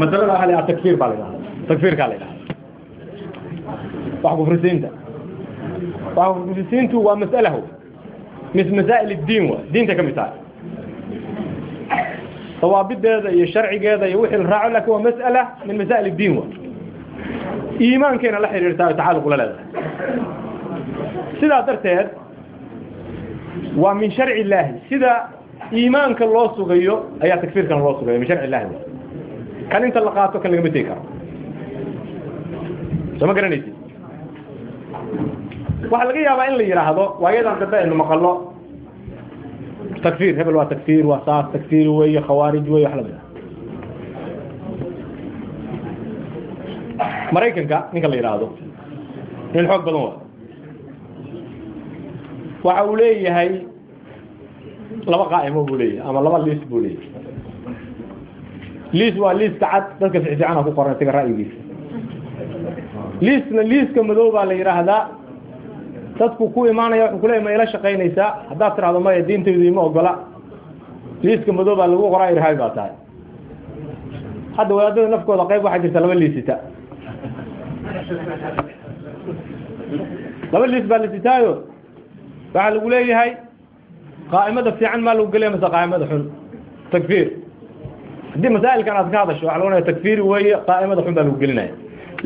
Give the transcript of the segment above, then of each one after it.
masalada waxa la yidhaha takfir baa la yidhaha takfirkaa la yidhaha wax kufrisiinta wax kufrisiintu waa mas'alahu mis masaa'il الdiin wa diinta ka mid tahay dawaabideeda iyo sharcigeeda iyo wixii la raaco lakin waa mas'ala min masaa'il الdiin wa iimaankayna la xiriirtaa tacaluq la leedahay sidaa darteed waa min sharci illaahi sida iimaanka loo sugayo ayaa takfiirkana loo sugaya min sharci illahi kan inta la qaato kan lagama tegi karo. Soo ma garanaysid? Waxaa laga yaabaa in la yidhaahdo waayadan dambe aynu maqalo takfir hebel waa takfir waa saas takfir weeye khawaarij wey wax la mid a maraykanka ninka la yidhaahdo nin xoog badan waa waxa uu leeyahay laba qaa'imo buu leeyahay ama laba liis buu leeyahay. Liis waa liiska cad dadka fiicfiicana ku qoran isaga ra'yigiisa. Liisna liiska madow baa la yidhaahdaa dadku ku imaanaya wuxuu kuleeyahy ma ila shaqaynaysaa haddaad tirahdo maya diintaydu ima ogola. Liiska madow baa lagu qoraa irhaabi baa tahay. Hadda wadaadada nafkooda qayb waxaa jirta laba liisita. Laba liis baa la sitaayo waxaa lagu leeyahay qaa'imada fiican maa lagu gelaya mase qaa'imada xun? Takfir haddii masaa'ilkan aad ka hadasho waxa lagu leeya takfir weeye qaa'imada xun baa lagu gelinaya.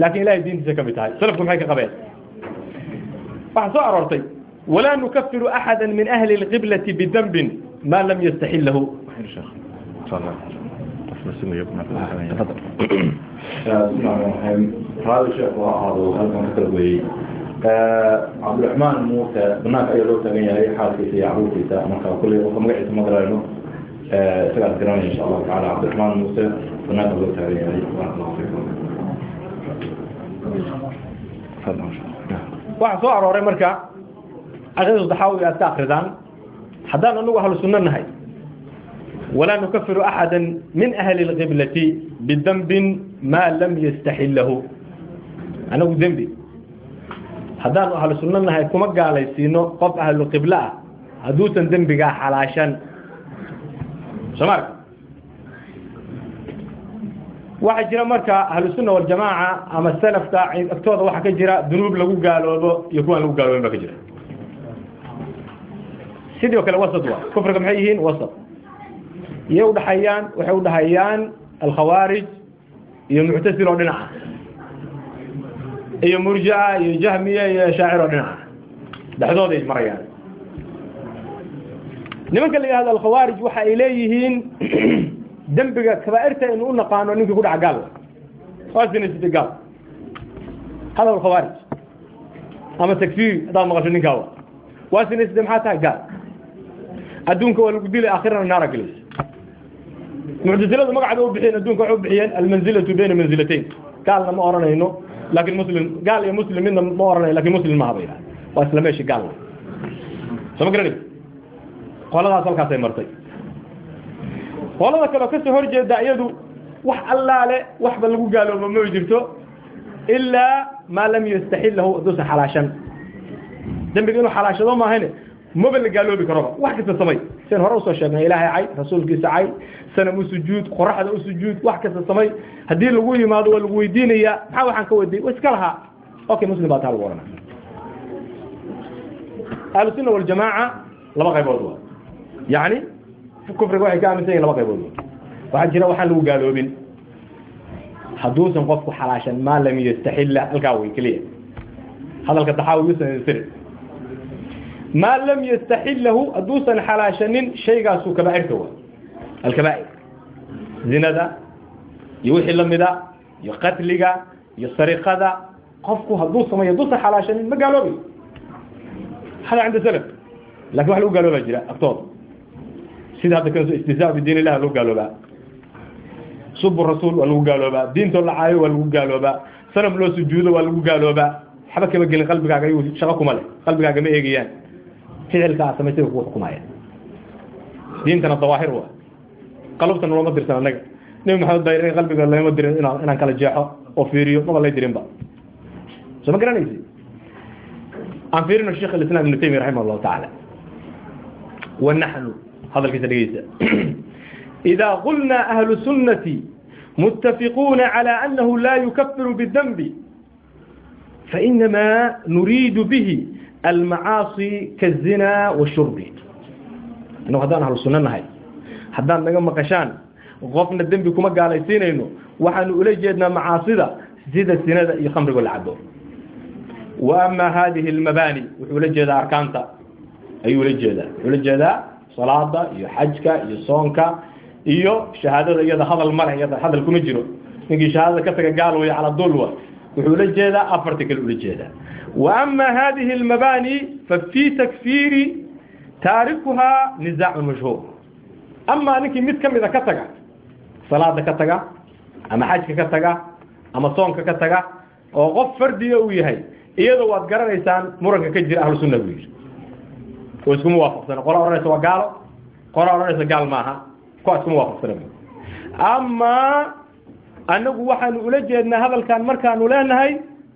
Laakin ilahay diintiisa ka mid tahay. Salafku maxay ka qabeen? Waxaa soo aroortay walaa nukafiru axada min ahli اlqiblati bidambin ma lam yastaxil lahu cabdiraxmaan muuse banaanka ayaa loo taagan yahay xaalkiisa iyo caruurtiisa. Marka kulley qofka magaciisa ma garayno isagaa garanaya insha allahu taala cabdiraxmaan muuse banaanka loo taagan yahay. Waxaa soo arooray marka caqiidatu daxaawi aad ka akridaan haddaan anagu ahlu nahay walaa nukafiru axada min ahli اlqiblati bidambin maa lam yastaxil lahu anagu dembi haddaanu ahlu sunno nahay kuma gaalaysiino qof ahlu qiblo ah. Hadduusan dembigaa xalaashan. Soomaalka waxaa jira marka ahlusunna waljamaaca ama salafka agtooda waxaa ka jira dunuub lagu gaaloobo iyo kuwaan lagu gaaloobin ba ka jira. Sidii o kale wasad waa. Kufriga maxay yihiin? Wasad iyay udhaxeeyaan waxay udhaxeeyaan alkhawaarij iyo muctasil oo dhinaca iyo murjica iyo jahmiya iyo shaacir oo dhinaca dhexdooday marayaan. Nimanka la yihahdo alkhawaarij waxa ay leeyihiin dembiga kabaairta inu u naqaano ninkii ku dhaca gaal. Waa sinasita gaal. Hada alkhawaarij ama takfir haddaad maqasho ninkaa waa sinasita maxaa tahay gaal? Adduunka waa lagu dilay aakhirana naara gelaysa muctasiladu magacda u bixiyeen adduunka waxay u bixiyeen almanzilatu bayna manzilatayn. Gaalna ma oranayno laakin muslim gaal iyo muslim midna ma oranayo laakiin muslim maha ba yidhaha waa isla meeshi gaal soo ma garanay qoladaas halkaasay martay. Qolada kaleo ka soo hor jeeda iyadu wax allaale waxba lagu gaaloobo ma jirto ilaa maa lam yastaxil lahu hadduusan xalaashan. Dembiga inuu xalaashado maahane maba la gaaloobi karoba wax kasta samay. Sen hore u soo sheegnay ilaahay cay rasuulkiisa cay sanam u sujuud qoraxda u sujuud wax kasta samay. Haddii lagu yimaado waa lagu weydiinayaa maxaa waxaan ka wa iska lahaa. Okay muslim baa taa lagu ohanaa ahlusunna waljamaaca laba qaybood waa. Yani kufriga waxay ka aaminsan yihiin laba qaybood waxaa jira waxaan lagu gaaloobin. Hadduusan qofku xalaashan maa lam yastaxilla halkaa way keliya hadalka taxaawi yuusan sir maa lam yastaxil lahu hadduusan xalaashanin shaygaasu kabaairta wa alkabaa'ir. Zinada iyo wixii lamida iyo qatliga iyo sariqada qofku hadduu sameeyo hadduusan xalaashanin ma gaaloobi. Hada cinda salaf. Lakin wax lagu gaaloobaa jira agtooda sida hadda kan istihzaa bidiin illah lagu gaaloobaa subu rasuul waa lagu gaaloobaa diintoo la caayo waa lagu gaaloobaa sanam loo sujuudo waa lagu gaaloobaa waxba kama gelin qalbigaaga ayuu shaqo kuma leh. Qalbigaaga ma eegayaan ficilka aad samaysay kugu xukumaya diintana dawaahir waa qalubtana looma dirsan annaga nebi maxamed baa in qalbiga lama dirin inaan inaan kala jeexo oo fiiriyo maba lay dirinba soo ma garanaysi aan fiirino sheekh alislam ibnu taymiya raximah allahu tacaala ونحن هذا الكيس لقيسة إذا قلنا أهل السنة متفقون على أنه لا يكفر بالذنب فإنما نريد به almacaasi kazinaa washurbi innagu haddaan ahlu sunno nahay haddaad naga maqashaan qofna dembi kuma gaalaysiinayno waxaanu ula jeednaa macaasida sida sinada iyo khamrigo la cabo wa amaa haadihi almabaani wuxuu ula jeedaa arkaanta ayuu ula jeedaa wuxuu ula jeedaa salaada iyo xajka iyo soonka iyo shahaadada iyada hadal male iyada hadal kuma jiro ninkii shahaadada ka taga gaal wey calaa dulwa wuxuu ula jeedaa afarta kale ula jeedaa ama takfiri taarikuha nizaacun mashhuur amaa ninkii mid ka mida ka taga salaada ka taga ama xajka ka taga ama soonka ka taga oo qof fardiga uu yahay iyadoo waad garanaysaan muranka ka jira ahlu sunna buu yidhi oo iskuma waafaqsana qola odhanaysa waa gaalo qola odhanaysa gaal maaha kuwa iskuma waafaqsana bu amaa annagu waxaanu ula jeednaa hadalkan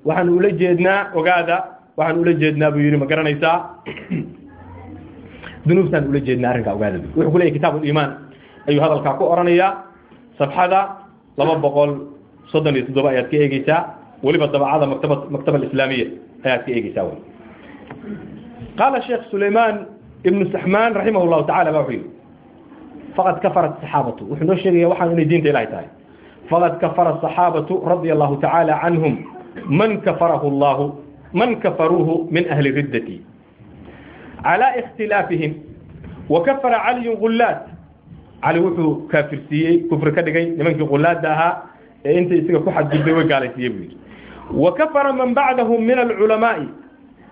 waxaanu ula jeednaa ogaada waxaanu ula jeednaa buu yidhi ma garanaysaa? Dunuubtaan ula jeednaa arrinkaa ogaada wuxuu ku leeyahy kitaab ulimaan ayuu hadalkaa ku oranayaa safxada laba boqol soddon iyo toddoba ayaad ka eegeysaa weliba dabacada maktaba maktaba alislaamiya ayaad ka eegeysaa wy qaala sheekh sulaymaan ibnu saxmaan raximah llahu tacala ba wuxuu yidhi faqad kafarat saxaabatu. Wuxuu noo sheegaya waxaan inay diinta ilahay tahay. Faqad kafara saxaabatu radia allahu tacaala canhum man kafarahu allahu man kafaruuhu min ahli riddati على اختلافهم وكفر علي غلات علي وحو كافر سيئي كفر كدغي نمنك غلات داها انت اسيغا كحد جدي وقالي سيئي وكفر من بعدهم من العلماء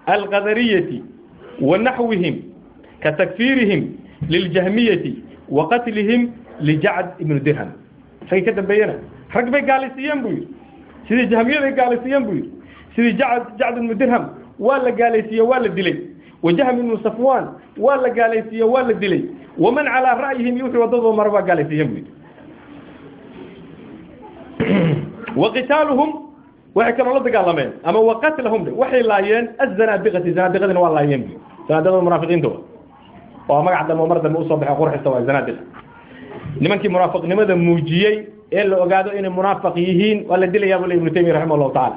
الغذرية ونحوهم كتكفيرهم للجهمية وقتلهم لجعد ابن درهم فهي كده بينا رق بي قالي سيئي بوي سيدي جهمية بي قالي سيئي بوي سيدي جعد جعد ابن درهم ولا قالي سيئي ولا دلي وجهم بن صفوان ولا قاليسيه ولا دلي ومن على رايهم يوحي وضده مروا قاليسيه وقتالهم waxay kaloo la dagaalameen ama waqatlahum waxay laayeen az-zanadiqati zanadiqadina waa laayeen zanadiqada munaafiqiinta waa magac dambe mar dambe usoo baxay qurxista waa zanadiqa nimankii munaafiqnimada muujiyey ee la ogaado inay munaafiq yihiin waa la dilayaa buu ibnu taymiya raximah allahu tacaala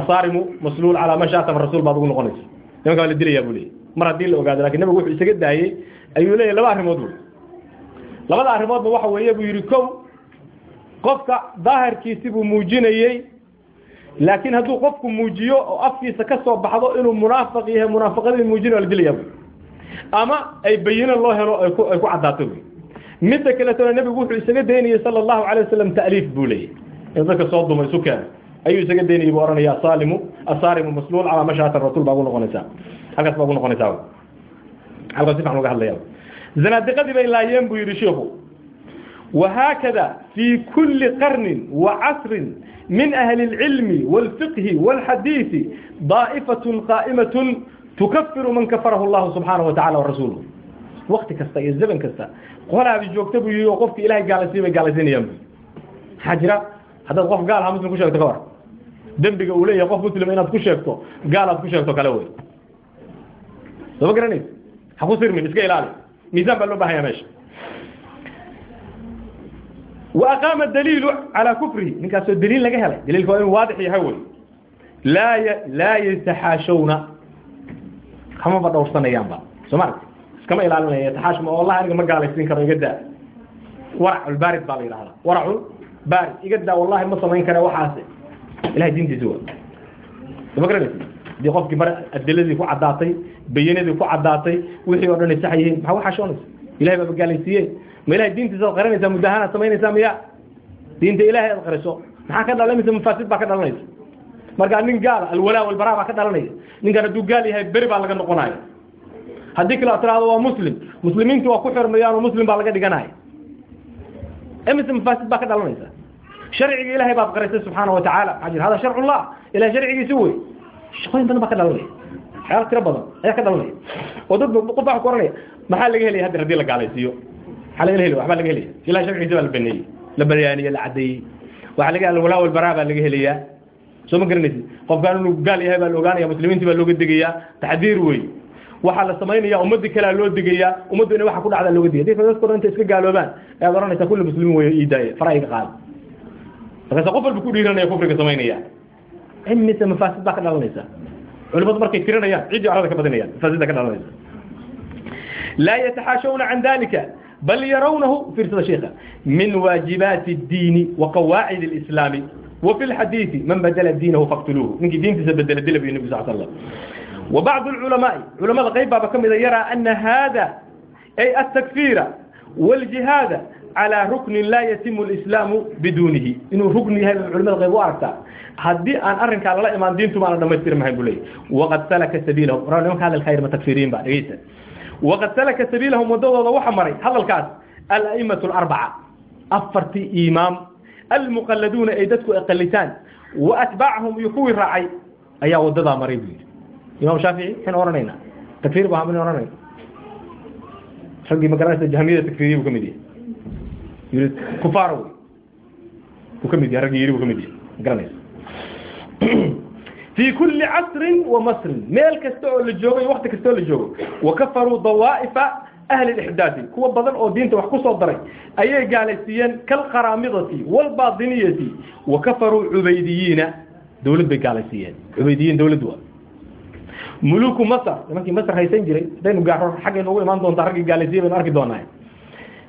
asaarimu masluul calaa ma shaatama rasuul baad ugu noqonaysa nimanka waa la dilayaa buu leeyay mar haddii la ogaado laakiin nabigu wuxuu isaga daayey ayuu leeyahy laba arrimood wey labada arrimoodna waxa weeye buu yidhi kow qofka daahirkiisi buu muujinayey laakiin hadduu qofku muujiyo oo afkiisa ka soo baxdo inuu munaafiq yahay munaafiqadii muujina waa la dilayaa bu ama ay bayino loo helo ay ku bu midda kaletona nebigu wuxuu isaga daynayey sala allahu calay wasalam ta'liif buu leeyay. In dadka soo dumay sukaan ayuu isaga daynayay buu ohanaya asaalimu asaarimu masluul calaa mashaatan rasuul baa ugu noqonaysaa. Halkaas baa ugu noqonaysaa. Halkaas si fiican uga hadlaya. Zanaadiqadii bay laayeen buu yidhi sheikhu وhkda في kuli qrn وcصr min أhli الcilm واlفqh واlxadiiث ضaئfaة qاmaة tkfir man kafrh اllah subحaanaه وataعala وrasul من كفره الله سبحانه وتعالى ورسوله وقت كستا الزمن كستا قولها بجوكتب يوقفك إلهي قال سيبا قال سيني ينبي حجرة هذا القف قالها مسلم كشك تكور dembiga uu leeyahay qof muslim inaad ku sheegto gaal aad ku sheegto kale wey soo ma garanaysa ha ku sirmin iska ilaali miisaan baa loo baahanya meesha wa aqaama daliilu calaa kufrihi ninkaasoo daliil laga helay daliilka waa inuu waadix yahay wey laa y laa yataxaashawna kamaba dhowrsanayaanba soo ma aragti iskama ilaalinaya yataxaashma wallahi aniga ma gaalaysiin karo iga daa. Waracu lbaarid baa la yidhahdaa waracu baarid iga daa wallahi ma samayn kare waxaasi ilahay diintiisa waa ma garanaysa haddii qofkii mar adiladii ku caddaatay bayinadii ku caddaatay wixii oo dhan ay sax yihiin maxaa waxaashoonaysa ilahay baa magaalaysiiye ma ilahay diintiisa ad qaranaysaa mudahanaad samaynaysaa miya diinta ilahay aad qariso. Maxaa ka dhalanaysa? Mafaasid baa ka dhalanaysa. Markaa nin gaala alwalaa walbaraa baa ka dhalanaya ninkan hadduu gaal yahay beri baa laga noqonaya haddii kale ad tiraahdo waa muslim. Muslimiintu waa ku xirmayaan oo muslim baa laga dhiganaya imise mafaasid baa ka dhalanaysa. Sharciga ilahay baad qaraysay subxaana watacaala maxaa jira hada sharcullah. Ilahay sharcigiisi wey. Shaqooyin badan baa ka dhalanaya. Waxyaala tiro badan ayaa ka dhalanaya. Oo dad qof ku oranaya. Maxaa laga helaya haddi haddii la gaalaysiiyo? Maxaa laga helaya? Waxbaa laga helaya? Ilahay sharcigiisi baa la baneeyey. La bayaaniyey la caddeeyey. Waxaa laga alwalaa walbaraa baa laga helayaa. Soo ma garanaysid qofkaan inuu gaal yahay baa la ogaanaya muslimiintii baa looga degayaa. Taxdiir wey waxaa la samaynaya ummadii kalea loo digayaa ummaddu ina waxa ku dhacda looga digay hadii dadka inta iska gaaloobaan ayaad oranaysaa kulli muslimiin way iidaaye faraiga qaada markaasa qof walba ku dhiiranaya kufriga samaynaya imise mafaasid baa ka dhalanaysa culimadu markay tirinayaan ciddii carada ka badinayaan mafaasidda ka dhalanaysa laa yataxaashawna can dalika bal yarawnahu fiirsada sheekha min waajibaati الdiini wa qawaacid اlislaami وفي الحديث من بدل دينه فاقتلوه منك دين تسبدل دل به النبي صلى الله عليه وسلم وبعض العلماء علماء الغيب بابا كمدا يرى أن هذا أي التكفير والجهاد على ركن لا يتم الإسلام بدونه إنه ركن العلماء الغيب وأرتا هدي أن أرنك على الله إمان دينتم أنا دمتير معي بولي وقد سلك سبيلهم رأيهم هذا الخير ما بعد إيسا وقد سلك سبيلهم ودوض وحمري هذا الكاس الأئمة الأربعة أفرتي إمام المقلدون أيدتك أقلتان وأتباعهم يكوي الرعي أيا وددا مريبين مريض امام شافعي كان ورنينا تكفير بها من ورنينا حقي مقرأة الجهمية تكفيرية وكميدية يريد كفار وكميدية رقي يريد وكميدية مقرأة في كل عصر ومصر ميل كستو للجوغي وقت كستو للجوغي وكفروا ضوائف أهل الإحداث كوا بدن أو دينته وحكوسة الضري أي قالسيين كالقرامضة والباطنية وكفروا عبيديين دولة بقالسيين عبيديين دولة دول ملوك مصر لما كي مصر هيسين جري دين قاعد حق إنه إيمان دون تحرق قالسيين من أرك دونها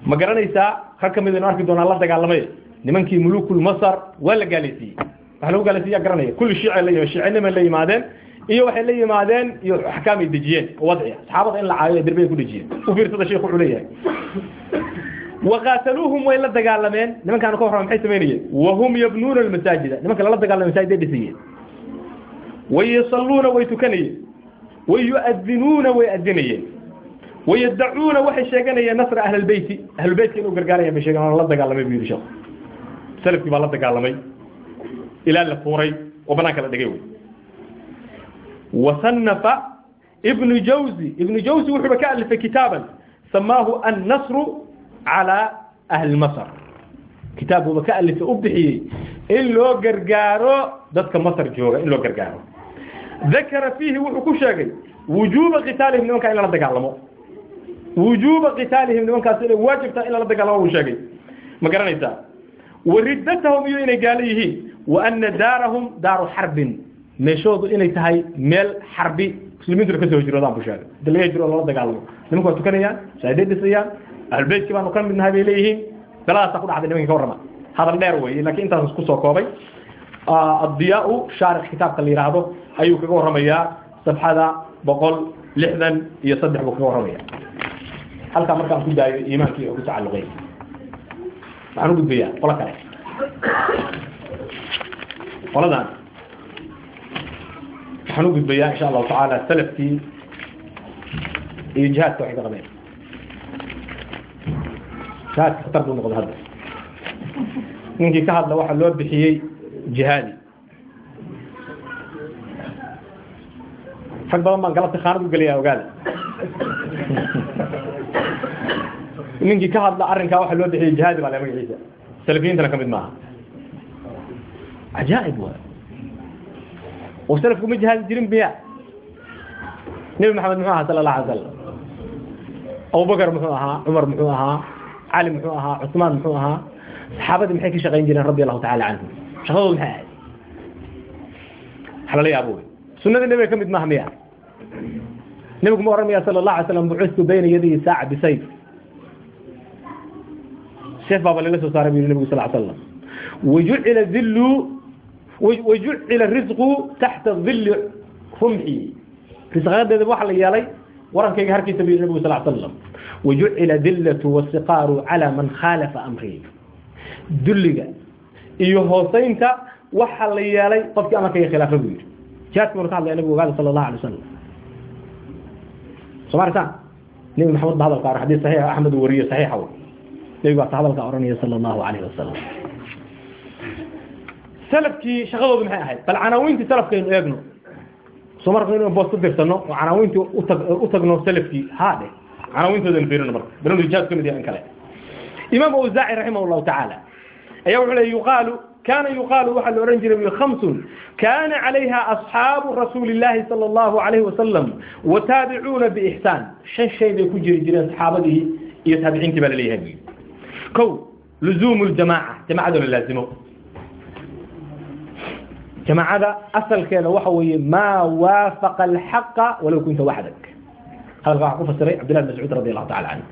ما قرنا يسا خركم من أرك دون الله تقال لمن كي ملوك مصر ولا قالسيين هلو قالسيين قرنا كل شيء اللي شيء إنما اللي يمادين iyo waxay la yimaadeen iyo axkaam ay dejiyeen wadciya saxaabada in la caawiyo darbiyay ku dejiyeen u fiirsada sheekhu wuxuu leeyahay وقاتلوهم وإلا دقالمين لمن كانوا كفرهم محي سمينيين وهم يبنون المساجد لمن كانوا لا دقالمين المساجد ديسيين ويصلون ويتكنيين ويؤذنون ويؤذنيين ويدعون وحي شيغانيا نصر أهل البيت أهل البيت كانوا قرقاريا بشيغان لا دقالمين بيرو شو سلف كيبا لا دقالمين إلى الفوري وبناك لا دقيوي وصنف ابن جوزي ابن جوزي وحب كألف كتابا سماه النصر على أهل مصر كتابه بكألف أبحي إلو قرقارو ذاتك مصر جوغا إلو قرقارو ذكر فيه وحكو شاقي وجوب قتالهم لمن كان إلا لدك علمو وجوب قتالهم لمن كان واجب إلا لدك علمو شاقي ما قرأنا إذا وردتهم يوين قاليه وأن دارهم دار حرب meeshoodu inay tahay meel xarbi muslimiintu ka soo jiroodaan buu sheegay inta laga jiro lala dagaalamo nimanku waa tukanayaan shaahiday dhisayaan ahlbeydkii baanu ka mid nahay bay leeyihiin galadaasa ku dhacday nimanka ka warrama hadal dheer weeye laakiin intaas isku soo koobay addiyaa shaarix kitaabka la yidhaahdo ayuu kaga warramayaa safxada boqol lixdan iyo saddex buu kaga warramaya halkaa markaan ku daayo iimaankii oo ku tacalluqay. Waxaan u qolo kale. Qoladan. Waxaan u gudbayaa insha allahu tacaala salafkii iyo jihaadka waxay ka qabeen. Jihaadka khatar buu noqday hadda. Ninkii ka hadla waxaa loo bixiyey jihaadi rag badan baan galabta khaanad u gelayaa ogaada ninkii ka hadla arrinkaa waxaa loo bixiyey jihaadi baa le magaciisa salafiyiintana ka mid maaha cajaa'ib waa وسلفكم مجهز جرين بيا نبي محمد محوها صلى الله عليه وسلم أبو بكر محوها عمر محوها علي محوها عثمان محوها صحابة محيك شغين جرين رضي الله تعالى عنهم شغلوا محاها حلال يا أبوي سنة النبي كم يدمها مياه نبيكم ورمي صلى الله عليه وسلم بعثت بين يدي ساعة بسيف سيف بابا لله صار بين النبي صلى الله عليه وسلم وجعل الذل وجعل الرزق تحت ظل رمحي رزق هذا waxa la yeelay warankayga harkiisa bi nabiga sallallahu alayhi wasallam وجعل ذلة والسقار على من خالف امري دلغا iyo hoosaynta waxa la yeelay qofkii amarkayga khilaafa buu yiri jaadku markaa hadlay nabiga gaal sallallahu alayhi wasallam samarta nabi maxamed baa hadalka xadiis sahih ahmed wariyo sahih aw nabiga baa hadalka oranaya sallallahu alayhi wasallam salafkii shaqadoodu maxay ahayd? Bal canaawintii salafkaynu eegno. Soo marka inuu boos ku dirsano oo canaawintii u tagno salafkii haadhe canaawintoodan fiirino marka. Bal rijaal ka mid yahay in kale. Imaam awzaaci raximah allahu tacaala ayaa wuxuu leeyahy yuqaalu كان يقال وحل أورنجر خمس كان عليها أصحاب رسول الله صلى الله عليه وسلم وتابعون بإحسان شن شيء بيكون جري جري صحابته يتابعين تبال ليها كو لزوم الجماعة جماعة دون اللازمه جماعة هذا أصل كان وحوي ما وافق الحق ولو كنت وحدك هذا الغاقوف السريع عبد الله بن مسعود رضي الله تعالى عنه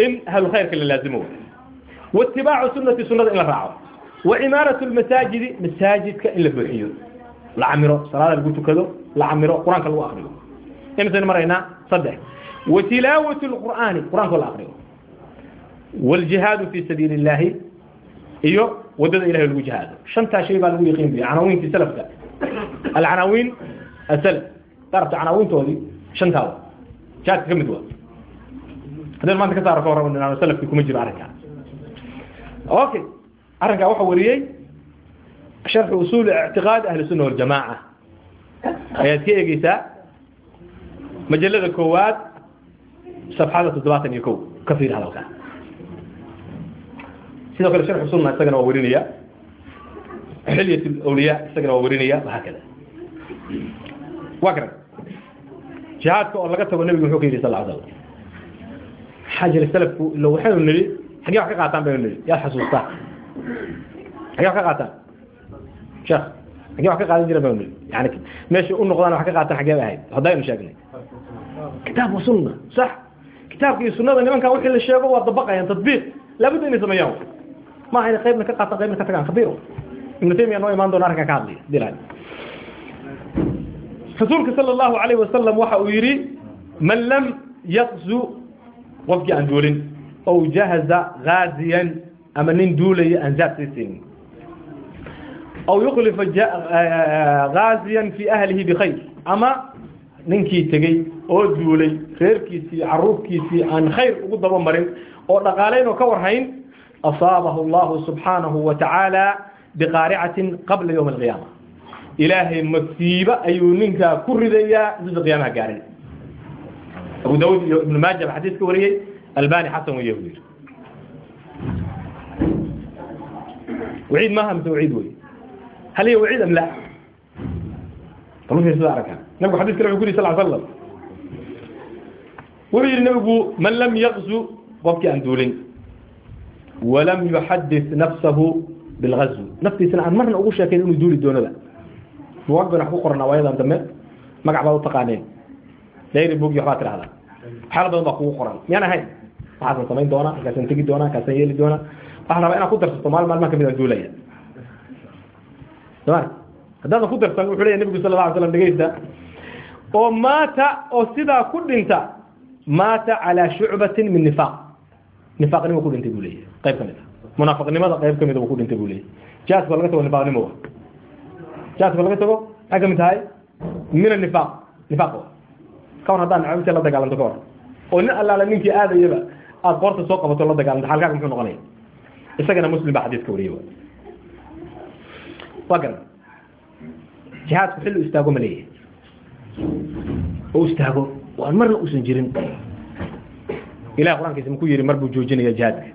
إن هل خير كلا لازمه واتباع سنة سنة إلا راعه وعمارة المساجد مساجد كإلا بوحيو لعمره صلاة القوت كذا لعمره قرآن كله أخرجه إمتى مرينا صدق وتلاوة القرآن قرآن كله أخرجه والجهاد في سبيل الله إيوه ودد إله الجهاد شنتا شيء بقى لو يقين به عناوين في سلف العناوين السلف تعرف عناوين تودي شنتا جات كم دوا هذا ما انت كثار كورا من انا سلف فيكم يجري اركا اوكي اركا waxa wariyay sharh usul i'tiqad ahli sunnah wal jamaa ayaad ka eegaysaa majalada koowaad safxada 71 ka fiir hadalka sidoo kale sharh sunna isagana waa warinaya حلية الأولياء isagana waa warinaya وهكذا وكذا جهادك oo laga tago nabigu wuxuu ka yiri sallallahu alayhi wasallam حاجة السلف لو حلو نري حاجة حقا قاتان بين نري يا حسوستا حاجة حقا قاتان شيخ حاجة حقا قاتان جرى بين نري يعني ماشي أقول نقضان حقا قاتان حاجة هاي هذا مشاكل كتاب وسنة صح كتاب في السنة لمن كان وحي للشيخ هو الطبقة يعني تطبيق لابد أن يسميه ما هي قيبنا كقاتان قيبنا كتاكان خبيره ابن تيمية نوع ما دون أركا كاضي دلالي رسولك صلى الله عليه وسلم وحا يري من لم يغزو وفق عن دولين أو جهز غازيا أما نين دولي أن ذات سين أو يخلف غازيا في أهله بخير أما ننكي تجي أو دولي خير كيسي عروف كيسي عن خير وقد مرين أو نقالين وكورهين أصابه الله سبحانه وتعالى بقارعة قبل يوم القيامة إلهي مكتيبة أيو ننكا كردية ضد القيامة قارن أبو داود ابن ماجه بحديث كوريه الباني حسن ويهوير وعيد ما هم وعيد وي هل هي وعيد أم لا طبعا في سلاح ركان نبقى حديث كلام يقول صلى الله عليه وسلم وعيد نبقى من لم يغزو وابكي عن دولين ولم يحدث نفسه بالغزو نفسي سنة عن مرنا أقول شاكين إنه دولي دون ذا بوقع نحقو قرنا وأيضا دمت مقع بعض التقانين داير بوق يخاطر هذا حال بدن بقو قران يعني هاي Waxaan samayn doonaa kaasaan tegi doonaa kaasaan yeeli doonaa waxaan rabaa inaad ku darsato maal maalmaha ka mid a duulaya soma haddaadan ku darsan wuxuu leeyahy nabigu sala alla alay slam dhegeysta oo maata oo sidaa ku dhinta maata calaa shucbatin min nifaaq nifaaqnimo ku dhintay buu leeyahy qayb ka mid a munaafiqnimada qayb ka mid buu ku dhintay buu leeyahy jaaska laga tago nifaaqnimo wa jaaska laga tago maxay ka mid tahay min anifaaq nifaaq wa kawan haddaan nacabinta la dagaalanto ka hor oo nin allaala ninkii aadayaba aada qoorta soo qabato la dagaalanto xalkaaga muxuu noqonaya isagana muslim baa xadiiska wariyay waa garan. Jihaadku xillu istaago ma leeyahay. Oo istaago aan marna uusan jirin. Ilahay qur'aankiisa maku yidhi mar buu joojinaya jihaadka.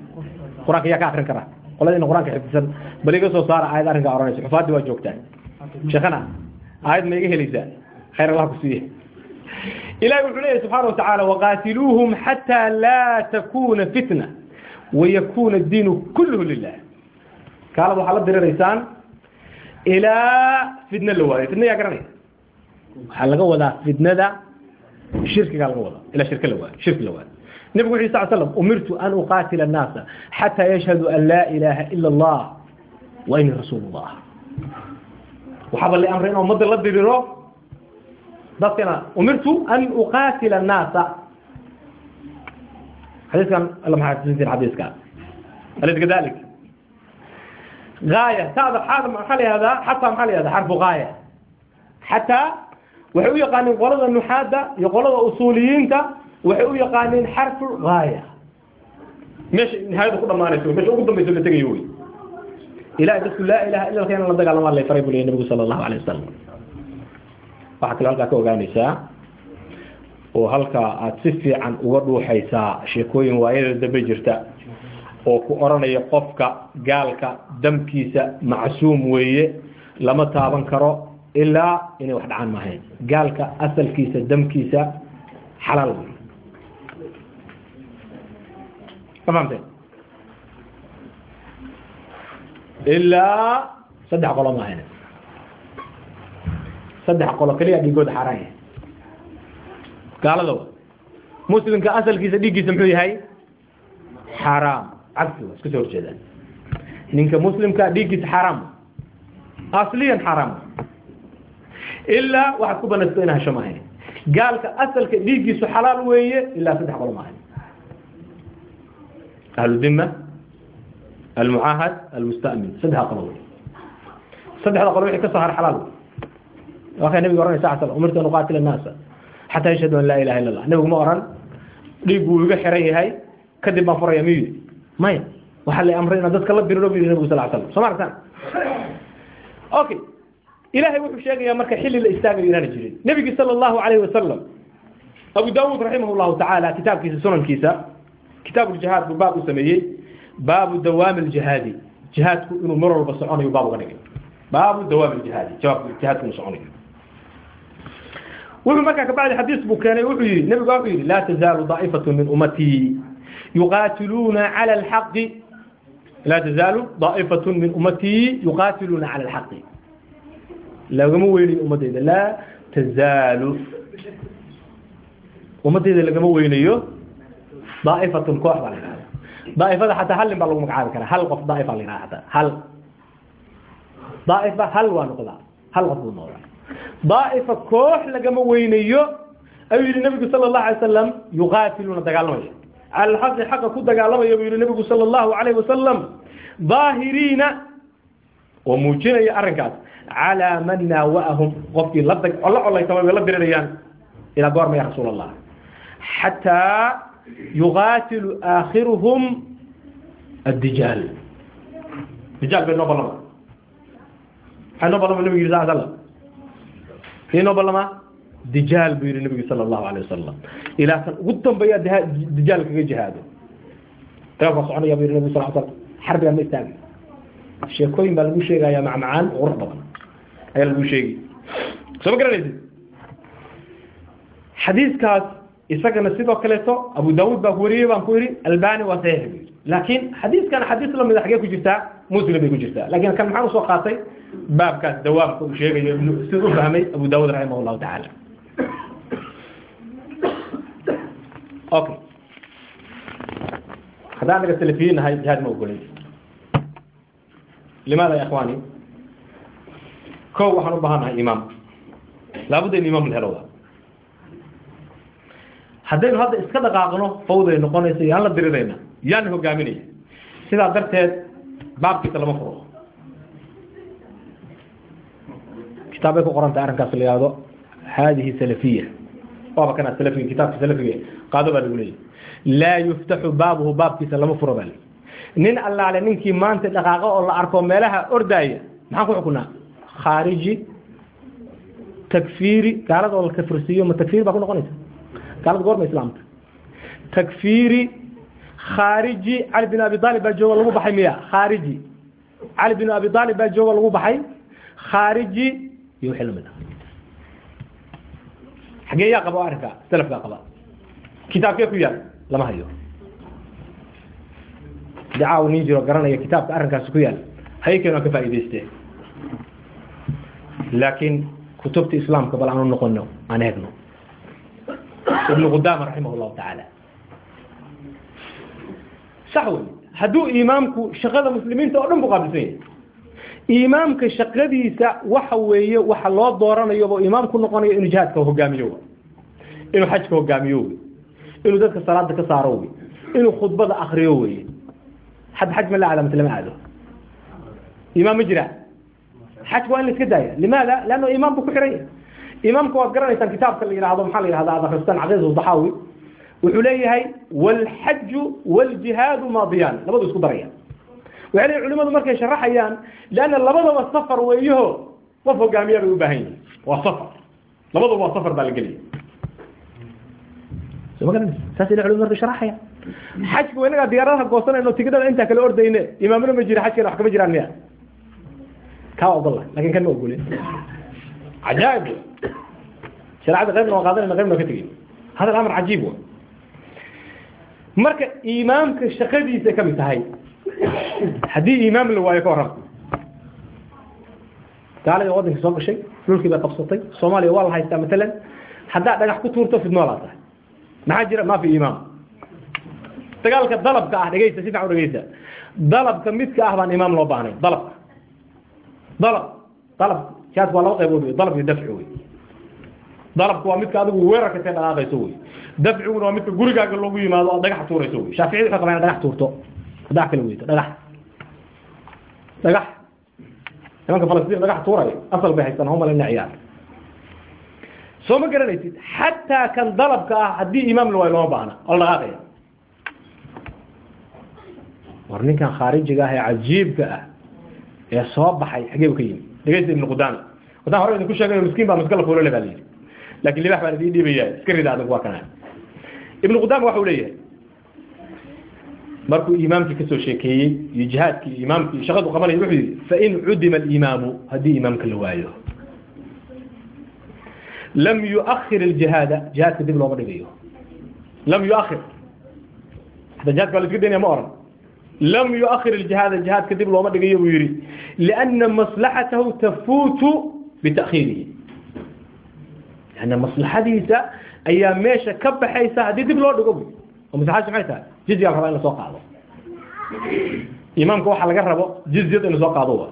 Qur'aanka yaa ka akrin kara. Qoladiina qur'aanka xifdisan bal iga soo saara aayad arrinkaa oranaysa. Xufaadii waa joogtaa. Sheekhana aayad ma iga helaysaa? Khayr allah ku siiye إلهي وحليه سبحانه وتعالى وقاتلوهم حتى لا تكون فتنة ويكون الدين كله لله قال أبو حلب در الرئيسان إلى فتنة اللواري فتنة يا قرني حلقة ولا فتنة دا شرك قال ولا إلى شرك اللواري شرك اللواري النبي صلى الله عليه وسلم أمرت أن أقاتل الناس حتى يشهدوا أن لا إله إلا الله وإني رسول الله وحب اللي أمرنا ومضي الله بيروح dadkana umirtu an uqaatila annaasa. Xadiiskan alla maxaa xasuusin xadiiska? Alaysa kadalik? Gaaya taada xaada maxaa la yihahdaa xataa maxaa la yihahdaa xarfu gaaya xataa waxay u yaqaaniin qolada nuxaada iyo qolada usuuliyiinta waxay u yaqaaniin xarfu gaaya meesha nihaayada ku dhamaanayso meesha ugu dambayso la tegayo wey. Ilahay dadku laa ilaha illa alka la dagaalamaa lay faray buu leeyahy nabigu sala allahu alayh wasalam waxaa kaloo halkaa ka ogaanaysaa oo halkaa aada si fiican uga dhuuxaysaa sheekooyin waayada dambe jirta oo ku odhanaya qofka gaalka damkiisa macsuum weeye lama taaban karo ilaa inay wax dhacaan maahayn. Gaalka asalkiisa damkiisa xalaal wey ma fahamteen ilaa saddex qolo maahayn saddex qolo keliya dhiigooda xaaraan yahay. Gaalada muslimka asalkiisa dhiiggiisa muxuu yahay? Xaaraam. Cagsi iska soo horjeedaan ninka muslimka dhiiggiisa xaaraam. Asliyan xaaraam. Ilaa waxaad ku banaysto ina hasho maahayn gaalka asalka dhiiggiisu xalaal weeye ilaa saddex qolo maahayn ahludima almucaahad almustamin. Saddexda qolo. Wey saddexda qolo wixii ka soo har xalaal. wey waa kay nabiga oranay sa sl umirtu an uqaatila annaasa xataa yashhadu an laa ilaha illa allah nabigu ma oran dhiig wuu iga xiran yahay kadib baan furaya miyu maya waxaa la amray inaad dadka la diriro bu yidhi nabigu sal slam soo ma aragtaan? Okay ilahay wuxuu sheegayaa marka xilli la istaagayo inaana jirin. Nebigi sala allahu alayhi wasalam abu daawud raximah llahu tacaala kitaabkiisa sunankiisa kitaab ljihaad buu baab u sameeyey. Baabu dawaami ljihaadi jihaadku inuu mar walba soconayo baab uga dhigay. Baabu dawaami ljihaadi jawaabku jihaadku inuu soconayo wuxuu markaa kabacdi xadiis buu keenay wuxuu yihi nebigu wuxuu yihi laa tazaalu daa'ifatu min ummatii yuqaatiluuna cala alxaqi. Laa tazaalu daa'ifatu min ummatii yuqaatiluuna cala alxaqi. Lagama weynayo ummadeyda laa tazaalu. Ummadeyda lagama weynayo daa'ifatun koox baa la yihahda daa'ifada xataa hal nin baa lagu magacaabi karaa. Hal qof daa'ifa la xataa hal. Daa'ifa hal waa noqdaa. Hal qof buu noqdaa daa'ifa koox lagama weynayo ayuu yihi nabigu sala allahu alay wasalam yuqaatiluuna dagaalamaya cala xaqa ku dagaalamaya buu yihi nabigu sala allahu alayhi wasalam daahiriina oo muujinaya arrinkaas calaa man naawa'ahum. Qofkii la dag la colaytama bay la dirirayaan ilaa goorma ya rasuul allah xataa yuqaatilu aakhiruhum addijaal. Dijaal bay noo ballama maxay noo ballama nabigu yiri sal slam kii noo ballamaa dijaal buu yihi nabigu sala allahu alayh wasalam ilaa kan ugu dambeeya dijaal kaga jihaado. Dagaalka soconaya bu yihi nabigu sal slam xarbigaa ma istaagi sheekooyin baa lagu sheegaya macmacaan qurux badan. Ayaa lagu sheegi soo ma garanaysid? Xadiiskaas isagana sidoo kaleeto abu daawud baa wariyey baan ku yidhi albani waa saxiix bu yidhi. Laakiin xadiiskan xadiis lamida xagee ku jirtaa muslim bay ku jirtaa. Lakin kan maxaan u soo qaatay baabkaas dawaamka uu sheegayo siduu u fahmay abu daawud raximah llahu tacaala. Okay haddaan naga salafiyin nahay jihaad ma ogolay limaada ya ikhwani ko waxaan u baahan nahay imaam. Laabudda in imaam la helo haddaynu hadda iska dhaqaaqno fawday noqonaysa yaan la dirirayna yaana hogaaminaya sidaa darteed baabkiisa lama furo kitaabay ku qorantay arrinkaas la yihahdo hadihi salafiya waaba kana salafiga kitaabka salafiga qaado baa lagu leeyahy laa yuftaxu baabuhu baabkiisa lama furo baa nin allaale ninkii maanta dhaqaaqo oo la arko meelaha ordaaya maxaan ku xukunaa? Khaariji takfiiri gaalada oo la kafirsiiyo ma takfiir baa ku noqonaysa? Gaalada goorma islaamta. Takfiiri khaariji cali bin abi aalib baa jooga lagu baxay miya khaariji. Cali bin abi aalib baa jooga lagu baxay? Khaariji iyo wixii la mid ah xagee yaa qaba arrinka salafkaa qaba. Kitaabkee ku yaal lama hayo. Dacaaw nin jiro garanaya kitaabka arrinkaasi ku yaal. Hayken aan ka faa'iidayste laakiin kutubta islaamka bal aanu noqono aan eegno. Ibn qudama raximah llahu tacaala. Sax wey hadduu imaamku shaqada muslimiinta oo dhan bu qaabilsan yahay imaamka shaqadiisa waxa weeye waxa loo dooranayo o imaamku noqonayo inuu jihaadka hogaamiyo. Inuu xajka hogaamiyo. Wey inuu dadka salaada ka saaro. Wey inuu khudbada akriyo wey had xaj ma la aada mase aado. Imaam ma jira. Xajka waa in la daaya. Limaada? Leanna imaam bu ku xihan yahay imaamka waad garanaysaan kitaabka la yihahdo maxaa la yihahda ad akristaan caqiidatu daxaawi wuxuu leeyahay wاlxaju wاljihaadu maadiyaan. Labadu isku daraya waxay culimadu markay sharaxayaan leanna labadaba safar weeyaho qof hogaamiya bay u baahan yihiin waa safar. Labadaba waa safar baa la gelaya saas ila culimadu xajku inagaa diyaaradaha goosanayno tigidhada intaa kala ordayne. Imaamna ma jira xajkana wax kama jiraan miya kaa ogola laakiin kan ma ogolin cajaaib. Shareecada qaybna waa qaadanayna qaybna ka tegin. Hada amar cajiib marka imaamka shaqadiisa ka mid tahay haddii imaam la waayo ka warrama gaalada waddanka soo gashay dhulkii bay qabsatay. Soomaaliya waa la haystaa matalan. Haddaa dhagax ku tuurto fidnoolaa tahay. Maxaa jira? Ma fi imaam. Dagaalka dalabka ah dhegeysa si fiican u dalabka midka ah baan imaam loo baahnay dalabka dalab. Dalab. Jaadku waa laba qaybood wey dalab iyo dafci wey dalabku waa midka adigu weerarka ka dhaqaaqayso wey dafciguna waa midka gurigaaga loogu yimaado oo dhagax tuurayso wey shaaficiyadu waxay qabaan dhagax tuurto dhagax kala weyto dhagax. Dhagax. Nimanka falastiin dhagax tuurayo asal bay haystaan homalina ciyaar. Soo ma garanaysid xataa kan dalabka ah haddii imaam la waayo looma baahna oo la dhaqaaqaya. War ninkan khaarijiga ah ee cajiibka ah ee soo baxay xagee u ka yimi dhegeysta ibnu qudaama. Wataan hore idinku sheegay miskiin baa maskala fuulale baa layidhi laakiin libax baan idin dhiibaya iska rida adag waa kana ibnu qudaama waxa u leeyahay markuu imaamkii ka soo sheekeeyey iyo jihaadkii imaamkii shaqadu qabanaya wuxuu yidhi fain cudima alimaamu haddii imaamka la waayo. Lam yuakhir aljihaada jihaadka dib looma dhigayo. Lam yuakhir hadda jihadka waa la iska daynaya ma oran. Lam yuakhir aljihaada jihaadka dib looma dhigayo buu yidhi. Lianna maslaxatahu tafuutu bita'khiirihi. Yani maslaxadiisa ayaa meesha ka baxaysa haddii dib loo dhigo bu oo maxay tahay jizya la rabaa in la soo qaado. Imaamka waxaa laga rabo jizyada in la soo qaado wa.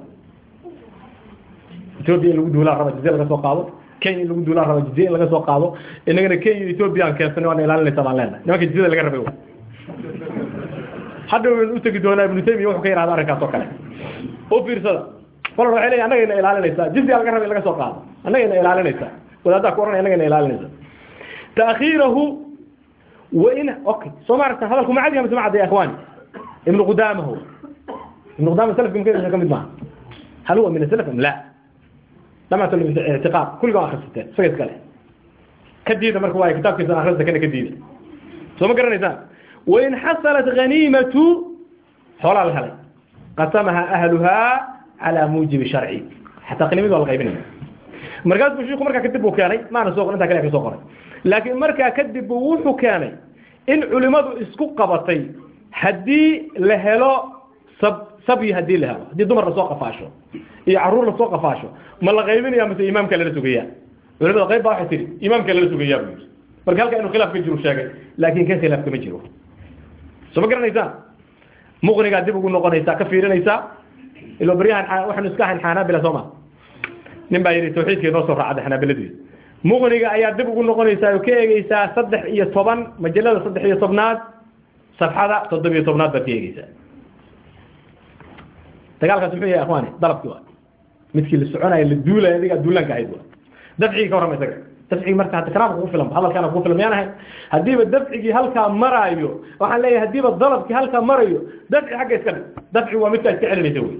Ethoobia in lagu duulaa raba jizya laga soo qaado kenya in lagu duulaa raba jizya in laga soo qaado inagana kenya iyo keensanay waana ilaalinaysa baan leenahay. Nimanka jizyada laga rabay hadda waynu utegi doonaa ibnu taymiya wuxuu ka yihahda arrinkaas oo kale. U fiirsada. Kolon waxay leeyahay annagayna ilaalinaysaa jizya laga raba in laga soo qaado. Annagayna ilaalinaysaa wadaaddaa ku oranaya annagayna ilaalinaysa. Ta'khiirahu وإلى أوكي سوما عرفت هذا لكم عادي يا معدي يا إخواني ابن قدامة هو ابن قدامة سلف يمكن أن يكون معه هل هو من السلف أم لا لما تقول اعتقاد كل قام آخر ستة سيد كله كديدة مركوا كتاب كيف آخر ستة كان كديدة سوما قرن إنسان وإن حصلت غنيمة حول على الهلي قسمها أهلها على موجب شرعي حتى قنيمة والغيبين مركز بشيخ مركز كتب وكاني ما أنا سوق في سوق laakiin markaa kadib wuxuu keenay in culimadu isku qabatay haddii la helo sab sabyi haddii la helo. Haddii dumar la soo qafaasho iyo carruur la soo qafaasho ma la qaybinaya mase imaamka lala sugayaa? Culimada qayb baa waxay tihi imaamka lala sugayaa buu yidhi. Marka halka inuu khilaaf ka jiro sheegay laakiin kan khilaaf kama jiro. Soo ma garanaysaan? Muqnigaa dib ugu noqonaysaa ka fiirinaysaa? Ilo baryahan waxaanu iska ahayn xanaabila soo ma? Nin baa yidhi tawxiidkii noo soo raacada xanaabiladii muqniga ayaa dib ugu noqonaysaa oo ka eegeysaa saddex iyo toban majalada saddex iyo tobnaad safxada toddobiyo tobnaad baad ka eegeysaa dagaalkaas muxuu yahay akhwaani dalabkii waa. Midkii la soconayo la duulaya adiga duulaanka ahayd waa. Dafcigii ka warrama isaga dafcigii marka hadda kalaamka kugu filan hadalkaana kugu filan miyaan haddiiba dafcigii halkaa maraayo waxaan leeyahay haddiiba dalabkii halkaa marayo dafci xagga iska dhig. Dafci waa midkaa iska celinaysa wey.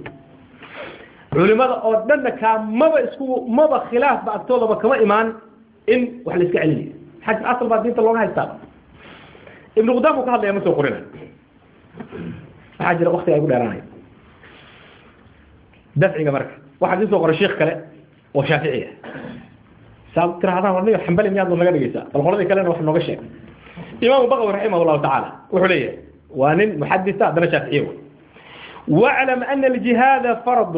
Culimada oo dhanna kaa maba isku maba khilaafba agtoodaba kama imaan in wax la iska celinayo xag asal baa diinta looga haystaaba ibnu qudaam uu ka hadlaya ma soo qorina waxaa jira waktiga ay gu dheeraanaya dafciga marka waxaa idin soo qoray sheikh kale oo shaafici ah saa tirahdaan war niyo xambali miyaad naga dhigaysaa bal qoladii kalena wax nooga sheeg imaamu baqawi raximah llahu tacaala wuxuu leeyahay waa nin muxadisa haddana shaaficiye wey واعلم أن الجهاد فرض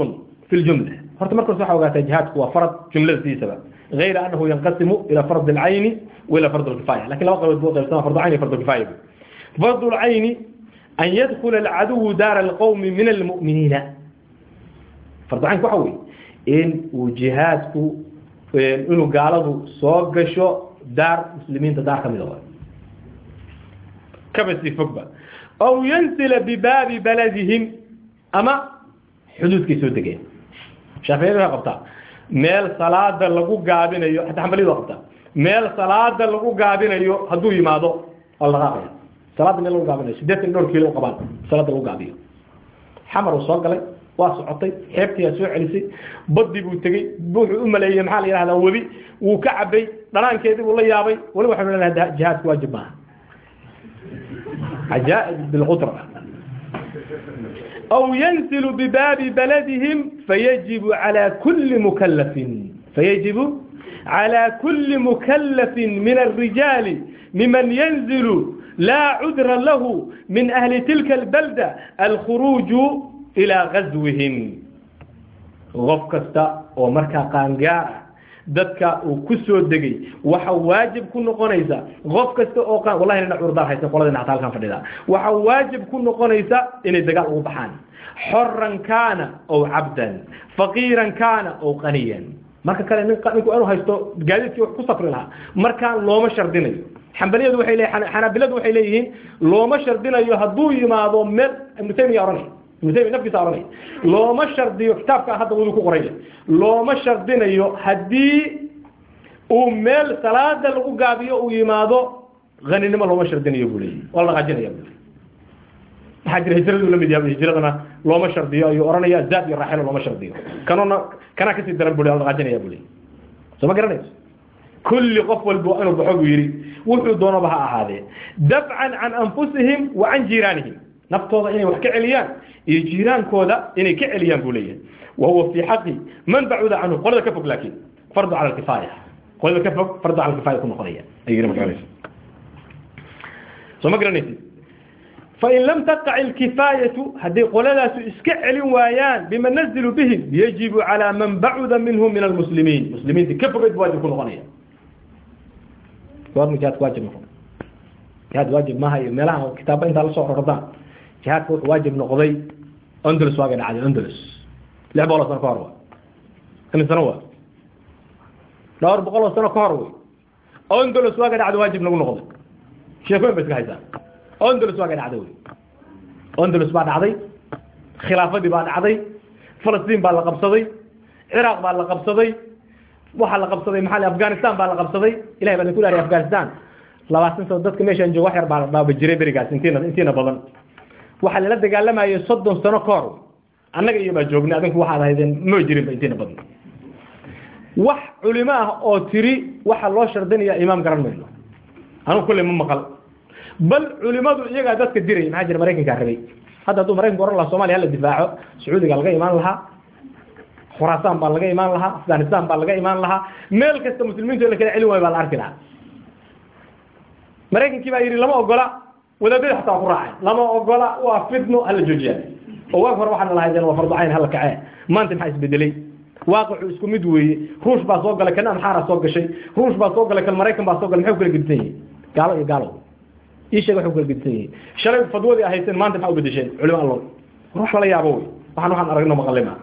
في الجملة horta markaas waxa ogaataa jihaadku waa farad jumladiisaba غير أنه ينقسم إلى فرض العين وإلى فرض الكفاية لكن لو قلت بوضع فرض عين فرض كفاية فرض العين أن يدخل العدو دار القوم من المؤمنين فرض عين كحوي إن وجهاتك إنه قالوا سوقشوا دار مسلمين تدار كمدوا كبسي فقبا أو ينزل بباب بلدهم أما حدود كيسو دقين شايفين قبطان meel salaada lagu gaabinayo hataa xambaliyadu waa qabtaa meel salaada lagu gaabinayo hadduu yimaado waa la dhaqaaqaya salaada meel lagu gaabinayo siddeetan dhowr kiilo qabaan salaada lagu gaabiyo. Xamar uu soo galay waa socotay xeebtiyaa soo celisay badii buu tegey wuxuu u maleeyey maxaa la yidhahdaa webi wuu ka cabay dhanaankeedii buu la yaabay weli waxaynu lenahay jihaadku waajib maaha عجائب بالقدرة أو ينزل بباب بلدهم فيجب على كل مكلف فيجب على كل مكلف من الرجال ممن ينزل لا عذر له من أهل تلك البلدة الخروج إلى غزوهم غفكستا ومركا قانقاع dadka uu ku soo degay. Waxa waajib ku noqonaysa qof kasta oo wallahi ina urdaar haysa qolada naxta halkan fadhida. Waxa waajib ku noqonaysa inay dagaal ugu baxaan. Xorran kaana aw abdan faqiran kaana aw qaniyan. Marka kale ninku inuu haysto gaadiidkii wax ku safri lahaa. Markaan looma shardinayo. Xambaliyadu waxay leeyihiin xanaabiladu waxay leeyihiin looma shardinayo hadduu yimaado meel ibnu taymiya oranay ibnu taymiya nafkiisa oranay looma shardiyo kitaabka hadda wuu ku qoraya looma shardinayo haddii uu meel salaada lagu gaabiyo uu yimaado haninimo looma shardinayo buu leeyahy waa la dhaqaajinaya buu maxaa jira hijradu la mid yahay? Hijradana looma shardiyo ayuu oranaya zaad iyo raaxilo looma shardiyo. Kanona kana ka sii daran buu la dhaqaajinaya buu leeyahy soo ma kulli qof walba inuu baxo buu yidhi wuxuu doonaba ha ahaadee. Dafcan can anfusihim wa can jiiraanihim naftooda inay wax ka celiyaan iyo jiiraankooda inay ka celiyaan buu leeyahay. Wahuwa fii xaqi man bacuda canhu qolada ka fog laakiin fardu cala alkifaaya. Qolada ka fog fardu cala alkifaaya ku noqonaya. Ayuu ma garanaysa soo ma garanaysid? Fain lam taqac ilkifaayatu hadday qoladaasu iska celin waayaan bima nazilu bihim yajibu calaa man bacuda minhum min almuslimiin. Muslimiinta ka fogeyd waajib ku noqonaya. Jihaad waajib maaha iyo meelaha kitaaba intaa la soo rordaan jihaadka wuxuu waajib noqday ondulus waaga dhacday ondulus lix boqol oo sano ka hor wa imin wa dhowr boqol oo sano ka hor wey ondulus waaga dhacday waajib nagu noqday sheekooyin ba iska haysaa ondulus waaga dhacday wey ondulus baa dhacday khilaafadii baa dhacday falastiin baa la qabsaday ciraaq baa la qabsaday waxaa la qabsaday maxaa afghanistan baa la qabsaday ilahay baa idinku dhaariy afghanistan labaatan sano dadka meeshaan joogo wax yar baa baaba jiray berigaas intiina intiina badan waxaa lala dagaalamayay soddon sano ka hor. Annaga iyo baa joognay adinku waxaad ahaydeen ma jirinba intiina badan wax culimo ah oo tiri waxaa loo shardinaya imaam garan mayno anugu kulley ma maqal. Bal culimadu iyagaa dadka diraya maxaa jira maraykankaa rabay? Hadda hadduu maraykanka oran lahaa somaliya hala difaaco sacuudiga laga imaan lahaa khuraasaan baa laga imaan lahaa afghanistan baa laga imaan lahaa meel kasta muslimiintu la kala celin waayo baa la arki lahaa. Maraykankii baa yidhi lama ogola wadaadada xataa ku raacay. Lama ogola waa fidno hala joojiya oo waag hore waxaana lahaydeen waa fardu cayn hala kacee maanta maxaa isbedelay? Waaqicu isku mid weeye. Ruush baa soo galay kan amxaara soo gashay. Ruush baa soo galay kan maraykan baa soo galay maxay u kala gedisan yihiin gaalo iyo gaalo. Ii sheeg waxay u kala gedisan yihiin shalay fadwadii ahayseen maanta maxaa u bedesheen culimo allo ruush lala yaabo wey waxaan waxaan aragno maqalima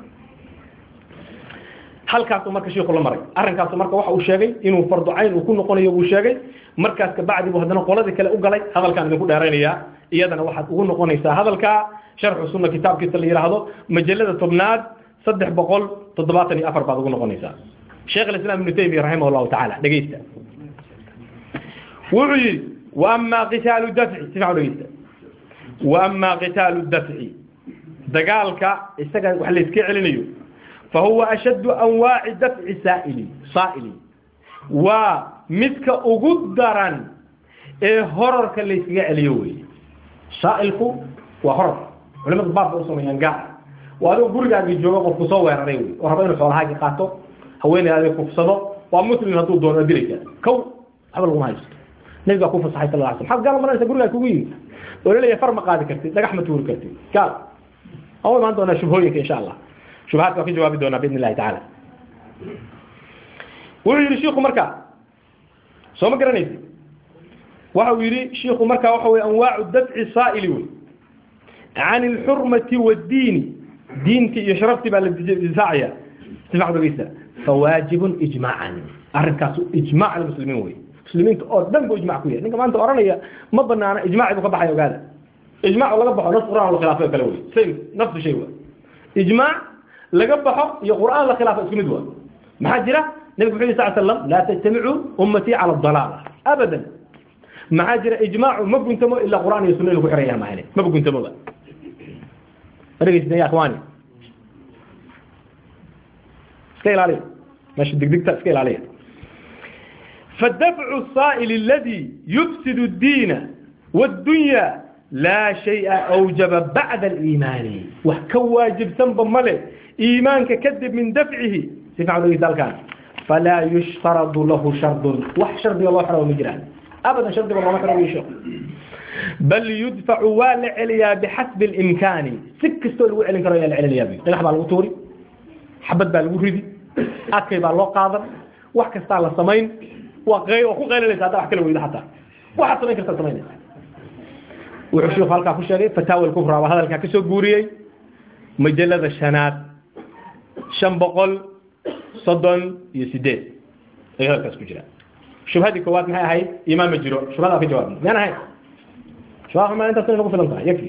halkaasu marka shiiku la maray. Arrinkaasu marka waxa uu sheegay inuu fardu cayn uu ku noqonayo buu sheegay. Markaas kabacdi buu haddana qoladii kale u galay hadalkaan idinku dheeraynayaa iyadana waxaad ugu noqonaysaa hadalkaa sharxu sunna kitaabkiisa la yidhaahdo majalada tobnaad saddex boqol toddobaatan iyo afar baad ugu noqonaysaa. Sheekh alislaam ibnu taymiya raximah llahu tacaala dhegeysta. Wuxuu yidhi wa amaa qitaalu dafci si fiican dhegeysta. Wa amaa qitaalu dafci dagaalka isaga wax la iska celinayo فهو أشد أنواع دفع سائل سائل ومدك أقدرا إيه هررك اللي سيقع اليوي سائلك وهرر ولما تبارك أصلا ينقع وهذا قرق أبي جواب وفصوه ويرريوي وربا إنه سؤال هاجي قاتو هوين هذا يكفصده ومسلم هدو دون أدريك كو حبل غم هاجست نبقى أكون في صحيح الله عليه وسلم حق قال مرة إنسا قرق أكوين ولا لي فرمق هذا كرتي لك أحمد تقول كرتي قال أول ما أنت أنا شبهويك إن شاء الله شبهات waa ka jawaabi doonaa باذن الله تعالى wuxuu yidhi shiiku marka soo ma garanaysi waxa uu yidhi shiiku marka waxa wey anwaacu dafci saa'ili wey can ilxurmati waddiini diintii iyo sharaftii baa la difaacaya sifac dhegeysta fawaajibun ijmaacan arrinkaasu ijmaac almuslimiin wey muslimiinta oo dhan buu ijmac ku yahay ninka maanta oranaya ma banaana ijmaaci buu ka baxaya ogaada ijmac laga baxo nas quraan la khilaafay kale wey same nafsu shay wey ijmaac laga baxo iyo qur'aan la khilaafa isku mid waa. Maxaa jira? Nabig wuxuu yiri sal slam laa tajtamicu ummatii cala adalaala abadan. Maxaa jira? Ijmaacu ma guntamo ilaa qur'aan iyo sunna in lagu xiraya mahane maba guntamoba madhegeysideen akhwaani iska ilaaliya meesha digdigta iska ilaaliya fadafcu الsaa'il aladi yufsid الdiina wاddunya laa shayءa awjaba bacda aliimaani. Wax ka waajibsanba male iimaanka kadib min dafcihi dhegeysta halkaan falaa yushtaradu lahu shardun. Wax shardiga loo xiro ma jiraan. Abadan shardiga looma xiro wiisho bal yudfacu waa la celiyaa bixasbi اlimkaani si kastoo lagu celin karo ayaa la celinayaa dhagax baa lagu tuuri xabad baa lagu ridi adkay baa loo qaadan wax kastaa la samayn waa ku qaylinaysa haddaa wax kala weydo xataa. Waxaad samayn kartaa samaynaysa wuxuu sheikhu halkaa ku sheegay fataawa alkufra waa hadalkaa ka soo guuriyey. Majalada shanaad shan boqol soddon iyo sideed ay hadalkaas ku jiraan shubhadii koowaad maxay ahayd? Imaan ma jiro shubhadaa ka jawaabna miyaan ahayn shubhada ma intaas inay nagu filan tahay. Yakfi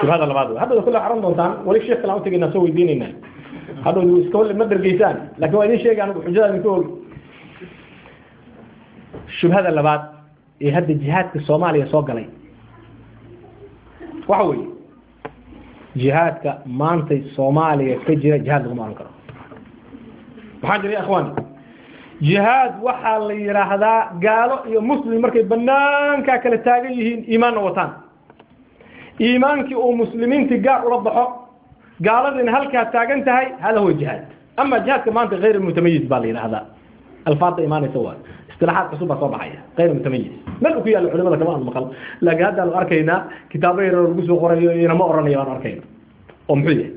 shubhada labaad hadda kule xaran doontaan wali sheekh kale aan utegaynaa soo weydiinaynaa hadhow iska ma dargeysaan laakin waa idin sheegi anigu xujada idinka ogi shubhada labaad ee hadda jihaadka soomaaliya soo galay. Waxa weeye jihaadka maantay soomaaliya ka jira jihaad laguma oran karo. Maxaa jira ya jihaad waxaa la yidhaahdaa gaalo iyo muslim markay banaankaa kala taagan yihiin iimaanna wataan iimaankii uu muslimiintii gaar ula baxo gaaladiina halkaa taagan tahay hada huwa jihaad. Ama jihaadka maanta hayr mutamayiz baa la yidhaahdaa alfaada imaanaysa waa isilaaxaad cusub baa soo baxaya hayr mutamayiz meel ku yaalla culimada kama aan maqal. Laakiin haddaanu arkaynaa kitaabo yaroo lagu soo qorayo inama oranaya baanu arkayna oo muxuu yahay?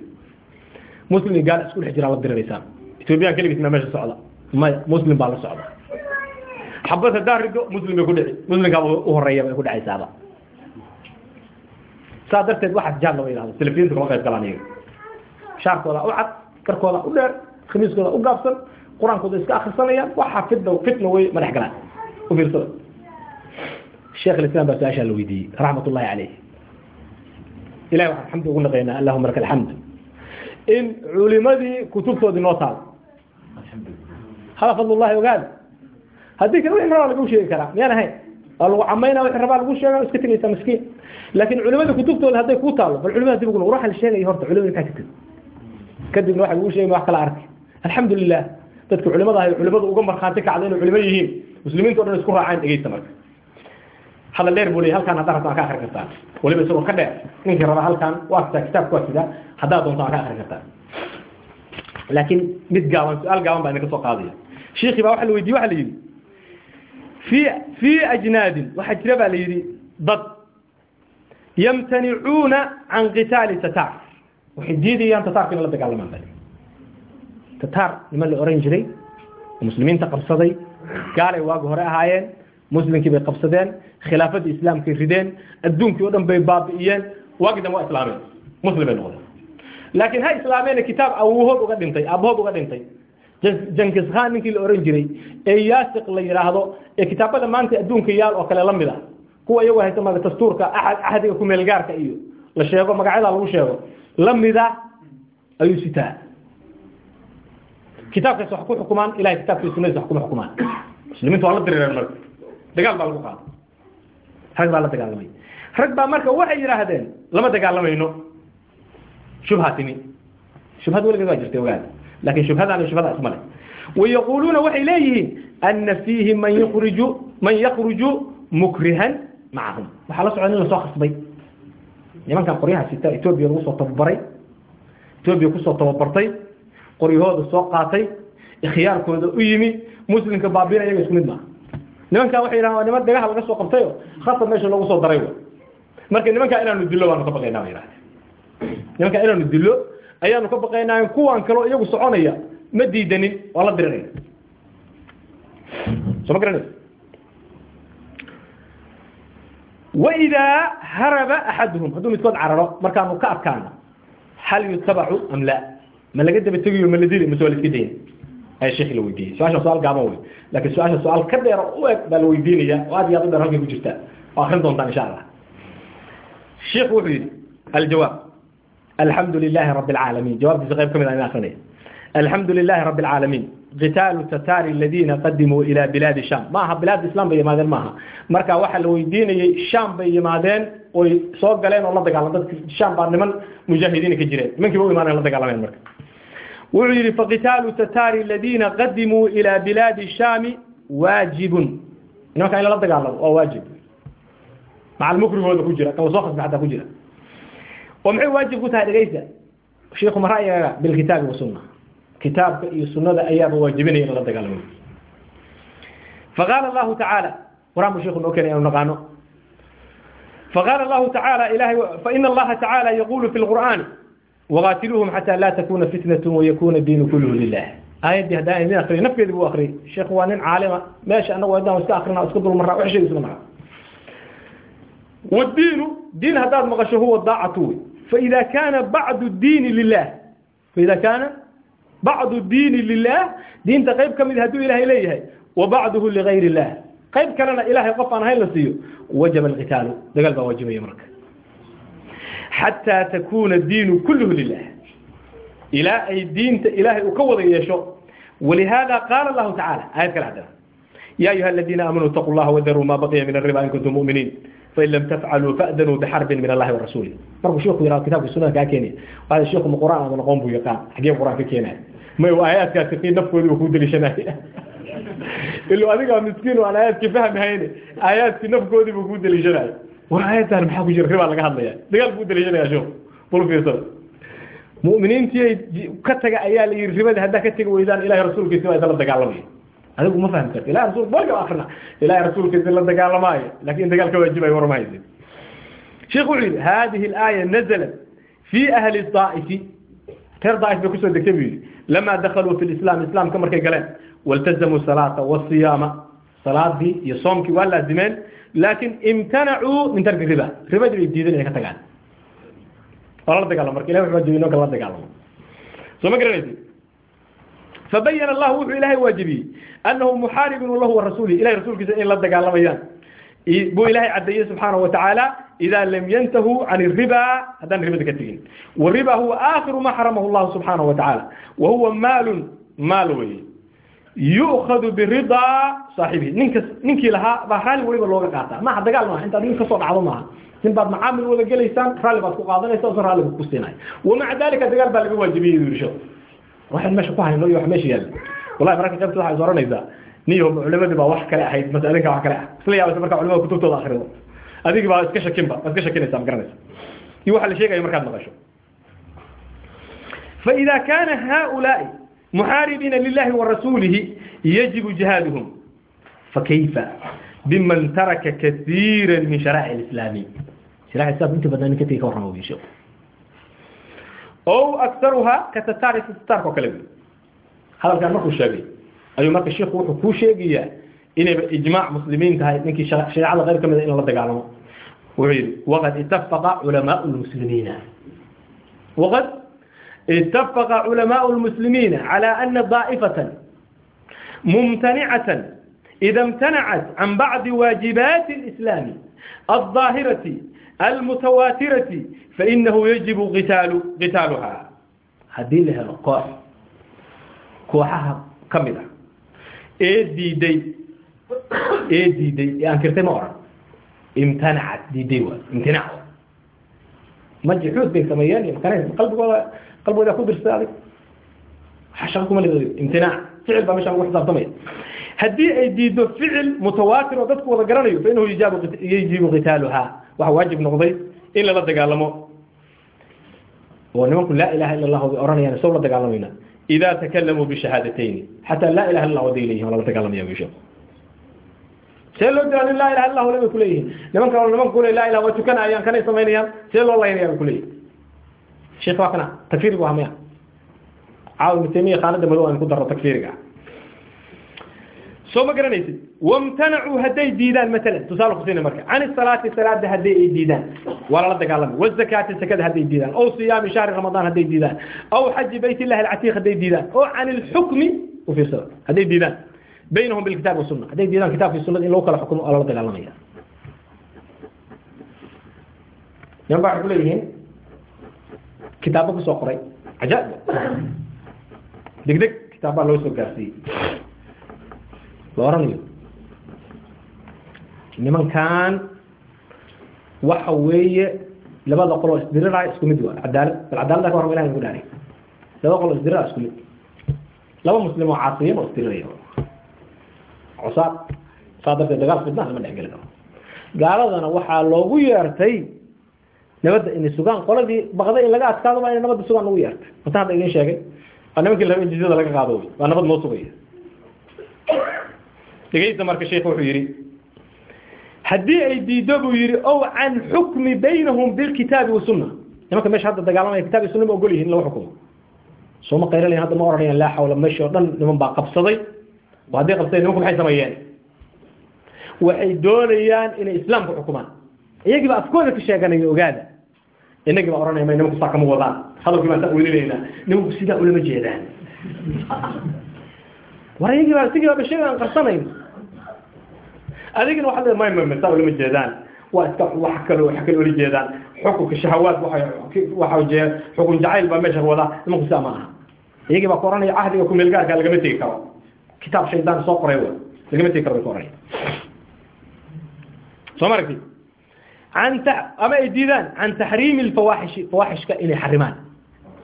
Muslim gaal isku dhex jiraan la diriraysaan ethoobiyan keligiisna meesha socda. Maya muslim baa la socda. Xabad haddaa muslim bay ku dhici. Muslimkaaba u horreeya bay ku dhacaysaaba. Saa darteed waxaas jihaad lama yidhahdo salafiyiintu kama qayb galaan iyaga. Shaarkooda u cad karkooda u dheer khamiiskooda u gaabsan qur'aankooda iska akrisanayaan waxa fitna fitna way madax galaan. U sheekh alislam baa su'aashaa la weydiiyey raxmat ullahi caleyh ilahi waxaan xamdi ugu naqaynaa allahuma laka alxamdu in culimadii kutubtoodii noo taal. Hada fadlullahi ogaada. Haddii kale wixii rabaa lagu sheegi karaa miyaan ahayn? Waa lagu camaynaa wixii rabaa lagu sheega iska tegaysaa miskiin. Laakiin culimada kutubtooda hadday kuu taallo bal culimada dib ugu waxa la sheegaya horta culimada intaa ka teg kadibna waxa lagu sheegay wax kala arkay. Alxamdu lilah dadka culimada ahay culimadu uga markhaanti kacda inay culimo yihiin muslimiinta o dhan isku raacaan dhegeysta marka hadal dheer buu leeyahay halkaan haddaa rabtaan ka akri kartaan waliba isagoo ka dheer ninkii raba halkaan waa sidaa kitaabka waa sidaa haddaa doontaan ka akri kartaan laakiin mid gaaban su'aal gaaban baa idinka soo qaadaya. Shiikii baa waxa la weydiye waxa la yidhi fi fi ajnaadin waxaa jira baa la yidhi dad yamtanicuuna can qitaali tataar waxay diidayaan tataarka in la dagaalamaan baa tataar niman la oran jiray oo muslimiinta qabsaday gaalay waagi hore ahaayeen muslimkii bay qabsadeen khilaafadii islaamkay rideen adduunkii o dhan bay baabi'iyeen waagi dan waa islaameen. Muslim bay noqdeen laakiin ha islaameen kitaab awuhood uga dhintay aabahood uga dhintay. Jankis khan ninkii la oran jiray ee yaasiq la yidhaahdo ee kitaabada maanta adduunka yaal oo kale la mid ah. Kuwa iyagu haysta maga dastuurka axadiga kumeelgaarka iyo la sheego magacyada lagu sheego la mida ayuu sitaa. Kitaabkaas wax ku xukumaan ilahay kitaabkiisa sunadiisa wax kuma xukumaan. Muslimiintu waa la dirireen marka dagaal baa lagu qaaday. Rag baa la dagaalamay. Rag baa marka waxay yidhaahdeen lama dagaalamayno shubha timi. Shubhad weligeed waa jirtay ogaada laakiin shubhadaan shubhada ismale wayaquluuna waxay leeyihiin ana fiihi man yuriju man yakruju mukrihan macahum waxaa la socda in la soo khasbay. Nimankan qoryaha sita etoobiya soo tababaray. Etoobiya ku soo tababartay. Qoryahooda soo qaatay. Ikhyaarkooda u yimi. Muslimka baabina iyaga isku mid maaha nimankaa waxay yidhahan waa niman dhagaha laga soo qabtayo khasab meesha loogu soo daray marka nimankaa inaanu dillo baanu ka baqaynaa ba yidhahde nimankaa inaanu dillo ayaanu ka baqaynaa kuwan kaleo iyagu soconaya ma diidanin waa la dirinaya soo ma garanaysa waidaa haraba axaduhum hadduu midkood cararo markaanu ka adkaano hal yutabacu am la ma laga daba tegiyo ma la dili mase waa la iska dayn ayaa sheekhi la weydiiyey. Su'aasha su'aal gaaban wey laakiin su'aasha ka dheer u eg baa la weydiinaya oo aad iyo aad u dheer halkay ku jirta. Oo akrin doontaan insha allah. Sheikhu wuxuu yidhi aljawaab alxamdu lilahi rabi alcaalamiin jawaabtiisa qayb ka mid a in akrinaya alxamdu lilahi rabi alcaalamiin qitaalu tataari aladiina qadimuu ila bilaadi sham ma aha bilaad bay yimaadeen maaha. Marka waxaa la weydiinayey sham bay yimaadeen oy soo galeen oo la dagaalam dadki sham baa niman mujaahidiina ka jireen. Nimankiiba u imaaneen la dagaalameen marka wuxuu yidhi faqitaalu tataari aladiina qadimuu ila bilaadi shaami waajibun nimanka in lala dagaalamo waa waajib macal mukrigooda ku jira kan lasoo khasba xataa ku jira oo maxay waajib ku tahay dhegaysa sheikhu ma ra'yigaga bilkitaabi wasunna kitaabka iyo sunnada ayaaba waajibinaya in la dagaalamo faqaala allahu tacaala quraan buu sheikhu noo keenay anu naqaano فقال الله تعالى إلهي فإن الله تعالى يقول في القرآن وقاتلوهم حتى لا تكون فتنة ويكون الدين كله لله آية دي هدايا من أخري نفكي دي أخري الشيخ وانين عالمة ماشي أنا وإدنا واسكا أخرنا واسكدوا المرة وحشي يسمع والدين دين هداد مغشه هو الضاعة فإذا كان بعد الدين لله فإذا كان بعض الدين لله دين تقيب كم يهدو إله إليه وبعضه لغير الله qayb kalena ilaahay qof aan ahayn la siiyo wajaba alqitaalu dagaal baa waajibaya marka xataa takuuna diinu kulluhu lilah ilaa ay diinta ilaahay uu ka wada yeesho ولهذا قال الله تعالى آية كالعدد يا أيها الذين آمنوا اتقوا الله وذروا ما بقي من الربا إن كنتم مؤمنين فإن لم تفعلوا فأذنوا بحرب من الله ورسوله مرة شيخ يرى كتاب السنة كاكيني وهذا الشيخ من القرآن من قوم بيقام حقيقة القرآن كينا ما هو آيات كاتقين نفقه وكود لشناه ilo adiga miskiin aan aayadkii fahmahayne aayaadkii nafkoodii buu ku daliishanaya war aayaddan maxaa ku jira? Ribaa laga hadlaya. Dagaal buu daliishanaya sheekh bul fiirsada. Mu'miniintii ka taga ayaa la yiri ribada haddaa ka tegi weydaan ilahay rasuulkiisa waa isla dagaalamaya. Adigu ma fahmi ilahay rasuul bolka akrina ilahay rasuulkiisa la dagaalamaayo. Laakiin dagaal ka waajibayo war ma sheekh wuxuu yidhi hadihi alaaya nazalat fi ahli daa'ifi. Reer daa'if bay ku soo degtay buu yidhi. Lama dakhaluu fi lislam islaamka markay galeen والتزموا الصلاة والصيام صلاة دي يصومك ولا زمان لكن امتنعوا من ترك الربا الربا دي يديدن انك تقال ولا تقال مرك إلهي وحبا جبينوك الله تقال ثم قرأت فبين الله وحو إلهي واجبي أنه محارب الله ورسوله إلهي رسولك إن الله تقال ميان بو إلهي عدي سبحانه وتعالى إذا لم ينتهوا عن الربا هذا الربا تكتين والربا هو آخر ما حرمه الله سبحانه وتعالى وهو مال مالوي يؤخذ برضا صاحبه نينك نينكي لها با رالي وليبا لوغا قاتا ما حد دغال ما انت ادين كسو دعدو ما nin baad macaamil wada gelaysaan raalli baad ku qaadanaysa oo raalli ku siinay wamaca dalika dagaal baa laga waajibiyay wiirsho waxaan meesha ku hayno iyo wax meesha yaal wallahi marka qabta waxa sooranaysa niyo culimadu baa wax kale ahayd mas adinka wax kale ah isla yaabay marka culimadu kutubtooda akhrido adiga baa iska shakin ba iska shakinaysa ma garanaysa iyo waxa la sheegay markaad maqasho فإذا كان هؤلاء محاربين لله ورسوله يجب جهادهم فكيف بمن ترك كثيرا من شرائع الإسلام شرائع الإسلام انت بدنا كتير كورنا وبيشو أو أكثرها كتتار ستار وكلام هذا كان مركو الشافعي أيو مركو الشيخ وحو كو شيقيا إن إجماع مسلمين تهي نكي شريعة غير كما إن الله تقالوا وعيد وقد اتفق علماء المسلمين وقد اتفق علماء المسلمين على أن ضائفة ممتنعة إذا امتنعت عن بعض واجبات الإسلام الظاهرة المتواترة فإنه يجب قتال قتالها هذه لها القائل كوحها كاملة ايه دي دي دي يعني كرتين امتنعت دي دي امتنعت امتناع مجحود بين سميان مكانين قلبك ولا قلبه إذا كبر ذلك حشركم اللي امتناع فعل بمشان وحده ضمير هدي أي ديدو فعل متواتر وضدك وضا قرانيو فإنه يجاب يجب قتالها وهو واجب نقضي إلا لا دقالمو ونمكن لا إله إلا الله أراني أنا سوى دقالمينا إذا تكلموا بشهادتين حتى لا إله إلا الله ودي إليهم ولا دقالم يا بيشو سيلو دان لا إله إلا الله لم يكن ليه لمن كان لمن كل لا إله وتكن أيام كان يسمين أيام سيلو الله ينيا بكل شيخ واقنا تكفير وهميا عاود متيمية خالد ملوء أن قدر تكفير سو ما قرنيsid وامتنعوا هدي ديدان مثلا تصال خصينا مركا عن الصلاة الصلاة هدي ديدان ولا لا دقالم والزكاة الزكاة هدي ديدان أو صيام شهر رمضان هدي ديدان أو حج بيت الله العتيق هدي ديدان أو عن الحكم وفي الصلاة هدي ديدان بينهم بالكتاب والسنة هدي ديدان كتاب في السنة إن لو كلا حكم ولا لا دقالم إياه ينبع يقول لهم كتابك سوقري عجائب دق دق كتابا لو سوقرسي la oranayo nimankan waxa weeye labada qoloo isdiriraya isku mid waa cadaalad bal cadaalada ka warma ilahay ku dhaari labada qoloo isdiriraya isku mid laba muslim oo caasiyin oo isdiriraya cusaad saa darteed dagaal fidnaa lama dhex geli gaaladana waxaa loogu yeertay nabadda inay sugaan qoladii baqda in laga adkaado baa inay nabadda sugaan lagu yeertay. Mata hadda idin sheegay waa nimankii laba jizyada laga qaado wey waa nabad noo sugaya. Dhegeysta marka sheekh wuxuu yidhi haddii ay diido buu yidhi ow can xukmi baynahum bilkitaabi wasunna nimanka meesha hadda dagaalamaya kitab iyo sunna ma ogol yihiin in lagu xukumo. Soo ma qayranayan hadda ma oranayaan laa xawla meesha o dhan niman baa qabsaday hadday qabsaday nimanku maxay sameeyeen waxay doonayaan inay islaamka xukumaan iyagii baa afkooda ka sheeganaya ogaada inagii baa oranaya may nimanku saa kama wadaan hadalkii baan saa welinayna nimanku sidaa ulama jeedaan war iyagii baa sigii baaba sheegaan qarsanayn adigina waxaad leedahay may may saa ulama jeedaan waa iska wax kale wax kale ula jeedaan xukunka shahawaad waxa jee xukun jacayl baa meesha wada nimanku saa ma aha iyagii baa ku oranaya cahdiga ku meelgaarka lagama tegi karo kitaab shaydaan soo qoray wa lagama tegi karo bay ku oranaya soo ma aragtid can ama ay diidaan can taxriimi alfawaaxishi fawaaxishka inay xarimaan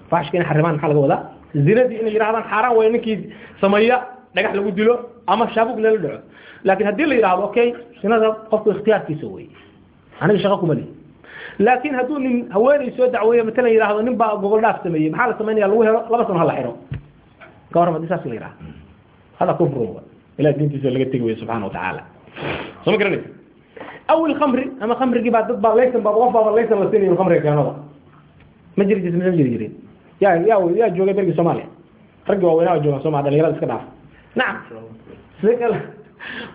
fawaaxishka inay xarimaan maxaa laga wadaa? Zinadii inay yidhahdaan xaaraan way ninkii sameeya dhagax lagu dilo ama shaabug lala dhaco. Laakiin haddii la yidhahdo okay sinada qofku ikhtiyaarkiisa wey. Aniga shaqo kuma lihi. Laakiin hadduu nin haweeney soo dacweeyo matalan yidhahdo nin baa gobol dhaaf sameeyey maxaa la samaynaya lagu helo laba sano hala xiro. Ka warram haddii saas la yidhaha hada kufrun ilahi diintiisa laga tegi weye subxana wa tacaala soo ma garanaysa aw ilkhamri ama khamrigii baa dad baa laysan baa qof baaba laysan la siinayo khamriga keenada ma jiri jirta ma jiri jirin yaa yaa yaa joogay bergii soomaaliya raggii waaweynaa joogaan soomaliya dhalinyarada iska dhaaf nacam sida kale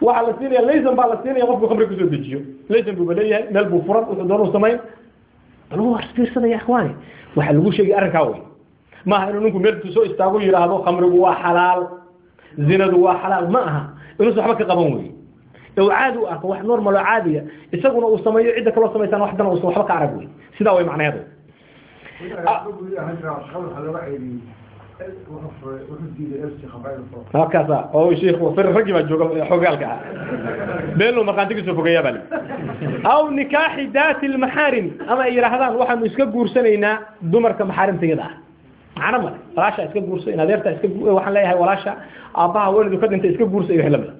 waxaa la siinaya laysan baa la siinaya qofku khamri ku soo dejiyo laysan buu ba leeyahay meel buu furan wuxuu doonu samayn lagu fiirsanaya ikhwaani waxa lagu sheegay arrinkaa wey maaha inuu ninku meel soo istaago yidhaahdo khamrigu waa xalaal zinadu waa xalaal ma aha. Inuusan waxba ka qaban wey oo caadi u arko wax normal oo caadiya isaguna uu sameeyo cidda kaloo samaysaan waxdana uusan waxba ka arag wey sidaa way macnaheedu. Halkaasa oo sheekhu fir raggi baa jooga xogaalka ah. Beelo marqaantigiisu fogeeyaa baa aw nikaaxi daati almaxaarim ama ay yidhaahdaan waxaanu iska guursanaynaa dumarka maxaarimtayada ah macno male walaasha iska guurso in adeerta iska waxaan leeyahay walaasha aabbaha welidu ka dhintay iska guurso wixii lamida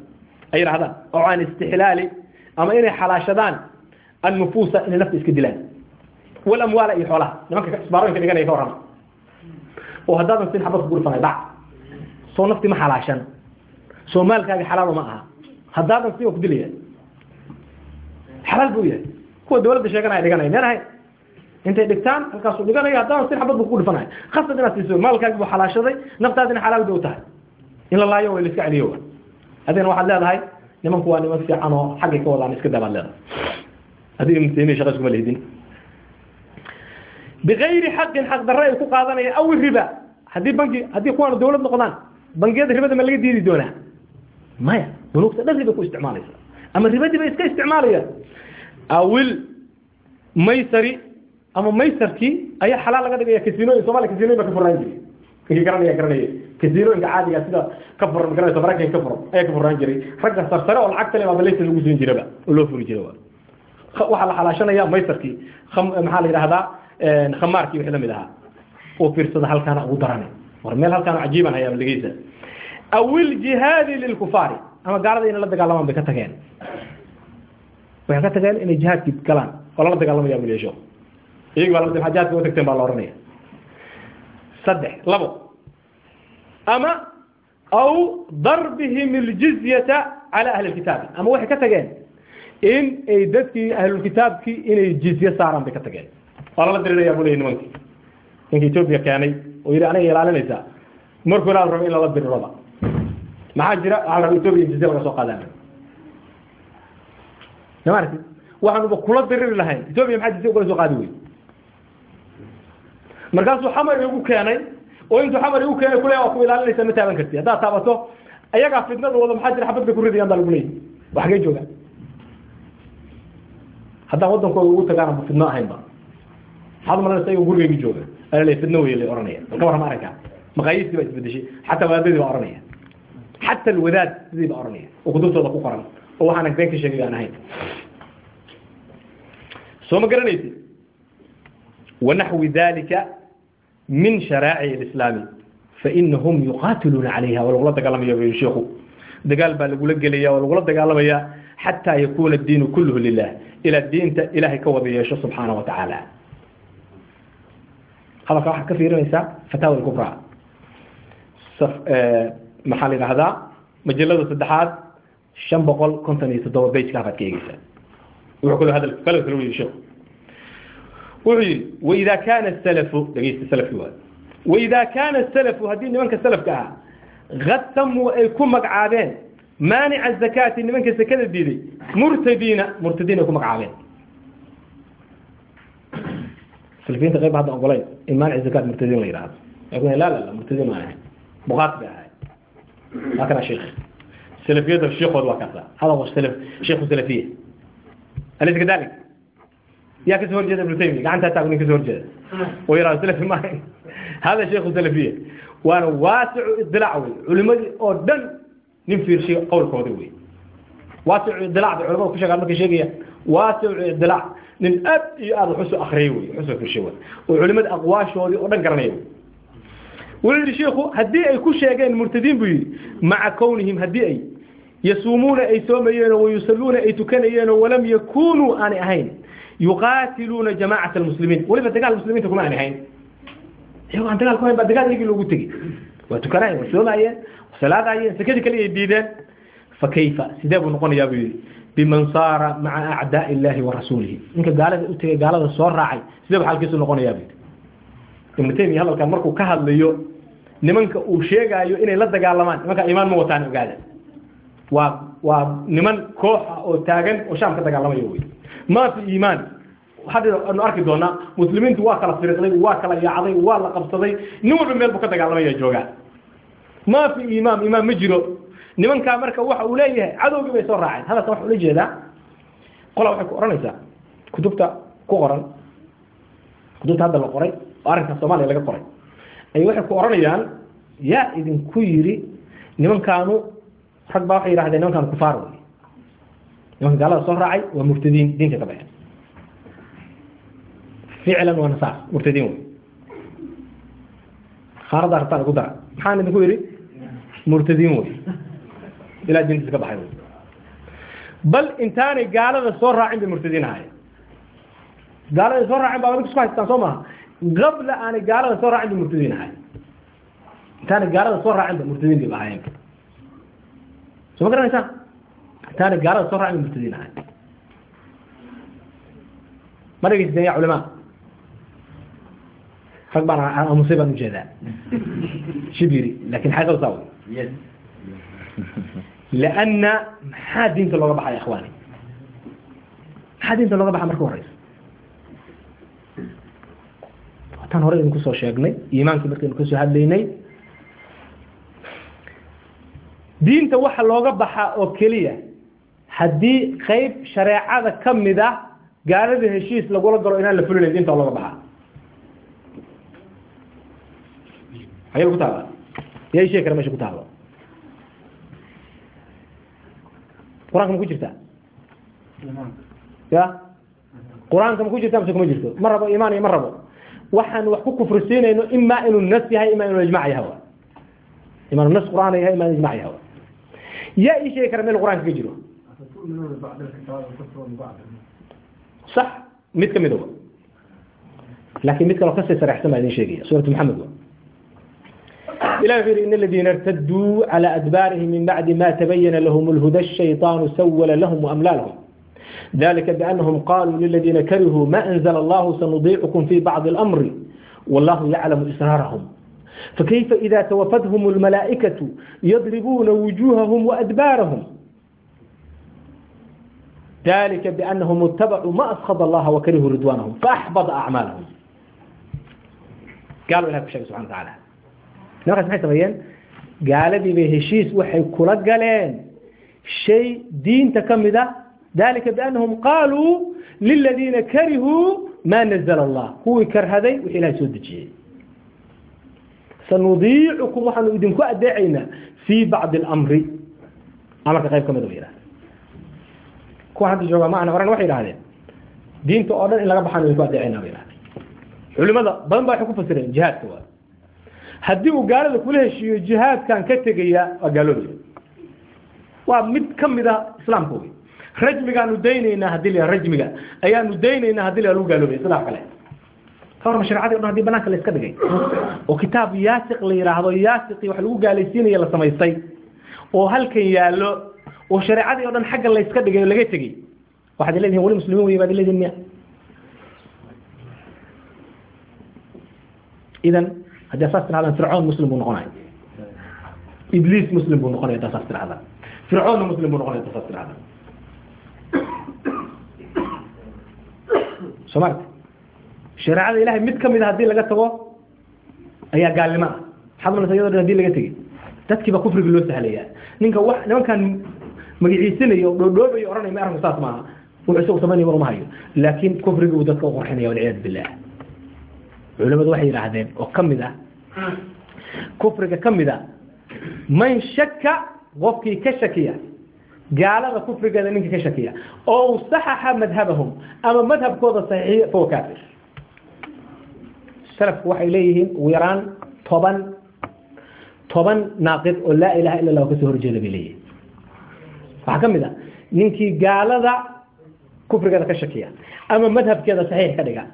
ay yidhahdaan oo can istixlaali ama inay xalaashadaan annufuusa inay nafta iska dilaan. Walamwaala iyo xoolaha nimanka isbaarooyinka dhiganaya ka warrama. Oo haddaadan sin xabad ku dhac soo naftii ma xalaashan. Soo maalkaaga xalaal ma aha. Haddaadan sin ku dilaya. Xalaal buu yahay. Kuwa dawladda sheeganaya dhiganaya. Meen intay dhigtaan halkaasuu dhiganaya haddaadan sin xabad buu ku dhufanaya khasab inaad siiso maalkaagi buu xalaashaday naftaadina xalaal bay u tahay. In la laayo way la iska celiyo. Adigana waxaad leedahay nimanku waa niman fiican oo xaggay ka wadaan iska dabaad leedahay. Adiga mutaymiya shaqa iskuma bigayri xaqin xaq darre ay ku qaadanayaan aw riba. Haddii banki haddii kuwaanu dawlad noqdaan bangiyada ribada ma laga diidi doonaa? Maya bunuugta dhan riba ku isticmaalaysa. Ama ribadii bay iska isticmaalayaan. Awil maysari ama maysarkii ayaa xalaal laga dhigaya kasinooyin somalia kasinooyin baa ka furaan jiray. Ninkii garanaya garanaya. Kasinooyinka caadiga sida ka furan garanaysa maraykanka ka furan ayaa ka furaan jiray. Ragga sarsare oo lacagta le baaba laysan lagu siin jiraba oo loo furi jiray waxaa la xalaashanaya maysarkii. Maxaa la yidhahdaa khamaarkii wixii la mid ahaa. Oo fiirsada halkaana ugu daranay war meel halkaan cajiiban hayaa dhegeysa awil jihaadi lilkufaari ama gaalada inay la dagaalamaan bay ka tageen. Waxay ka tageen inay jihaadkii galaan oo lala dagaalamaya buleesho iyagi baa la jihaadka u tagteen baa la oranaya saddex labo. Ama aw darbihim aljizyata cala ahli lkitaabi ama waxay ka tageen in ay dadkii ahlulkitaabkii inay jizye saaraan bay ka tageen. Waa lala diriraya bu leyi nimankii. Ninka etoobiya keenay oo yidhi aniga ilaalinaysaa. Markuu ilaal rabo in lala diriroba maxaa jira? Waxaa la raba etoobiya jizye laga soo qaadaan ma aragtid waxaanuba kula diriri lahayn. Etoobiya maxaa jizye ugala soo qaadi wey markaasuu xamar igu keenay oo intuu xamar igu keenay kule waa ku ilaalinaysa ma taaban karti haddaad taabato ayagaa fitnada wada maxaa jira xabad bay ku ridayaan baa lagu leeyahy wa joogaan haddaan waddankooda ugu tagaanaba fidno ahaynba maxaad malanaysa iyago gurigaygi jooga. Alale fidno wey la oranaya. Ka warrama arrinkaa? Maqaayiistii baa isbedeshay. Xataa wadaadadii baa oranaya. Xata alwadaad sidii baa oranaya. Oo kutubtooda ku qoran. Oo waxaanan been ka sheegay aan ahayn. Soo ma garanaysi wanaxwi dalika min sharaa'ic alislaami fainahum yuqaatiluuna calayha waa lagula dagaalamaya bu sheikhu dagaal baa lagula gelaya waa lagula dagaalamaya xataa yakuuna addiinu kulluhu lilah ilaa diinta ilaahay ka wada yeesho subxaana wa hadalka waxaad ka fiirinaysaa fataawa alkubra maxaa la yidhahdaa majalada saddexaad shan boqol konton iyo toddoba bejka habaad ka eegeysaa wuxuu kaloo hadal kale kale yidhi sheekhu wuxuu yidhi waida kaana salafu dhegeysta salafki waa waida kaana salafu haddii nimanka salafka ahaa kad samuu ay ku magacaabeen maanica zakaati nimanka zakada diiday murtadiina murtadiin ay ku magacaabeen. Salafiyiinta qayb hadda ogolayn in maanic zakaat murtadiin la yidhahdo laakin la la la murtadiin ma ahayn buqaat bay ahayd waa kana sheekh. Salafiyada sheekhood waa kasa hada wa salaf sheekhu salafiya. Alaysa kadalik yaa ka soo horjeeda ibnu taymiya gacanta taagu nin ka soo horjeeda oo yaraado salafi ma ahayn hada sheekhu salafiya waana waasicu idilaac wey culimadii oo dhan nin fiirshay qowlkooda wey waasicu idilaac bay culimada ku sheegaan markay sheegaya waasicu idilaac nin aad iyo aad waxusoo akriyay wey waxusoo fiirshay wey oo culimada aqwaashoodii oo dhan garanaya wey wuxuu yidhi sheikhu haddii ay ku sheegeen murtadiin buu yidhi maca kownihim haddii ay yasuumuuna ay soomayeenoo wayusalluuna ay tukanayeenoo walam yakunuu aanay ahayn yuqaatiluuna jamaacata almuslimiin. Weliba dagaal muslimiinta kuma aanay ahayn. Iyagoo aan dagaal ku hayn baa dagaal iyagii loogu tegey. Waa tukanaayeen waa soomaayeen waa salaadaayeen sakadii kale ay diideen. Fa kayfa? Sidee buu noqonayaa buu yidhi. Biman saara maca acdaa illahi wa rasuulihi. Ninka gaalada u tegay gaalada soo raacay sidee buu xalkiisu noqonayaa buu yidhi. Ibnu taymiya hadalkan markuu ka hadlayo nimanka uu sheegaayo inay la dagaalamaan nimanka iimaan ma wataan ogaada waa waa niman koox ah oo taagan oo shaam ka dagaalamayo wey ma iimaan. Hadda anu arki doonaa muslimiintu waa kala firiqday waa kala yaacday waa la qabsaday. Nin walba meel buu ka dagaalamaya joogaa ma fi iimaan iimaan ma jiro. Nimankaa marka waxa uu leeyahay cadowgii bay soo raaceen. Hadalkan waxa ula jeedaa? Qola waxay ku odhanaysaa kutubta ku qoran. Kutubta hadda la qoray oo arrinka soomaaliya laga qoray. Ay waxay ku odhanayaan yaa idinku yidhi nimankaanu rag baa waxay yidhahdeen nimankaanu kufaar wey nimanka gaalada soo raacay waa murtadiin diinta ka baxeen ficlan waa nasaar murtadiin wey khaanada rabtaan igu dara maxaan idinku yidhi murtadiin wey ilaa diintiisa ka baxay bal intaanay gaalada soo raacin bay murtadiin ahaayeen gaalada soo raacin baa wali isku haystaan soo maha qabla aanay gaalada soo raacin bay murtadiin ahaayeen intaanay gaalada soo raacin ba murtadiin bay ahaayeen soo ma garanaysaa taana gaalada soo raacin murtadiin ahay ma dhegeysateen ya culamaa rag baan aamusay baan u jeedaa shibiri laakiin xaqa saa wey lanna maxaa diinta looga baxaya akhwaani maxaa diinta looga baxa marka horeysa tan hore idin ku soo sheegnay iimaankii markaynu ka soo hadlaynay diinta waxa looga baxa oo keliya haddii qeyb shareecada ka mid ah gaalada heshiis lagula galo inaan la fulinayn diinta looga baxa. Hagee ku taala yaa sheegi kara meesha ku taalo qur'aanka ma ku jirta ya? Qur'aanka ma ku jirta mise kuma jirto? Ma rabo imaan iyo ma rabo? Waxaan wax ku kufrisiinayno ima inuu nas yahay ima inuu ijmac yahay. Ima inuu nas qur'aan yahay ima inuu ijmac yahay. Yaa ii sheegi kara meel qur'aanka ka jiro sax mid ka mida laakiin mid kaloo ka sii sarexsan baa idin sheegaya suuratu maxamed wa ilah wuxuu yidhi in aladiina irtaduu cala adbaarihim min bacdi ma tabayana lahum lhuda shayطaanu sawala lahum waamlaalahum dalika bianahum qaluu liladiina karihuu ma anzla allahu sanudickum fi bacdi اlamri wallahu yaclamu israarahum fakayfa ida tawafathum اlmalaa'ikaةu yadribuuna wujuhahum waadbaarahum ذلك بأنهم اتبعوا ما أسخط الله وكرهوا رضوانهم فأحبط أعمالهم قالوا لها بشكل سبحانه وتعالى nimankaas maxay sameeyeen gaaladii bay heshiis waxay kula galeen shay diinta ka mid a dalika biannahum qaaluu liladiina karihuu maa nazla allah kuwii karhaday wixii ilahay soo dejiyey sanudiicukum waxaanu idinku adeecaynaa fii bacdi اlamri kuwa hadda jooga ma ana oran waxay yidhahdeen diinta oo dhan in laga baxaan idinku adeecaynaa bay yidhahdeen culimada badan ba waxay ku fasireen jihaadka waa haddii uu gaalada kula heshiiyo jihaadkan ka tegaya waa gaaloobaya waa mid ka mid a islaamka wey rajmigaanu daynaynaa haddii la rajmiga ayaanu daynaynaa haddii la lagu gaaloobay sidaa kale kawarma shareecadii dhan haddii banaanka la dhigay oo kitaab yaasiq la yidhaahdo yaasiqii wax lagu gaalaysiinaya la samaystay oo halkan yaallo oo shareecadii o dhan xagga la iska dhigay oo laga tegey. Waxaad leedihin wali muslimiin wey baad leedihin miya. Idan haddii asaas tirahdaan fircoon muslim buu noqonaya ibliis muslim buu noqonaya haddaa saas tirahdaan. Fircoonna muslim buu noqonaya haddaa saas tirahdaan. Soo marta shareecada ilahay mid ka mid a haddii laga tago ayaa gaalnimo ah. Maxaad malaysa iyado dhan haddii laga tegey dadkiiba kufriga loo sahlayaa ninka wax nimankan magaciisanayo o dhoodhoobayo ohanay ma arinku saas maaha. Wuxuu isagu samaynaya mar uma hayo laakin kufriga uu dadka uqurxinaya walciyaadu billah. Culimadu waxay yidhaahdeen oo ka mid ah kufriga ka mid a man shaka qofkii ka shakiya gaalada kufrigeeda ninka ka shakiya oo saxaxa madhabahum ama madhabkooda saxiixiya fahuwa kafir salafku waxay leeyihiin ugu yaraan toban toban naaqid oo laa ilaha illa lah ka soo horjeeda bay leeyihiin waxaa ka mid a ninkii gaalada kufrigeeda ka shakiya ama madhabkeeda saxiix ka dhiga.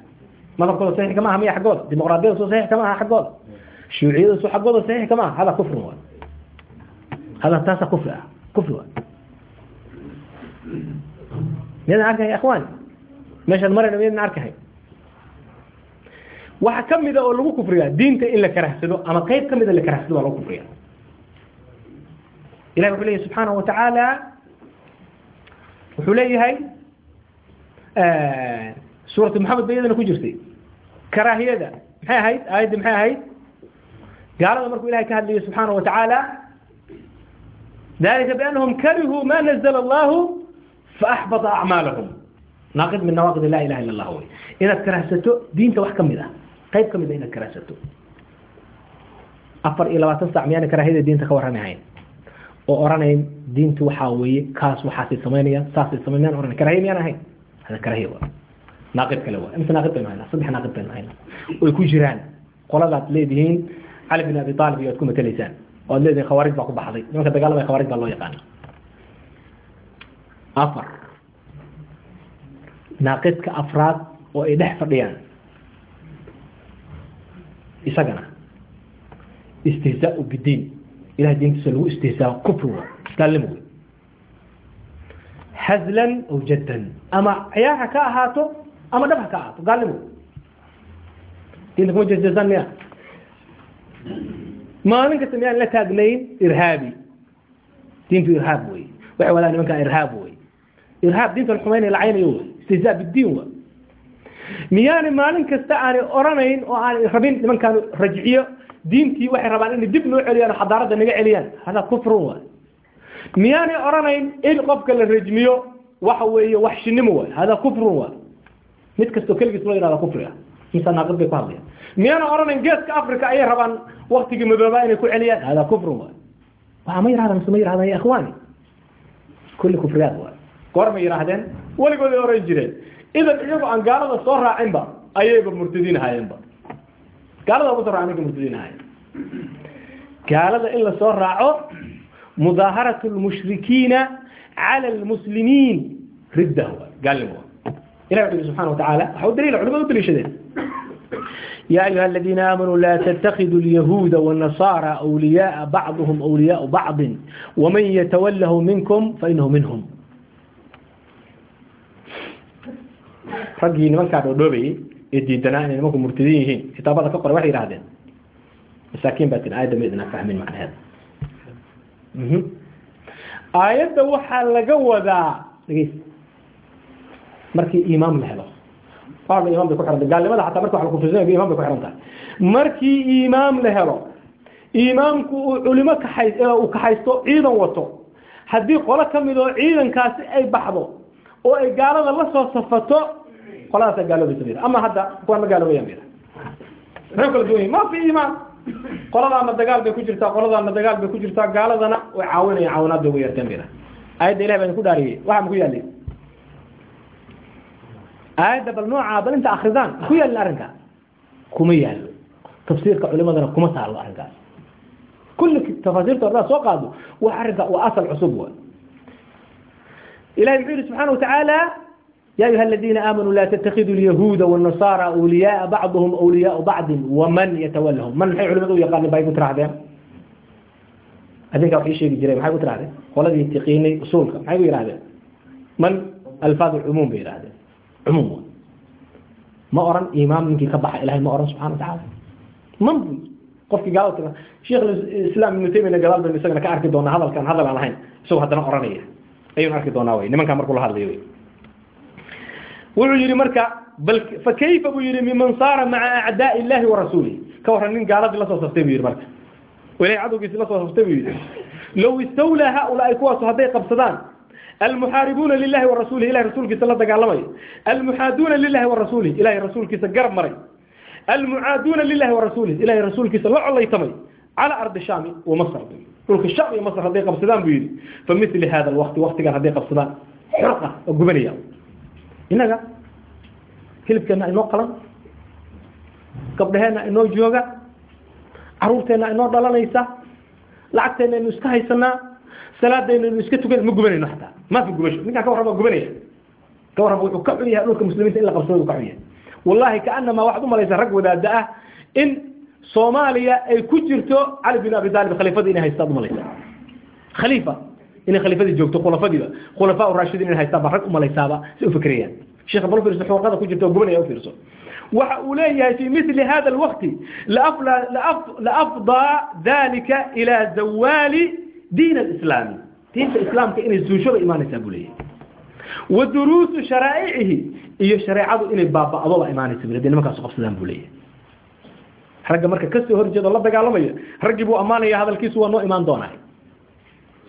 Madhabkooda saxiix kama aha miya xaggooda. Dimuqraadiyada soo saxiix kama aha xaggooda. Shuuciyada soo xaggooda saxiix kama aha. Hada kufri wa hada taasa kufri ah. Kufri wa miyadan arkahay akhwani meeshaan marayna miyadan arkahay waxa kamida oo lagu kufriya diinta in la karahsado ama qayb kamida la karahsado baa lagu kufriya ilahi wuxuu leeyahy subxaanahu watacaala wuxuu leeyahay suuratu maxamed ba iyadana ku jirtay. Karaahiyada maxay ahayd? Aayaddi maxay ahayd? Gaalada markuu ilahay ka hadlayo subxaanahu watacaala dalika biannahum karihuu ma nazla allahu faaxbata acmaalahum. Naaqid min nawaaqid la ilaha illa allah wey inaad karahsato diinta wax ka mid ah. Qayb ka mid a inaad karahsato afar iyo labaatan sac miyaana karaahiyada diinta ka warramahayn oo oranayn diintu waxaa weeye kaas waxaasay samaynayaan saasay samayn miyaan oranay karahiya miyaan ahayn? Hada karahiya wa naaqid kale wa imse naaqid baynu haynaa saddex naaqid baynu haynaa way ku jiraan. Qoladaad leedihiin cali bin abi aalib iyo ad ku matelaysaan oo ad leedihin khawaarij baa ku baxday. Nimanka dagaalamaya khawaarij baa loo yaqaana afar. Naaqidka afraad oo ay dhex fadhiyaan. Isagana. Istihzaau bidiin ilahay diintiisa lagu istihzaa kufri wa gaalnimo wey hazlan aw jaddan ama ciyaar ha ka ahaato ama dhab ha ka ahaato gaalnimo diinta kuma jezjezaan miya maalin kasta miyaan la taagnayn irhaabi diintu irhaab wey waxay wadaan nimankaa irhaab wey irhaab diinta la xumaynaya lacaynayo wey istihzaa bidiin wa miyaanay maalin kasta aanay oranayn oo aanay rabin nimankaan rajciyo diintii waxay rabaan inay dib noo celiyaan xadaaradda naga celiyaan. Hada kufrun waay. Miyaanay oranayn in qofka la rajmiyo waxa weeye wax shinimo waay. Hada kufrun waay. Mid kastoo keligiis loo yihahda kufri ah. Mise naaqid bay ku hadlayaan. Miyaana oranayn geeska africa ayay rabaan waktigii madoobaa inay ku celiyaan. Hada kufrun waay. Waxa ma yihahdan mise ma yihahdan ya ikhwani kulli kufriyaad waay. Goor may yidhaahdeen weligood ay oran jireen. Idan iyagu aan gaalada soo raacinba ayayba murtadiin ahaayeenba gaalada ugu soo raaca marka muslimiinaayo gaalada in la raaco mudaaharatu lmushrikiina cala lmuslimiin ridda wa gaalnimo ilahi wuxu yidhi subxana watacaala waxa u daliila culimada u daliishadeen يا أيها الذين آمنوا لا تتخذوا اليهود والنصارى أولياء بعضهم أولياء بعض ومن يتوله منكم فإنه منهم رجي نمان كادو دوبي ee diidanaa inay nimanku murtadiin yihiin kitaabada ka qoray waxay yidhahdeen masaakiin baa tin aayadda ma fahmin macnaheeda aayadda waxaa laga wadaa dhegeys markii imaam la helo. Waaba imaam bay ku xiranta gaalnimada xataa marki wa la kufrisanay imaam bay ku tahay markii imaam la helo imaamku uu culimo kaxay uu kaxaysto ciidan wato. Haddii qolo ka mid oo ciidankaasi ay baxdo oo ay gaalada la soo safato qoladaasa gaaloobaysa mid ama hadda kuwaan ma gaaloobayaan mid muxuu kala duwan yahi ma fi imaan qoladaana dagaal bay ku jirtaa qoladaana dagaal bay ku jirtaa gaaladana way caawinayaan caawinaad bay ugu yarteen mid aayadda ilahi baan ku dhaariyey waxa ma ku yaallay aayadda bal noocaa bal inta akridaan ku yaalin arrinka kuma yaallo. Tafsiirka culimadana kuma taalo arrinkaas. Kulli tafaasiirta hordaa soo qaado wax arrinka waa asal cusub wa ilahi muxuu yihi subxana watacaala ya ayuha aladiina aamanuu laa tatakiduu lyahuuda wاnasaara awliyaaa bacduhum awliyaau bacdin waman yatawalahum man maxay culimadu u yaqaanin bay ku tirahdeen adinkaa wax ii sheegi jiray maxay ku tirahdeen qoladii tiqiinay usuulka maxay ku yihahdeen man alfaad cumuum bay yihahdeen cumuum ma oran imaam ninkii ka baxa ilahay ma oran subxana watacaala man bu qofkii gaala tira sheekh islaam ibnu taymiyana gadaal baynu isagana ka arki doonaa hadalkan hadal aan ahayn isagoo haddana oranaya ayaynu arki doonaa wey nimankaa markuu la hadlayo wey wuxuu yihi marka bal fa kayfa? Buu yihi miman saara maca acdaa illahi wa rasuulih ka waran nin gaaladii la soo saftay buu yihi marka. Ilahay cadowgiisi la soo saftay buu yihi low istawlaa haulaai kuwaasu hadday qabsadaan almuxaaribuuna lilahi wa rasulih ilahay rasuulkiisa la dagaalamay. Almuxaaduuna lilahi wa rasulih ilahay rasuulkiisa garab maray. Almucaaduuna lilahi wa rasulih ilahay rasuulkiisa la colaytamay cala ardi shaami wa masr dhulka sham iyo masr hadday qabsadaan buu yihi fa hada alwaqti waktigan hadday qabsadaan. Xurqa oo gubanaya innaga hilibkeenna inoo qalan? Gabdhaheenna inoo jooga? Caruurteenna inoo dhalanaysa? Lacagteenna inu iska haysanaa salaadeenna inu iska tukan? Ma gubanayno xataa. Ma fi gubasho ninkaan ka warrama gubanaya ka warrama wuxuu ka xun yahay dhulka muslimiinta in la qabsado ka xun yahay wallahi kaanama waxaad umalaysaa rag wadaada ah in soomaaliya ay ku jirto cali bin abi talib khaliifadii inay haystaan umalaysaa khaliifa inay khaliifadii joogto khulafadiiba khulafaa raashidiin inay haystaan baa rag umalaysaaba si u fikrayaan sheekh bal fiirso xurqada ku jirta oo gubanaya u fiirso. Waxa uu leeyahay fi mithli hada alwaqti laafdaa dalika ila zawali diin alislaami diinta islaamka inay zuusho imaanaysaa buu leeyahay. Wa duruusu sharaa'icihi iyo shareecadu inay baaba'do imaanaysa buu nimankaas qabsadaan buu leeyahay. Ragga marka ka soo horjeedo la dagaalamaya raggii buu ammaanaya hadalkiisu waa noo imaan doonaa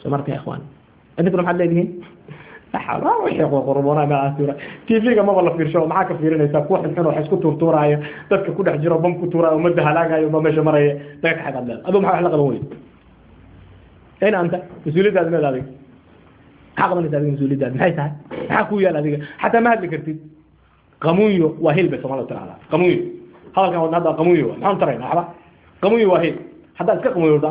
soo marka ikhwaan idinkuna maxaad leedihiin? Tvga maba la fiirsho maxaa ka fiirinaysaa kuwa xunxun oo isku tuurtuuraayo dadka ku dhex jiro bam ku tuuraayo umada halaagayo ba meesha maraya daga ka xagaad leeda aduu maxaa wax la qaban wey ayna anta mas'uuliyaddaadi meed adiga. Maxaa qabanaysa adiga mas'uuliyaddaadi maxay tahay? Maxaa ku yaal adiga? Xataa ma hadli kartid. Qamunyo waa hil bay soomaalida tirahdaa qamunyo hadalkan wadna hadda qamunyo maxaan tarayna waxba? Qamunyo waa hil haddaad iska qamunyoorto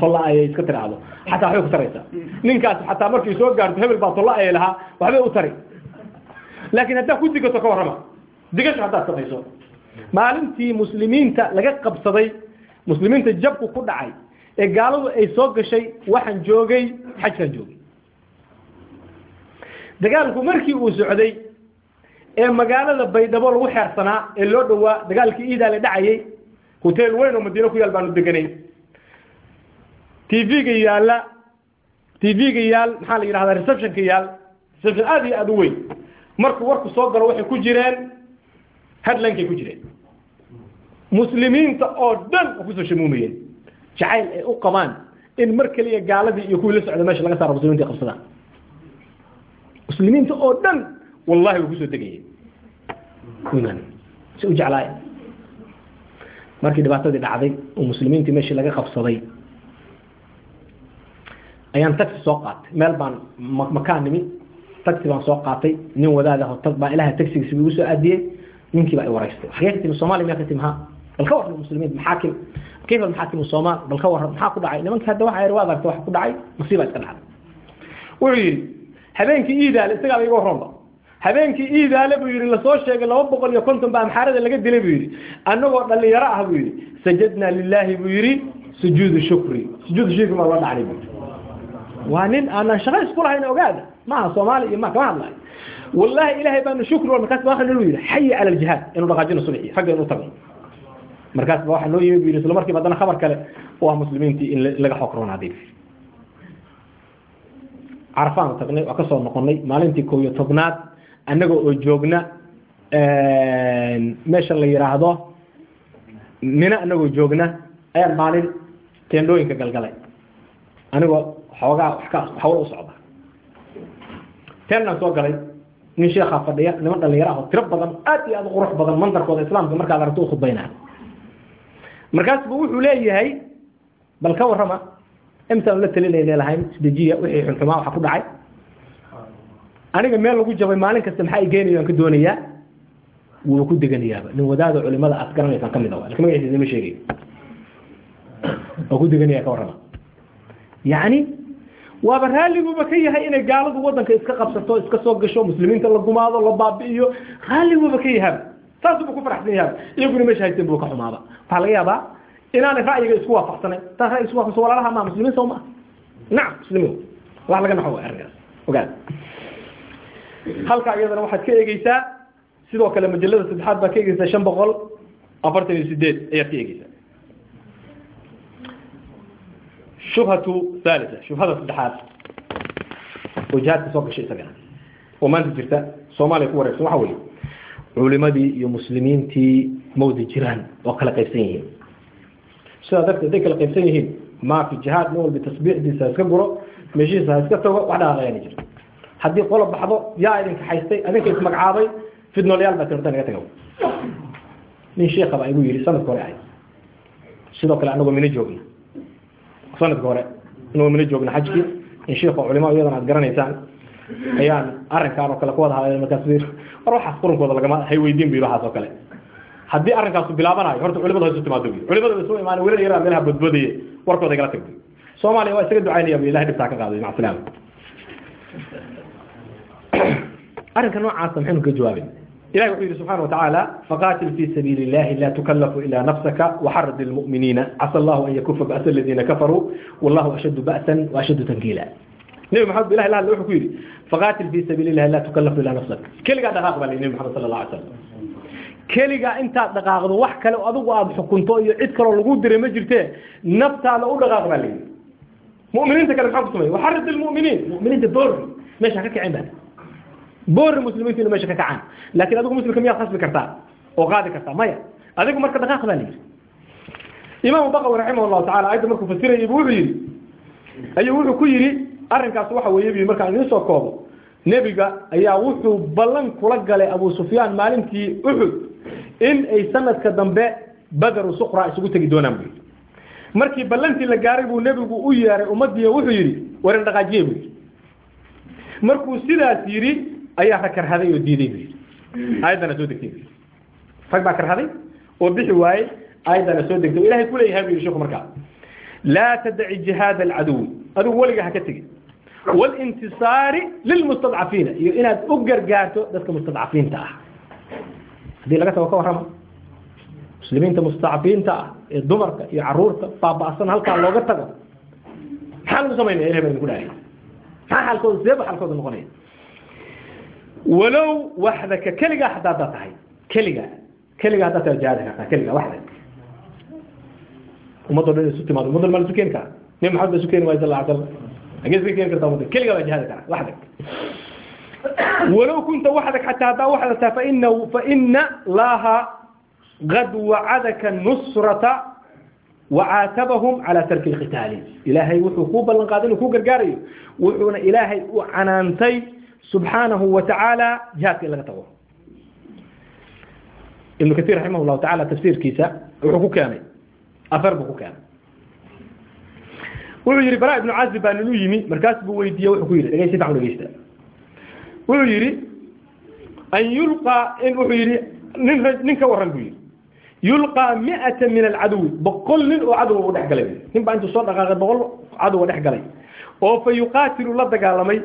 tolla ayay iska tiraahdo. Xataa waxbay ku taraysaa ninkaas xataa markay soo gaarto hebel baa tolla ayay lahaa waxbay u tari. Laakiin haddaad ku digato ka warrama. Digasho haddaad samayso. Maalintii muslimiinta laga qabsaday muslimiinta jabku ku dhacay ee gaaladu ay soo gashay waxaan joogay xajkaan joogay. Dagaalku markii uu socday ee magaalada baydhabo lagu xeersanaa ee loo dhowaa dagaalkii iidaa la dhacayay hotel weyn oo madiino ku yaal baanu deganay. Tv-ga yaalla tv-ga yaal maxaa la yidhahdaa receptionka yaal. Reception aad iyo aada u weyn. Markuu warku soo galo waxay ku jireen headlinkay ku jireen. Muslimiinta oo dhan oo ku soo shamuumayeen jacayl ay u qabaan in mar keliya gaaladii iyo kuwii la socda meesha laga saaro muslimiinta ay qabsadaan. Muslimiinta oo dhan wallahi way ku soo degayeen. Si u jeclaaya markii dhibaatadii dhacday oo muslimiintii meeshii laga qabsaday ayaan taxi soo qaatay. Meel baan makaan nimi taxi baan soo qaatay. Nin wadaada hotag baa ilaha taxigiisa igu soo aadiyey. Ninkii baa i waraystay. Xagee ka timi soomaaliya miyaa ka timi ha? Bal ka warran muslimiin maxaakim. Kayfa maxaakim soomaal bal ka warran maxaa ku dhacay? Nimanka hadda waxa yar waad aragta waxa ku dhacay masiiba iska dhacday. Wuxuu yidhi habeenkii iidaale isagaa iga warranba habeenkii iidaale buu yidhi la soo sheegay laba boqol iyo konton baa amxaarada laga dilay buu yidhi. Annagoo dhalinyaro ah buu yidhi. Sajadnaa lilaahi buu yidhi. Sujuudu shukri. Sujuudu shukri maa loo dhacnay buu waa nin aanan shaqo isku lahayn ogaada maaha soomaali iyo ma kama hadlayo wallahi ilaahay baanu shukri wal markaas baa waxaa noo yidhi xayi cala aljihaad inuu dhaqaajino subxi ragga inuu tago. Markaas baa waxaa noo yimid buu yidhi isla markiiba haddana khabar kale oo ah muslimiintii in laga xog roonaaday carafaanu tagnay waa ka soo noqonay maalintii kow iyo tobnaad annaga oo joogna meesha la yidhaahdo mina anagoo joogna ayaan maalin teendhooyinka galgalay. Anigoo xoogaa wax hawlo u socda. Teenaan soo galay nin sheekhaa fadhiya niman dhalinyaro ah oo tiro badan aad iyo aad u qurux badan mandarkooda islaamka markaad aragto u khudbaynaa. Markaasbu wuxuu leeyahay bal ka warrama imtaan la talinayna lahayn isdejiya wixii xunxumaa waxa ku dhacay aniga meel lagu jabay maalin kasta maxaa igeenayo aan ka doonayaa? Wuuba ku deganayaaba nin wadaada culimada aad garanaysaan ka mid ah laakiin magaciisa idima sheegayo waa ku deganaya ka warrama. Yacni waaba raalliguba ka yahay inay gaaladu wadanka iska qabsato iska soo gasho muslimiinta la gumaado la baabi'iyo. Raalliguba ka yahaaba saasuba ku faraxsan yahaaba iyaguna meesha haysteen buu ka xumaaba waxaa laga yaabaa inaanay ra'yiga isku waafaqsanayn taa ra'yi isku waafaqsan. Walaalaha maa muslimiin soo maa nacam muslimiin. Wax laga naxo arrinkaas ogaad halka iyadana waxaad ka eegeysaa sidoo kale majalada saddexaad baad ka eegeysaa shan boqol afartan iyo sideed ayaad ka eegeysaa shubhatu thalitha shubhada saddexaad oo jihaadka soo gashay isagana oo maanta jirta soomaaliya ku wareegsan waxa weeye. Culimadii iyo muslimiintii mawda jiraan oo kala qaybsan yihiin. Sidaa darteed hadday kala qaybsan yihiin. Maa fi jihaad nin walba tasbiixdiisa iska guro meeshiisa ha iska tago wax dhaqaaqayana jirto haddii qola baxdo yaa idinka haystay adinka ismagacaabay fidnoolayaal baa tirta naga taga nin sheekha baa igu yidhi sanadka hore ahayd sidoo kale anagoo mina joogna. Sanadka hore anagoo mina joogna xajkii in sheekho culimo iyadan aad garanaysaan ayaan arrinkaan oo kale ku hadlay markaas war waxaas qurankooda lagama hay weydiin bu waxaas oo kale. Haddii arrinkaasu bilaabanayo horta culimadu ha isu timaado bu culimada ba isu imaan weli yaraa meelaha bodboodaya warkooda igala tagtay. Soomaaliya waa isaga ducaynaya bu ilahay dhibtaa ka qaaday maca salaama arrinka noocaasa maxaynu ka jawaabay. Ilahi wuxuu yidhi subxana watacaala faqaatil fi sabiili illahi la tukallafu ila nafsaka waxarad lmu'miniina casa allahu an yakufa ba'sa aladiina kafaruu wallahu ashaddu ba'san wa ashaddu tankiila. Nebi maxamed ilahi la hadle wuxuu ku yidhi faqaatil fi sabiili illahi la tukallafu ila nafsaka. Keligaa dhaqaaq baa layi nebi maxamed sala allah alay slam keligaa intaad dhaqaaqdo wax kale adigu aada xukunto iyo cid kaloo lagu diray ma jirte naftaada u dhaqaaq baa layidhi mu'miniinta kale maxaa ku samey waxarad lmu'miniin mu'miniinta boorri meesha ka kicin baa boorri muslimiintu inu meesha ka kacaan. Laakiin adigu muslimka miyaad khasbi kartaa? Oo qaadi kartaa? Maya. Adigu marka dhaqaaq baa layidhi imaamu baqawi raximah llahu tacala ayadda markuu fasirayay bu wuxuu yidhi ayuu wuxuu ku yidhi arrinkaas waxa weeye bu markaan idiin soo koobo. Nebiga ayaa wuxuu ballan kula galay abu sufyaan maalintii uxud in ay sanadka dambe badaru suqra isugu tegi doonaan bu yidhi. Markii ballantii la gaaray buu nebigu u yeeray ummaddiiyo wuxuu yidhi warin dhaqaajiye bu yidhi. Markuu sidaas yidhi ayaa rag karhaday oo diiday bu yidhi. Aayaddana soo degtay bu yidhi. Rag baa karhaday oo bixi waayey aayaddana soo degtay o ilahay kuleeyahay bu yidhi sheku markaa laa tadaci jihaad alcaduwi. Adigu weliga ha ka tegin walintisaari lilmustadcafiina iyo inaad u gargaarto dadka mustadcafiinta ah. Haddii laga tago ka warrama muslimiinta mustadcafiinta ah ee dumarka iyo carruurta baaba'san halkaa looga tago maxaa lagu samaynaya? Ilahay baa idinku dhahay maxaa xaalkooda seeba xaalkooda noqonaya walow waxdaka keligaa hadaa haddaad tahay keligaa keligaa haddaad tahay jihaadi kartaa keligaa waxdak ummadoo dhan isu timaado ummadda maa la isu keeni karaa nin maxamed ba isu keeni waaya sal alla alay slam hagee iska keeni kartaa ummadda keligaa baa jihaadi karaa waxdak walow kunta waxdak xataa haddaa waxdata faina faina laha qad wacadaka nusrata وعاتبهم على ترك القتال إلهي وحو كوبا لنقادين كوبا قاري وحونا إلهي وعنانتي سبحانه وتعالى جهات إلا تقوى ابن كثير رحمه الله تعالى تفسير كيسا وحكو كامي أثر بكو كامي wuxuu yidhi bara ibnu caazib baa ninu yimi markaas buu weydiiye wuxuu ku yidhi dhegeysi fiican dhegeysta wuxuu yidhi an yulqaa in wuxuu yidhi nin nin ka warran buu yidhi yulqaa mi'ata min alcaduwi boqol nin oo cadowa u dhex galay nin baa intuu soo dhaqaaqay boqol cadowa dhex galay oo fa yuqaatilu la dagaalamay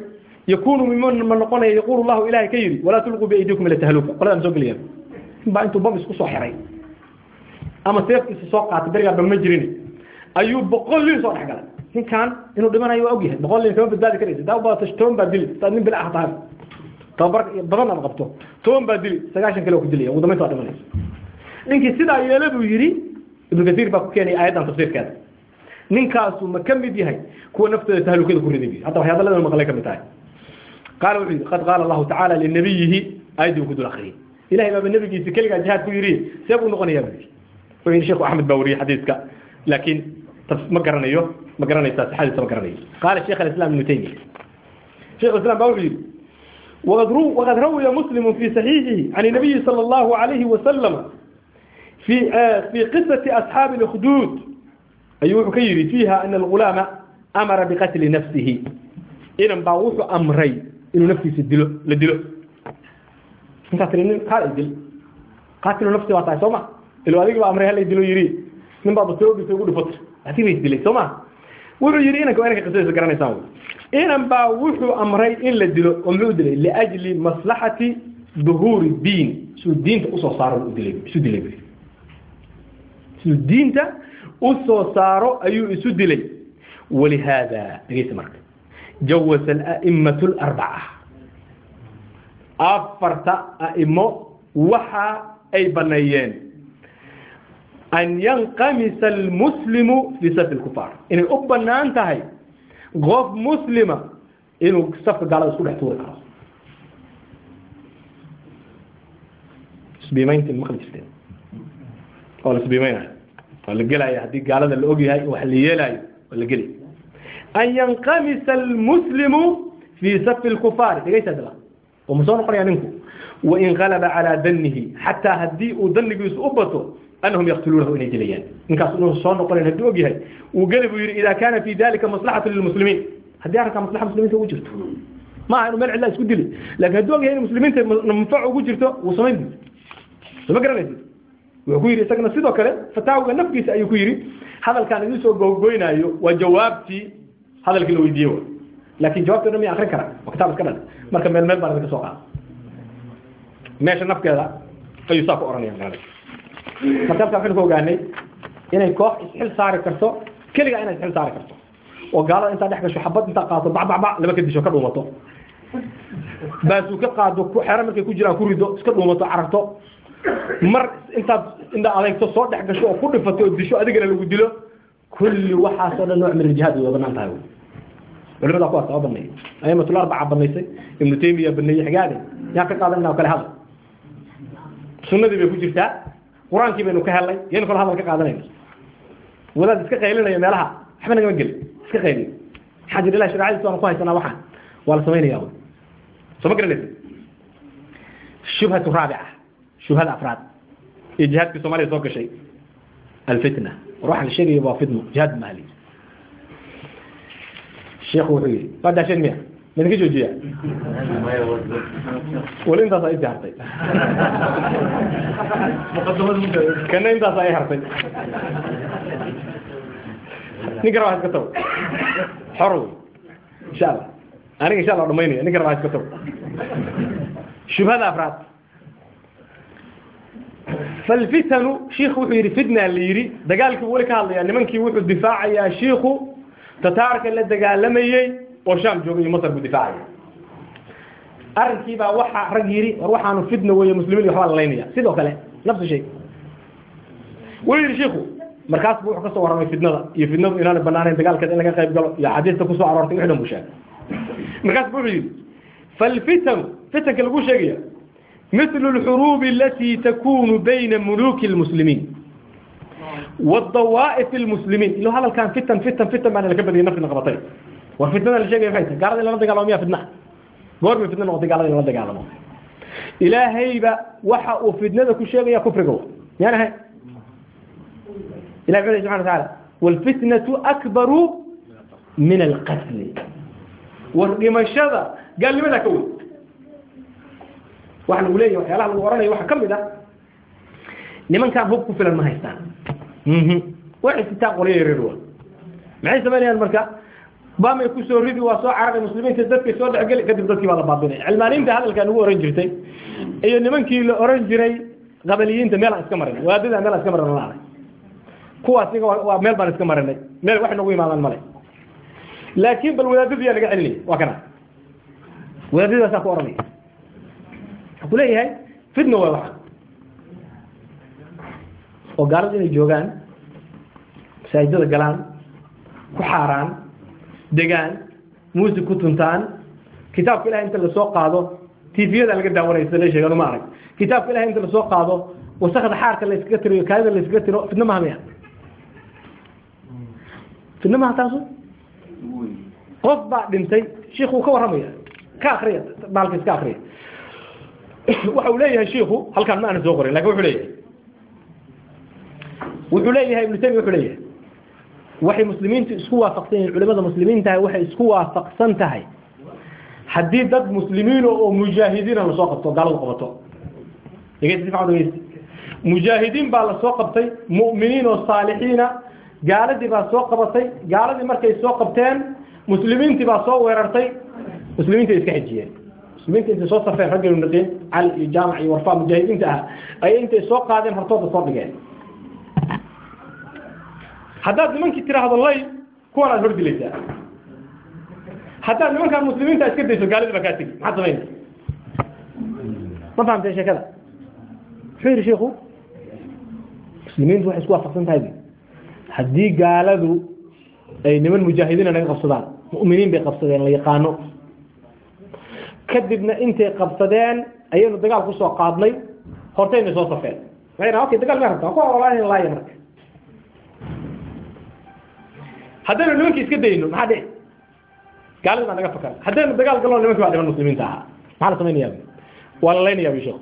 yakunu miman ma noqonaya yaqulu llahu ilahay ka yidhi walaa tulquu biaydikum ila tahluka. Qoladaan soo gelaya nin baa intuu isku soo xiray. Ama seefkiisa soo qaatay berigaa bam ma jirin. Ayuu boqol soo dhex galay. Ninkan inuu dhimanayo waa ogyahay boqol nin kama badbaadi karaysa baa dili. Saad nin bila ah tahay. Tababar badan aad qabto. Toban baa sagaashan kale ku dilaya ugu dambaynta waa dhimanaysa ninkii sidaa yeela buu yidhi ibnu kasiir baa ku keenaya aayaddan tafsiirkeeda ninkaasu ma ka mid yahay kuwa naftooda tahlukada ku riday hadda waxyaabaladan maqlay ka mid tahay qaala wuxuu yidhi qad qaala allahu tacaala linabiyihi aayaddiibu ku dul akriyey ilahay baaba nabigiisa keligaa jihaad ku yidhi see buu noqonayaa buu yidhi wuxuu yidhi sheekhu axmed baa wariyey xadiiska laakiin ma garanayo ma garanaysaa sixadiisa ma garanayo qaala sheekh alislaam ibnu taymiya sheekh alislaam baa wuxuu yidhi waqad rawiya muslimu fi saxiixihi can nabiyi sala allahu alayhi wasalama في في قصة أصحاب الأخدود أيوه كيري فيها أن الغلام أمر بقتل نفسه. إن باوث أمري inuu naftiisa dilo la dilo. Inkaa tii nin qaal isdil qaatilu nafsi waa tahay soo ma? Ilo adigii amray hala dilo yiri. Nin baa basoobisa ugu dhufata adig bay isdilay soo ma? Wuxuu yidhi inanka inanka qisadiisa garanaysaan inan baa wuxuu amray in la dilo oo muxuu dilay? Liajli maslaxati duhuuri diin. Siduu diinta u soo saaro dila isu dilay siduu diinta u soo saaro ayuu isu dilay. Walihaada dhegeysa marka jawasa ala'imatu alarbaca afarta a'imo waxa ay baneeyeen an yanqamisa almuslimu fii safi lkufaar inay u bannaan tahay qof muslima inuu safka gaalada isku dhex tuuri karo isbiimaynta maqli jirteen oo la isbiimaynayo waa la gelaya haddii la ogyahay wax la yeelaayo waa la an yanqamisa almuslimu fii safi lkufaari dhegaysaadla oo ma soo noqonaya ninku wain qalaba calaa danihi xataa haddii uu danigiisu u bato anahum yaqtuluunahu inay dilayaan ninkaas inuu soo noqonayn hadduu yahay uu geli buu yidhi ida kana fi dalika maslaxatu lilmuslimiin haddii arrinkaa maslaxa ugu jirto maaha inuu meel cidla isku dili laakiin hadduu yahay in muslimiinta manfac ugu jirto wuu samayn bu garanaysid wuxuu ku yidhi isagana sidoo kale fataawiga nafkiisa ayuu ku yidhi hadalkaan idin soo gogoynaayo waa jawaabtii hadalkii la weydiiye laakin jawabti o dhan miya akrin kara waa kitaab iska dhan. Marka meel meel baan idinka soo qaada meesha nafkeeda ayuu saa ku ohanaya marka halkaa waxaynu ka ogaanay inay koox isxil saari karto. Keligaa inay isxil saari karto. Oo gaalada intaa dhex gasho xabad intaa qaato bacbacba laba ka ka dhuumato. Baasuu ka qaado xero markay ku jiraan ku rido iska dhuumato cararto. Mar intaad inta adeegto soo dhex gasho oo ku dhifato oo disho adigana lagu dilo kulli waxaasoo dhan nooc min aljihaad way bannaan tahay culimada kuwaas oo baneeyay aimatul arbaca banaysay ibnu taymiya baneeyey xigaade yaa ka qaadanayna oo kale hadal sunnadii bay ku jirtaa. Qur'aankii baynu ka helnay yaynu kale hadal ka qaadanayna. Wadaad iska qaylinaya meelaha. Waxba nagama gelin. Iska qayliyo maxaa jira ilahi shareecadiisa waanu ku haysanaa waxaan. Waa la samaynaya soo ma garanaysa shubhatu raabica. Shubhada afraad. Iyo jihaadkii soomaliya soo gashay. Alfitna. Waxaan sheegaya waa fitno jihaad mahali sheekhu wuxuu yidhi waa daasheen miya midinka joojiya wali intaas ay hartay kana intaas ay hartay ninka rabaa iska tago xor wey insha allah aniga insha allah dhamaynaya ninka rabaa iska tago shubhada afraad falfitanu shiikhu wuxuu yidhi fitna la yidhi dagaalkii weli ka hadlaya nimankii wuxuu difaacayaa shiikhu tataarka la dagaalamayey oo sham joogay iyo masar buu difaacaya arrinkii baa waxaa rag yidhi war waxaanu fitna weeye muslimiin waxbaa la laynaya sidoo kale nafsu shay wuu yidhi shiikhu markaas buu wuxuu ka soo warramay fitnada iyo fitnadu inaana banaanayn dagaalkeeda in laga qayb galo iyo xadiista kusoo aroortay wixii dhan buu sheegay markaas buu wuxuu yidhi falfitanu fitanka lagu sheegaya مثل الحروب التي تكون بين ملوك المسلمين والضوائف المسلمين إنه هذا كان فتن فتن فتن معنا لكبر ينفذ نقبطين والفتنة اللي شيء فايته قال لنا نضيق على مياه فتنة قول من فتنة نضيق على نضيق على مياه إلهي با وحا وفتنة كل شيء يا كفر جوا يعني هاي إلهي سبحانه وتعالى والفتنة أكبر من القتل والرمشة قال لي ماذا كون waxaan uu leeyahay waxyaalaha lagu oranayo waxa kamid ah nimankaan hub ku filan ma haystaan waxay sitaan qoryo yaryar waa maxay samaynayaan marka? Baamay ku soo ridi waa soo cararay muslimiinta dadkay soo dhexgeli kadib dadkii baa la baabinay. Cilmaaniinta hadalkaan ugu oran jirtay iyo nimankii la oran jiray qabaliyiinta meel aan iska marin waadada meel iska marin laanay kuwaas waa meel baan iska marinay meel wax nagu imaadaan male laakiin bal wadaadadii yaa naga celinay waa kana. Wadaadadaasaa ku oranaya ku leeyahay fitna waa waxa oo gaalada inay joogaan masaajidada galaan ku xaaraan degaan muusig ku tuntaan kitaabka ilahay inta la soo qaado tviyada laga daawanaya sida la sheegan ma arag. Kitaabka ilahay inta la soo qaado wasakda xaarka la iskaga tiro kaadida la tiro fitna maha miya? Fitna maha taasu? Qof baa dhintay shiikhu ka warramaya ka akriya baalka iska akriya waxa uu leeyahay shiiku halkaan ma aana soo qorin laakiin wuxuu leeyahay wuxuu leeyahay ibnu taymiya wuxuu leeyahay waxay muslimiintu isku waafaqsan yihiin culimada muslimiintahay waxay isku waafaqsan tahay. Haddii dad muslimiin oo mujaahidiina la soo qabto gaaladu qabato. Mujaahidiin baa la soo qabtay mu'miniin oo saalixiina gaaladii baa soo qabatay gaaladii markay soo qabteen muslimiintii baa soo weerartay muslimiinta iska xijiyeen muslimiinta intay soo safeen ragganu naqeen cali iyo jaamac iyo warfaa mujaahidiinta ah ayay intay soo qaadeen hortooda soo dhigeen haddaad nimankii tiraahdo lay kuwan aad hordilaysaa haddaad nimankaan muslimiinta iska dayso gaalidii baa kaa tegi. Maxaad samaynaysa ma fahamtee sheekada? Muxuu yidhi sheikhu muslimiintu waxay isku waafaqsan tahay haddii gaaladu ay niman mujaahidiina naga qabsadaan mu'miniin bay qabsadeen la yaqaano. Kadibna intay qabsadeen ayaynu dagaal ku soo qaadnay hortayna soo safeen. Waxay dhahan okay dagaal ma rabtaa ku awalaahin laaya marka haddaynu nimankii iska dayno maxaa dhici gaalada baa naga fakar haddaynu dagaal galno nimankii baa dhiman muslimiinta. Ahaa maxaa la samaynayaa waa la laynayaa sheekh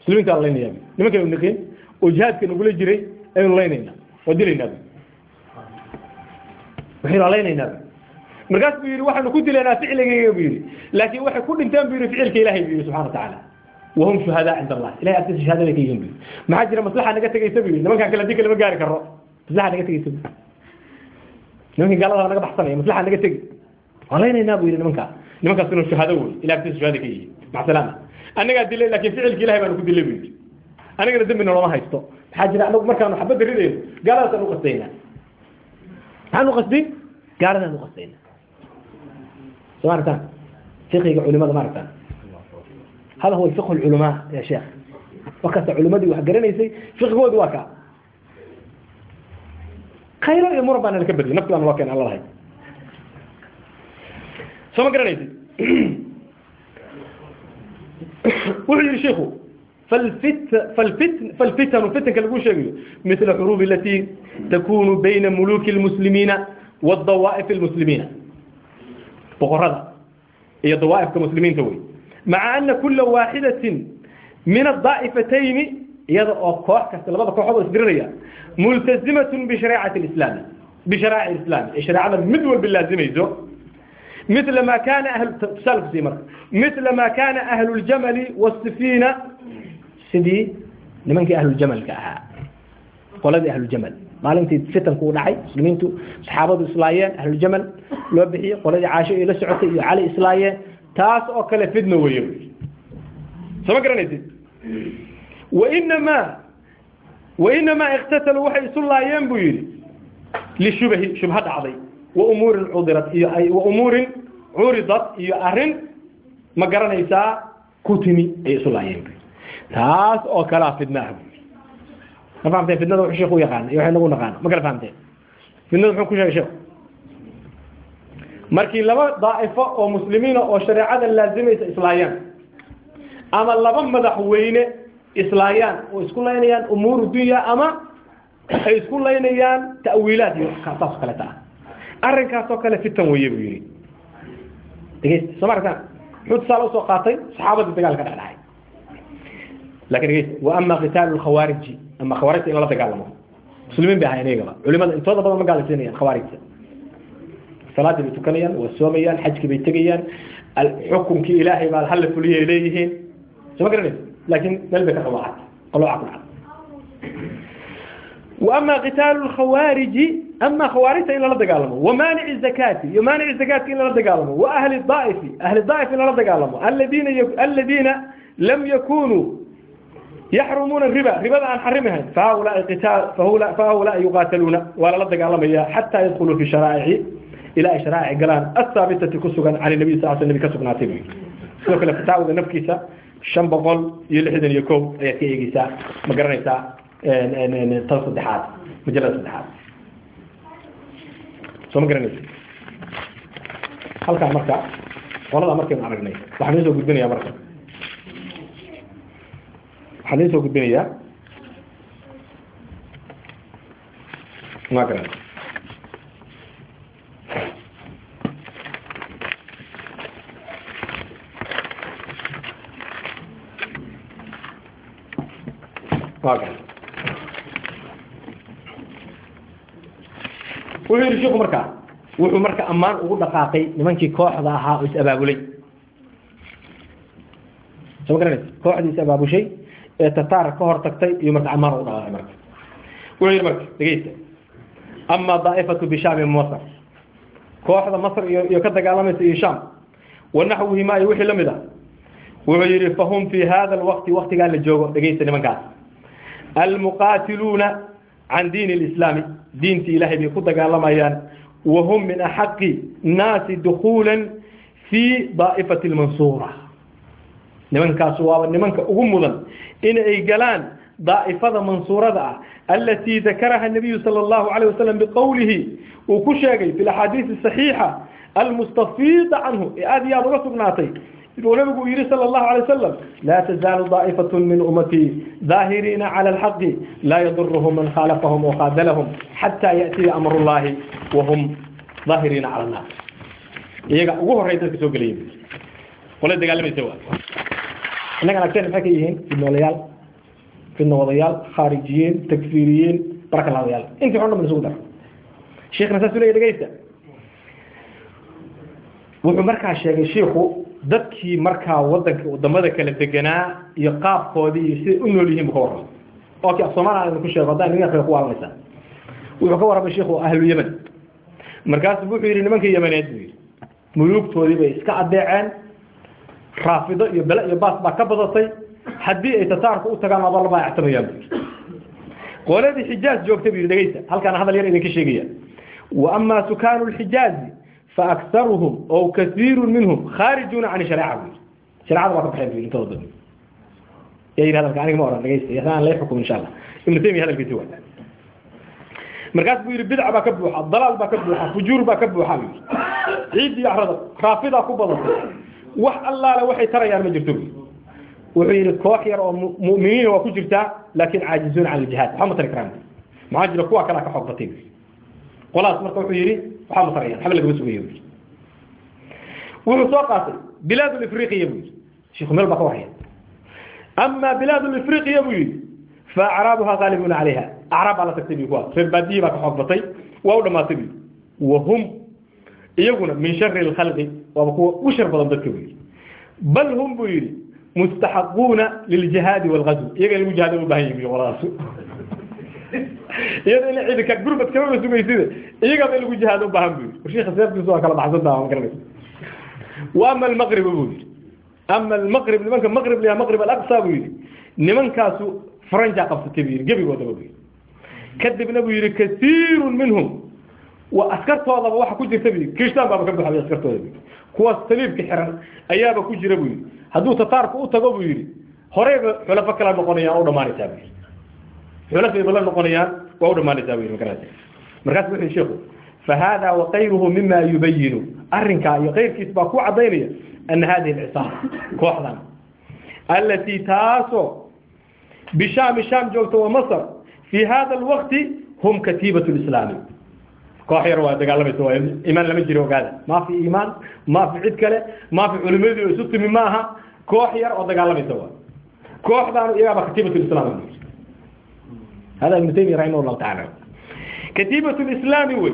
muslimiinta waa la laynayaa. Nimankaynu naqin oo jihaadka nagula jiray aynu laynayna waa dilaynaa waxaynu laynaynaa markaas buu yidhi waxaanu ku dilaynaa ficligayga buu yidhi. Laakiin waxay ku dhinteen buu yidhi ficilka ilahay buu yidhi subxana watacaala wahum shuhadaa cinda allah ilahay agtiisa shahaada bay ka yihiin buu yidhi maxaa jira maslaxa naga tegaysa buu yidhi? Nimankaan kale haddii kale ma gaari karo maslaxa naga tegaysa buu nimankii gaalada naga baxsanaya maslaxa naga tegi. Waan laynaynaa buu yidhi nimankaa nimankaasuna shuhaado wey ilahay agtiisa shahaada ka yihiin macasalaama annagaa dilay laakiin ficilki ilahay baanu ku dilay buu yidhi anigana dembina looma haysto. Maxaa jira anagu markaanu xabadda ridayno gaaladaasaan u qasdaynaa maxaan u qasdin gaaladaan u qasdaynaa soo ma aragtaan? Fiqiga culimada ma hada huwa fiqhu lculamaa ya sheekh? Wakasta culimadii wax garanaysay fiqigoodu waa kaa khayra iyo mura baana laka badiye naftadan waa keen alla lahay soo ma garanaysid wuxuu yihi shiku فالفت فالفتن فالفتن الفتن كالقول شيء مثل الحروب التي تكون بين ملوك المسلمين والضوائف المسلمين بقرة هي ضوائف كمسلمين توي مع أن كل واحدة من الضائفتين يضع كوح كسلبات كوح إسدرية ملتزمة بشريعة الإسلام بشرائع الإسلام شريعة المدول باللازمة يزو مثل ما كان أهل سالف سيمر مثل ما كان أهل الجمل والسفينة sidii nimankii ahluljamalka ahaa qoladii ahluljamal maalintii fitanku u dhacay muslimiintu saxaabadu islaayeen ahluljamal loo bixiyey qoladii caasho iyo la socotay iyo cali islaayeen taas oo kale fidna weeye soo ma garanaysid wainamaa wainamaa iqtataluu waxay isu laayeen buu yidhi lishubahi shubha dhacday. Wa umuurin cudirat iyo wa umuurin curidat iyo arrin ma garanaysaa ku timi ayay isu laayeen taas oo kalaa fidnaa ma fahamteen fidnada wuxuu sheekhu u yaqaana iyo waxay nagu naqaano ma kala fahamteen? Fidnada muxuu ku sheegay sheekhu markii laba daa'ifo oo muslimiina oo shareecada laazimaysa islaayaan ama laba madaxweyne islaayaan oo isku laynayaan umuuru dunya ama ay isku laynayaan ta'wiilaad iyo saas oo kaleta ah arrinkaas oo kale fitan weeye buu yidhi dhegeysta soo ma aragtaan muxuu tusaale usoo qaatay saxaabadii dagaal ka dhexdhacay لكن إيه وأما قتال الخوارج أما خوارج إن الله تقالمه مسلمين بها يعني يقبا علماء انتوضا بضا ما قال سنيا خوارج صلاة بيتكنيا والسوميا الحج بيتقيا الحكم كي إلهي ما الحل فليه إليهين سوما قرنين لكن نلبك الرواعات قلوا عقل عقل وأما قتال الخوارج أما خوارج إن الله تقالمه ومانع الزكاة يمانع الزكاة إن الله تقالمه وأهل الضائف أهل الضائف إن الله تقالمه الذين يك... الذين لم يكونوا يحرمون الربا ربا عن حرمها فهؤلاء قتال فهؤلاء, فهؤلاء يقاتلون ولا لدق الله حتى يدخلوا في شرائع إلى شرائع قلان الثابتة كسوغا عن النبي صلى الله عليه وسلم كسوغا shan boqol iyo lixdan iyo ko ayaad ka eegeysaa ma garanaysaa tan saddexaad majalada saddexaad. Soo ma garanaysa halkaa marka qolada markaynu aragnay waxaan idin soo gudbinayaa marka. Waxaan idin soo gudbinayaa. Ma garanaysa ma garan wuxuu yidhi shiku markaa wuxuu marka ammaan ugu dhaqaaqay nimankii kooxda ahaa oo is-abaabulay soo garanaysa kooxdii is-abaabushay ee tataar ka hor tagtay iyo marka ammaan ugu dhaqaaqay marka. Wuxuu yidhi marka dhegeysta ama daa'ifatu bishaami masr kooxda masr iyo iyo ka dagaalamaysa iyo sham wanaxwihima iyo wixii la mid ah. Wuxuu yidhi fahum fi hada alwaqti waktigaa la joogo. Dhegaysta nimankaas almuqaatiluuna can diin اlislaami diinta ilahay bay ku dagaalamayaan wahum min axaqi naasi dukuula fi daa'ifati اlmansuura nimankaas waaba nimanka ugu mudan in ay galaan daa'ifada mansuurada ah alatii dakaraha nabiyu salى اllahu alayه wasalam biqowlihi uu ku sheegay fi axaadiisi صaxiixa almustafiida canhu ee aad iyo aad uga sugnaatay uu nabigu uu yihi salى الlahu عalيه wasalam laa tazaalu daa'ifaة min ummatii daahiriina calى اlxaqi laa yadurhm man khaalafahum وqaadalahum xatى yaأtiya amr اllahi wahum daahiriina calى الnaas iyaga ugu horey dadka soo gelaya qole dagaalamaysa wa innagan agteen maxay ka yihiin fidnoolayaal fidnowadayaal khaarijiyiin takfiriyiin barakalaadayaal intii xon dhan isugu dar sheekna saas u leya dhegeysta wuxuu markaa sheegay shiiku dadkii markaa wadanka waddamada kala deganaa iyo qaabkoodii iyo siday u nool yihiin buu ka warramay ok af soomaalia idinku sheego haddaan idin akriyo ku waalanaysaa wuxuu ka warramay shiiku ahlu yemen. Markaasu wuxuu yidhi nimanka yemeneed buu yidhi muluugtoodii bay iska adeeceen raafido iyo bele iyo baas baa ka badatay. Haddii ay tataarku u tagaan aba laba actamayaan buu yidhi. Qoladii xijaaz joogta buu yidhi dhegeysta halkaana hadal yar idinka sheegaya. Wa amaa sukaanu lxijaazi faaktaruhum o kaiiru minhum khaarijuna can shareeca bu sharecada waa ka baxeen bu intooda ya yidhi hadalka aniga ma oran dhegeysta aan lay xukum insha allah ibnu taymiya hadalkiisi waa markaas buu yidhi bidca baa ka buuxa dalaal baa ka buuxa fujuur baa ka buuxa bu ciid iyo acrada raafidaa ku badatay wax allaale waxay tarayaan ma jirto bu wuxuu yidhi koox yar oo mu'miniina waa ku jirtaa laakin caajizuuna can aljihaad waxba ma tari karaan maxaa jira kuwa ka xoog batay qolaas marka wuxuu yidhi waxaa masarayaan xaba lagama sugayo bu wuxuu soo qaatay bilaad lifriqiya buu yidhi. Shiku meel baa ka warhaya ama bilaad lifriqiya buu yidhi fa acraabuha gaalibuna calayha. Acraab baa la tagtay bu kuwa reer baadiyi baa ka xoog waa u dhamaatay bu wahum iyaguna min shari lkhalqi waaba kuwa u shar badan dadka buu yidhi. Bal hum buu yidhi mustaxaquuna liljihaadi walgazw iyaga in lagu jihaada u baahan yihiin qoladaas iyada ina ciidanka gurbad kamaba sugaysida iyagaba in lagu jihaado ubaahan bu yidhi. Shika seeftiisu waa kala baxsanta ma garanaysa wa ama almaqrib buu yidhi. Ama almaqrib nimanka maqrib la maqrib alaqsa buu yidhi. Nimankaasu faranjaa qabsatay buu yidhi gebigoodaba buu yidhi. Kadibna buu yidhi kasiirun minhum. Wa askartoodaba waxa ku jirta bu yidhi. Kristaan baaba ka buxabay askartooda bu yidhi. Kuwaas saliibka xiran ayaaba ku jira buu yidhi. Hadduu tataarku u tago buu yidhi horeyba xulafo kala noqonayaan u dhamaanaysaa bu yidhi. Xulafayba la noqonayaan waa u dhamaanaysaa bu yidhi magarata markaas wuxuu sheekhu فhذا وkayruhu mima yubayinu arinkaa iyo kayrkiis baa ku cadaynaya أna hadihi اcsaaba kooxdan اlatي taasoo bisham sham joogta wa mصr fي hada الوkti hm katiibaة الإسlaami koox yar waa dagaalamaysa waa imaan lama jiro ogaada ma fi imaan ma fi cid kale ma fi culimadii isu timi ma aha koox yar oo dagaalamaysa waa kooxdaanu iyagaaba katiibaة الإسlam hada iبn taymiya raximah الlahu taعala katiibaة الإسlaami wey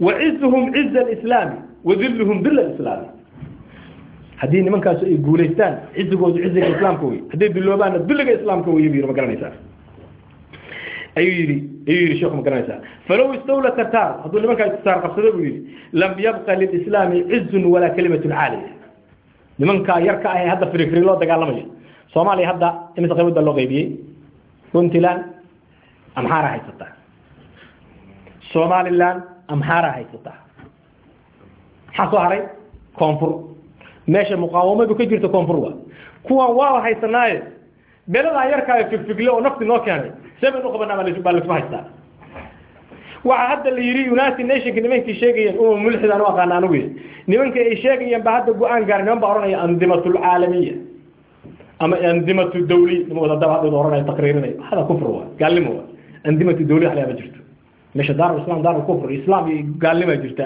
وعزهم عز الإسلام وذلهم ذل الإسلام hadii nimankaasu ay guulaystaan cizigoodu ciziga islaamka wey hadday duloobaana dulliga islaamka wey bu yidhi ma garanaysaa ayuu yidhi ayuu yidhi sheekhu ma garanaysaa falow istawla tatar hadduu nimankaa tatar qabsado buu yidhi lam yabqa lilislaami cizun walaa kalimatun caaliya nimankaa yarka ah ee hadda firifiri loo dagaalamayo soomaaliya hadda imise qaybood baa loo qaybiyey puntland amxaara haysataa somaliland amxaara haysataa maxaa soo haray koonfur meesha muqaawamadu ka jirta koonfur waa kuwan waaba haysanaaye beladaa yarkaa figfigle oo nafti noo keenay seven uqabanaa baa la isku haystaa waxaa hadda la yidhi united nationka nimankii sheegayeen uma mulxidaan u aqaana anugu nimanka ay sheegayeen baa hadda go'aan gaar niman baa ohanaya andimatulcaalamiya ama andimatu dawli nima wadadaba hadda ohanaya taqriirinay hada kufr waa gaalnimo waa andimatu dawli wax ma jirto meesha daar islam daar kufr islam iyo gaalnima jirta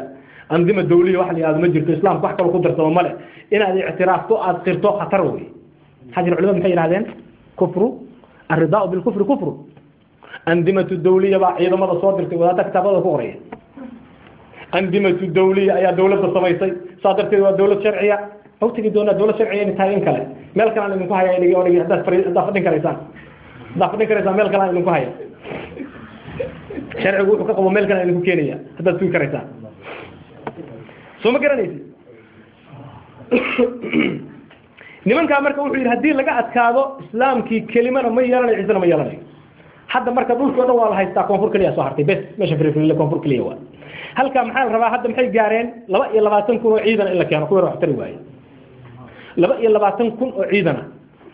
andima dawliya wax la yihahdo ma jirto islamka wax kaloo ku darsamo male inaad ictiraafto aada qirto khatar wey maxaa jira culimadu maxay yihahdeen kufru alridaau bilkufri kufru andimatu dawliya baa ciidamada soo dirtay wadaadda kitaabada ku qoraya andimatu dawliya ayaa dawladda samaysay saa darteed waa dawlad sharciya haw tegi doonaa dawlad sharciya inay tahay in kale meel kale aan idinku haya haddaad fadhin karaysaan haddaad fadhin karaysaan meel kale aan idinku haya sharcigu wuxuu ka qabo meel kale aan idinku keenaya haddaad sugi karaysaan soo ma garanaysid nimankaa marka wuxuu yidhi haddii laga adkaado islaamkii kelimana ma yeelanayo cisana ma yeelanayo hadda marka dhulkii o dhan waa la haystaa koonfur keliya soo hartay bes meesha firfirle koonfur keliya waa halkaa maxaa la rabaa hadda maxay gaareen laba iyo labaatan kun oo ciidan in la keeno kuwa wax waaye laba iyo labaatan kun oo ciidana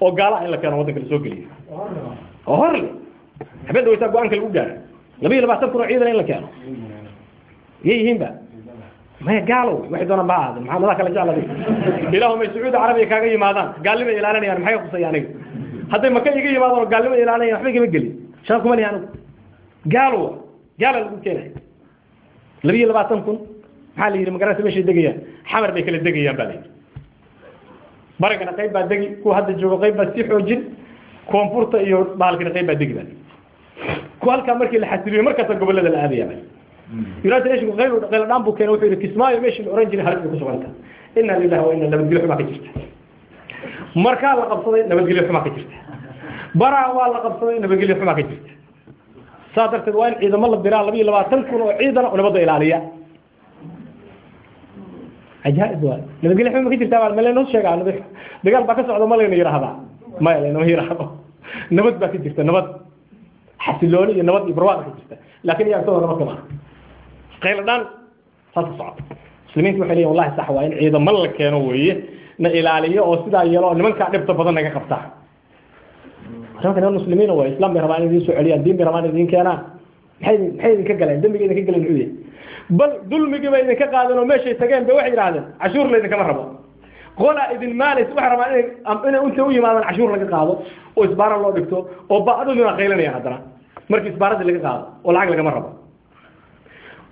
oo gaala in la keeno waddanka la geliyo oo hor le habeen dhaweysaa go'aanka lagu gaara laba iyo labaatan kun oo ciidan in la keeno. Yay yihiinba maya gaalo waxay doonaan ba ahaadeen maxaa madaa kala jeclada ilaahu may sacuudi carabiya kaaga yimaadaan. Gaalnima ilaalinayaan maxay khusaya aniga hadday maka iga yimaadaan oo gaalnima ilaalinayaan waxba igama gelin. Shan kuma anigu gaalo wa gaala lagu keenaya laba iyo labaatan kun maxaa la yidhi magarasa meeshay degayaan? Xamar bay kala degayaan ba la yidhi. Baragana qayb baa degi kuwa hadda joogo qayb baa sii xoojin koonfurta iyo bahalkana qayb baa degi ba kuwa halkaa markii la xasiliyo markasta gobollada la aadaya ba united nationku qayl qaylo dhaan buu keenay wuxuu yidhi kismaayo meeshii la oran jiray bay ku suganta inna lillahi wa inna nabadgelyo xumaa ka jirta markaa la qabsaday nabadgelyo xumaa ka jirta. Baraa waa la qabsaday nabadgelyo xumaa ka jirta. Saa darteed waa in ciidamo la diraa laba iyo labaatan kun oo ciidana nabadda ilaaliya. Ajaaib waay nabadgelyo xuma ma ka jirtaa ma laynoo sheegaa dagaal baa ka socda ma yidhaahdaa maya laynoo yidhaahdo nabad baa ka jirta nabad xasilooni iyo nabad iyo barwaaq ka jirta. Laakin iyaa isagoo nabad kama qaylo dhaan saas ka socota muslimiintu waxay leeyihiin wallahi sax waa in ciidamo la keeno weeye na ilaaliyo oo sidaa yeelo oo nimankaa dhibta badan naga qabta. Nimanka niman muslimiin way islam bay rabaan in idin soo celiyaan diin bay rabaan in idin keenaan. Maxay maxay idinka galeen? Dembiga idinka galeen muxuu yahay bal dulmigii bay idinka qaadeen oo meeshay tageen bay waxay yidhahdeen cashuur laydinkama rabo qolaa idin maalays waxay rabaan inay inta u yimaadaan cashuur laga qaado oo isbaara loo dhigto oo bacdudina qaylanayaan haddana markii isbaaradii laga qaado oo lacag lagama rabo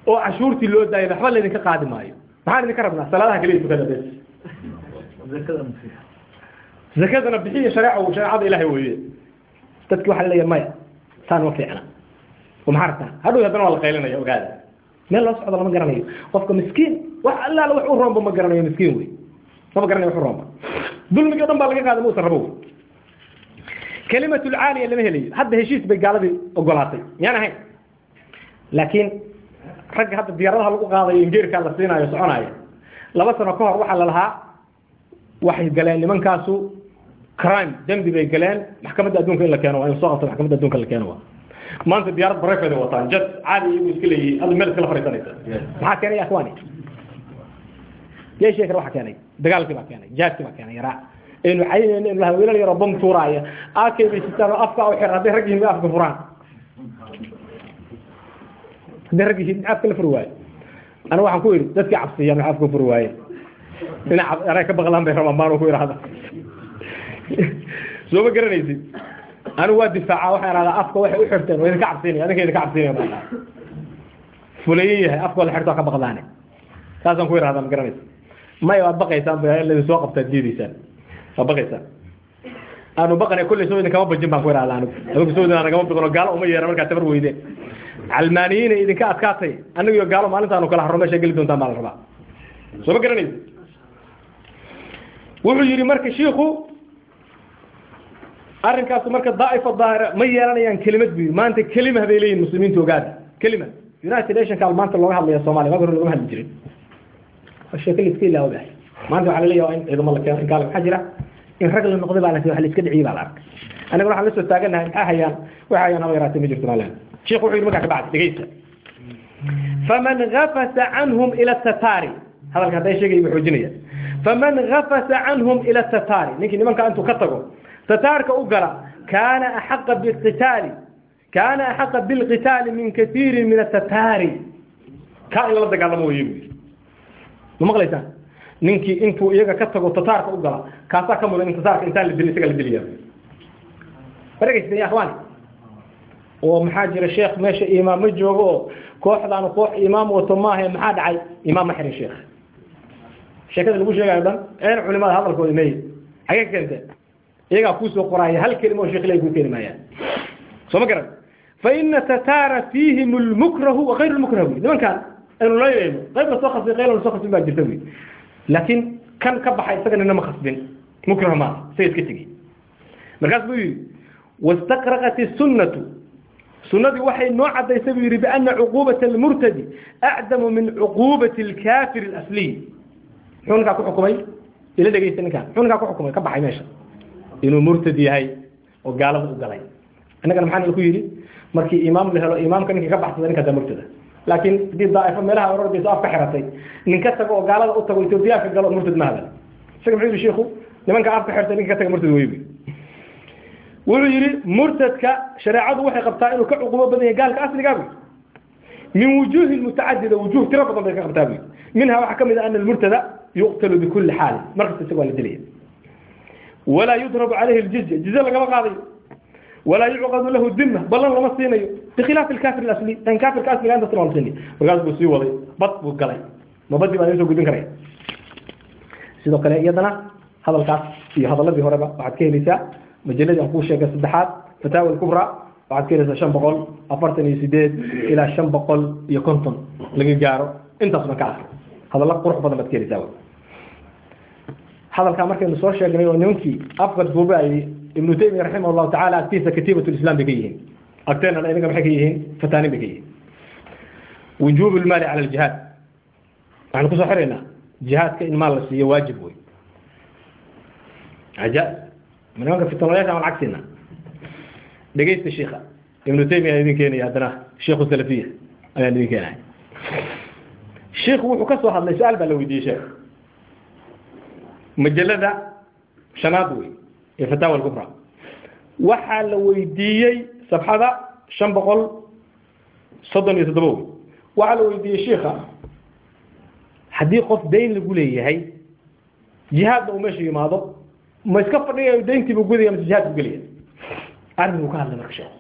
oo cashuurtii loo daayay waxba laydinka qaadi maayo maxaan idinka rabnaa salaadaha kaliya tukada bes zakadana bixiya shareeca shareecada ilaahay weeye dadki waxa la leeyahay maya saan ma fiicna oo maxaa rabtaa hadhow haddana waa la qaylinaya ogaada meel loo socdo lama garanayo qofka miskiin wax allaala wax u roomba ma garanayo miskiin wey mama garanayo wax u roomba dulmigii o dhan laga qaaday muusan rabo wey kelimatu lcaaliya lama helayo hadda heshiis bay gaaladii ogolaatay. Miyaan ahayn. Laakiin ragga hadda diyaaradaha lagu qaadayo ingeerkaa la siinayo soconaya. Laba sano ka hor waxaa la lahaa waxay galeen nimankaasu crime. Dembi bay galeen. Maxkamadda adduunka in la keeno waa in soo qabto maxkamadda adduunka la keeno waa. Maanta diyaarad bareefeeda wataan. Jad caadi iyagu iska leeyihiin hadda meel iskala fariisanaysa. Maxaa keenay akhwani yeeshee kale waxa keenay dagaalkii baa keenay jaadkii baa keenay yaraa. Aynu caynayno inu lahaa wiilal tuuraaya. Aakay afka u xir hadday rag afka furaan. Hadday rag afka la furi waayo waxaan ku yidhi dadkii cabsiya maxaa afka furi waaye ka baqlaan bay rabaan baan ku idhaahda soo ma garanaysid? Anigu waa difaaca waxaan ihahdaa afka waxay u xirteen waa idinka cabsinaya adinka idinka cabsinaya baa fulayin yahay afka la xirto ka baqdaane saasaan ku ihahdaa ma garanaysa maya waad baqaysaan ba ladin soo qabtaad diidaysaan waad baqaysaan aanu baqanay kulley soo idinkama bajin baan ku ihahdaa anigu adinku soo idin nagama biqino gaalo uma yeeran markaa tabar weydeen calmaaniyiina idinka adkaatay. Anigu iyo gaalo maalintaanu kala harro meesha geli doontaan baa la rabaa. Soo ma garanaysa wuxuu yidhi marka shiiku arrinkaasu marka daaifa daahira ma yeelanayaan kelimad bu maanta kelima bay leeyihiin muslimiinta ogaada kelima. United nationka maanta looga hadlaya somalia waga hore logama hadli jirin sheeke laiska ilaawaba maanta waxaa laleeyaha waa in ciidamo la keeno in gaala maxaa jira in rag la noqday baa la wax la iska dhiciyay baa la arkay annaguna waxaan la taaganahay maxaa hayaan waxa hayaan haba yaraatee ma jirto maalan sheekhu wuxuu yidhi markaa kabacdi dhegeysta faman gafasa canhum ila tataari hadalka hadday sheegaya buu xoojinaya faman gafasa canhum ila tataari ninkii nimanka intuu ka tago tataarka u gala kaana axaqa biqitaali kaana axaqa bilqitaali min kaiirin min atataari kaa in lala dagaalamo weye ma maqlaysaan ninkii intuu iyaga ka tago tataarka u gala kaasaa ka mudan in tataarka la dilin isaga la diliya margaysa ya akhwaani. Oo maxaa jira sheekh meesha imaam ma joogo oo kooxdaanu koox imaam wato maaha maxaa dhacay? Imaam ma xirin sheekh. Sheekada lagu sheegayo dhan een culimada hadalkooda meey xagee ka keentee iyagaa kuusoo qoraaya hal kelima oo sheekh ilahi kuu keeni maayaan. Soo ma garan? Fa ina tataara fiihim lmukrahu wa kayr lmukrah wy nimankaan aynu leeyayno qayb la soo khasbin qayb la soo khasbin baa jirta wy laakiin kan ka baxay isaga nina ma khasbin. Mukrah maaha isaga iska tegey markaas buu yidhi wastaqraqat sunnatu sunadii waxay noo cadaysay buu yidhi biana cuquubata almurtadi acdamu min cuquubati alkaafir alasliy. Muxuu ninkaa ku xukumay? Ila dhegeysta ninkaan muxuu ninkaa ku xukumay? Ka baxay meesha. Inuu murtad yahay oo gaalada u galay. Innagana maxaa ku yidhi? Markii imaam la helo imaamka ninkii ka baxsada ninkaasa murtada laakiin haddii daa'ifo meelaha orordayso af ka xiratay nin ka tago oo gaalada u tago etoobiyaanka galo murtad ma hadal isaga muxuu yidhi shiiku nimanka af ka xirtay ninka ka taga murtad wey wuxuu yidhi murtadka shareecadu waxay qabtaa inuu ka cuqubo badan yahay gaalka asligaa buy min wujuuhi mutacadida wujuh tiro badan bay ka qabtaa buy minha waxaa ka mid ah ana almurtada yuqtalu bikulli xaali markasta isaga waa la dilaya walaa yudrabu calayhi ljizya jizya lagama qaadayo walaa yucqadu lahu dima ballan lama siinayo bikhilaafi alkaafir alasli kan kaafirka asliga intaas lama siinayo markaas buu sii waday bad buu galay ma baa soo gudbin karaya sidoo kale iyadana hadalkaas iyo hadaladii horeba waxaad ka helaysaa majaladii aan kuu sheegay saddexaad fataawa alkubra waxaad ka helaysaa shan boqol afartan iyo sideed ilaa shan boqol iyo konton laga gaaro intaas ban ka arkay hadalla qurux badan baad ka helaysaa hadalkaa markaynu soo sheegnay oo nimankii afka duube ay ibnu taymiya raximah tacala agtiisa katiibat lislam bay ka yihiin agteenana inaga maxay ka yihiin fataanin bay ka yihiin wujuub lmaali cala aljihaad waxaanu kusoo xiraynaa jihaadka in maal la siiyo waajib wey عجائب من هناك في التنويات عن عكسنا لقيت الشيخ ابن تيمية يدين كيني هذا الشيخ السلفية أنا يدين كيني الشيخ هو كسوة هذا سؤال بلو يدي شيخ مجلدة شنادوي الفتاوى الكبرى وحال ويديي صفحة شنبقل صدن يتدبوي وحال ويديي الشيخ حديق قف دين لقولي هي جهاد لو ماشي يماضو ma iska fadhiya dayntiibu gudaya mase jihaadku gelaya arrin uu ka hadlay marka sheekhu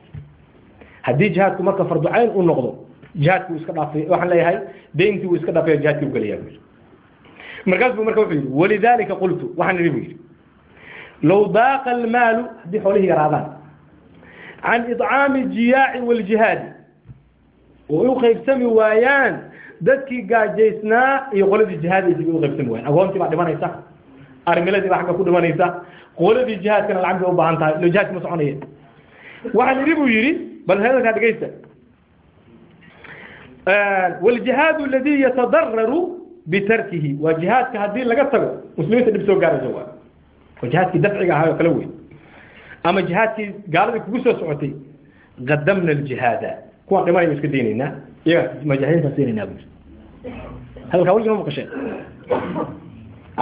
haddii jihaadku marka farducayn uu noqdo jihaadku iska dhaafay waxaan leeyahay dayntii uu iska dhaafay jihaadkii u gelaya buu markaas buu marka wuxuu yidhi walidaalika qultu waxaan idhi buu yidhi low daaqa almaalu haddii xoolihii yaraadaan can idcaami jiyaaci waljihaadi oo u qaybsami waayaan dadkii gaajaysnaa iyo qoladii jihaadaysa bay u qaybsami waayaan agoontii baa dhimanaysa armiladii baa agga ku dhimanaysa qoladii jihaadkana lacag bay u baahan tahay ilo jihaadki ma soconaya waxaan idhi buu yidhi bal hadalkaa dhegaysta waljihaadu aladi yatadararu bitarkihi waa jihaadka haddii laga tago muslimiinta dhib soo gaaraysa waa waa jihaadkii ama jihaadkii gaaladii kugu soo socotay qadamna aljihaada. Kuwaan dhimanaynu iska daynaynaa iyagaa majaahidiintaan siinaynaa buu hadalkaa weliga ma maqasheen?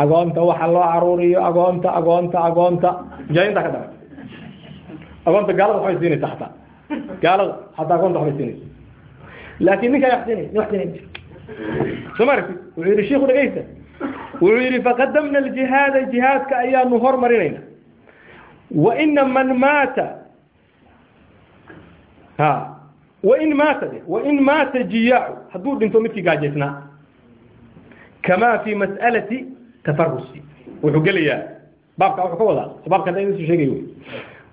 Agoonta waxa loo aruuriyo agoonta agoonta agoonta. Mujaahidiinta ka dharan agoonta gaalada waxbay siinaysa hataa gaalada hataa agoonta waxbay siinaysa. Laakin ninkaa wax siinay nin wax siinay soo ma wuxuu yidhi shiiku dhegaysta wuxuu yidhi faqadamna aljihaada. Jihaadka ayaanu hormarinayna man maata ha. Wain maata de. Wain maata jiyaacu hadduu dhinto midkii gaajaysnaa kama fi mas'alati tafarusi wuxuu gelayaa. Baabka wuxuu ka wadaa. Baabka hadda isu sheegay wey.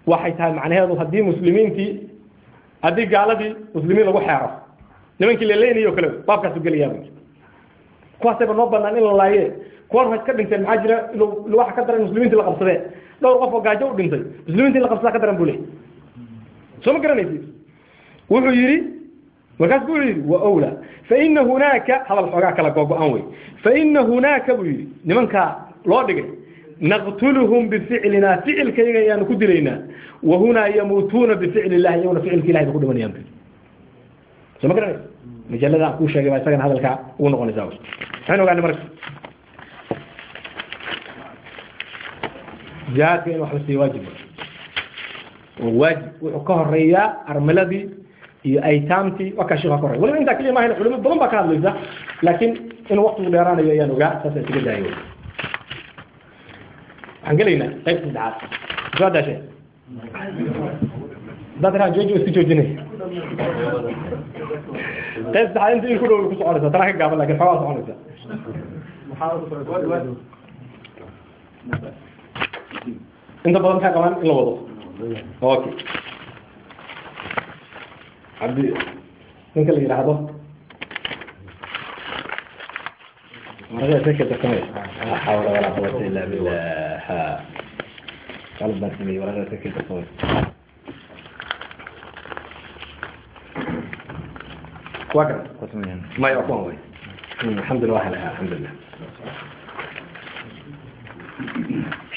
Waxay tahay macnaheedu haddii muslimiintii haddii gaaladii muslimiin lagu xeero nimankii laleynayay o kale baabkaasu gelayaa kuwaasayba noo banaan in la laaye kuwan waxay iska dhinteen maxaa jira waxa ka daran muslimiintii la qabsadee dhowr qof oo gaajo u dhintay muslimiintii la qabsadaa ka daran buu leey soo ma garanaysid? Wuxuu yidhi markaas buu yidhi wa awla faina hunaaka hadal xoogaa kala googo-an wey faina hunaaka buu yidhi nimankaa loo dhigay naqtuluhum bificlina ficilkayga ayaanu ku dilaynaa. Wahunaa yamuutuuna bificli illahi iyaguna ficilka ilahay bay ku dhimanayaan bu soo ma garanaysa majalada kuu sheegay baa isagana hadalkaa ugu noqonaysa maxaynu ogaanay marka jihaadka in wax la waajib oo waajib wuxuu ka horeeyaa armiladii iyo aytaamtii waa kaa sheekha ka horey waliba intaa keliya maahan culimo badan baa ka hadlaysa laakiin in waqtigu dheeraanayo ayaan ogaa saasa isaga daayo waxaan gelaynaa qayb saddexaad soo daashe haddaad tiraa jooji iska joojinay qayb saddexaad inta in ku dhow ku soconaysa tanaa ka gaaban laakiin xoogaa soconaysa inta badan maxay qabaan in la wado okay cabdi ninka la yidhaahdo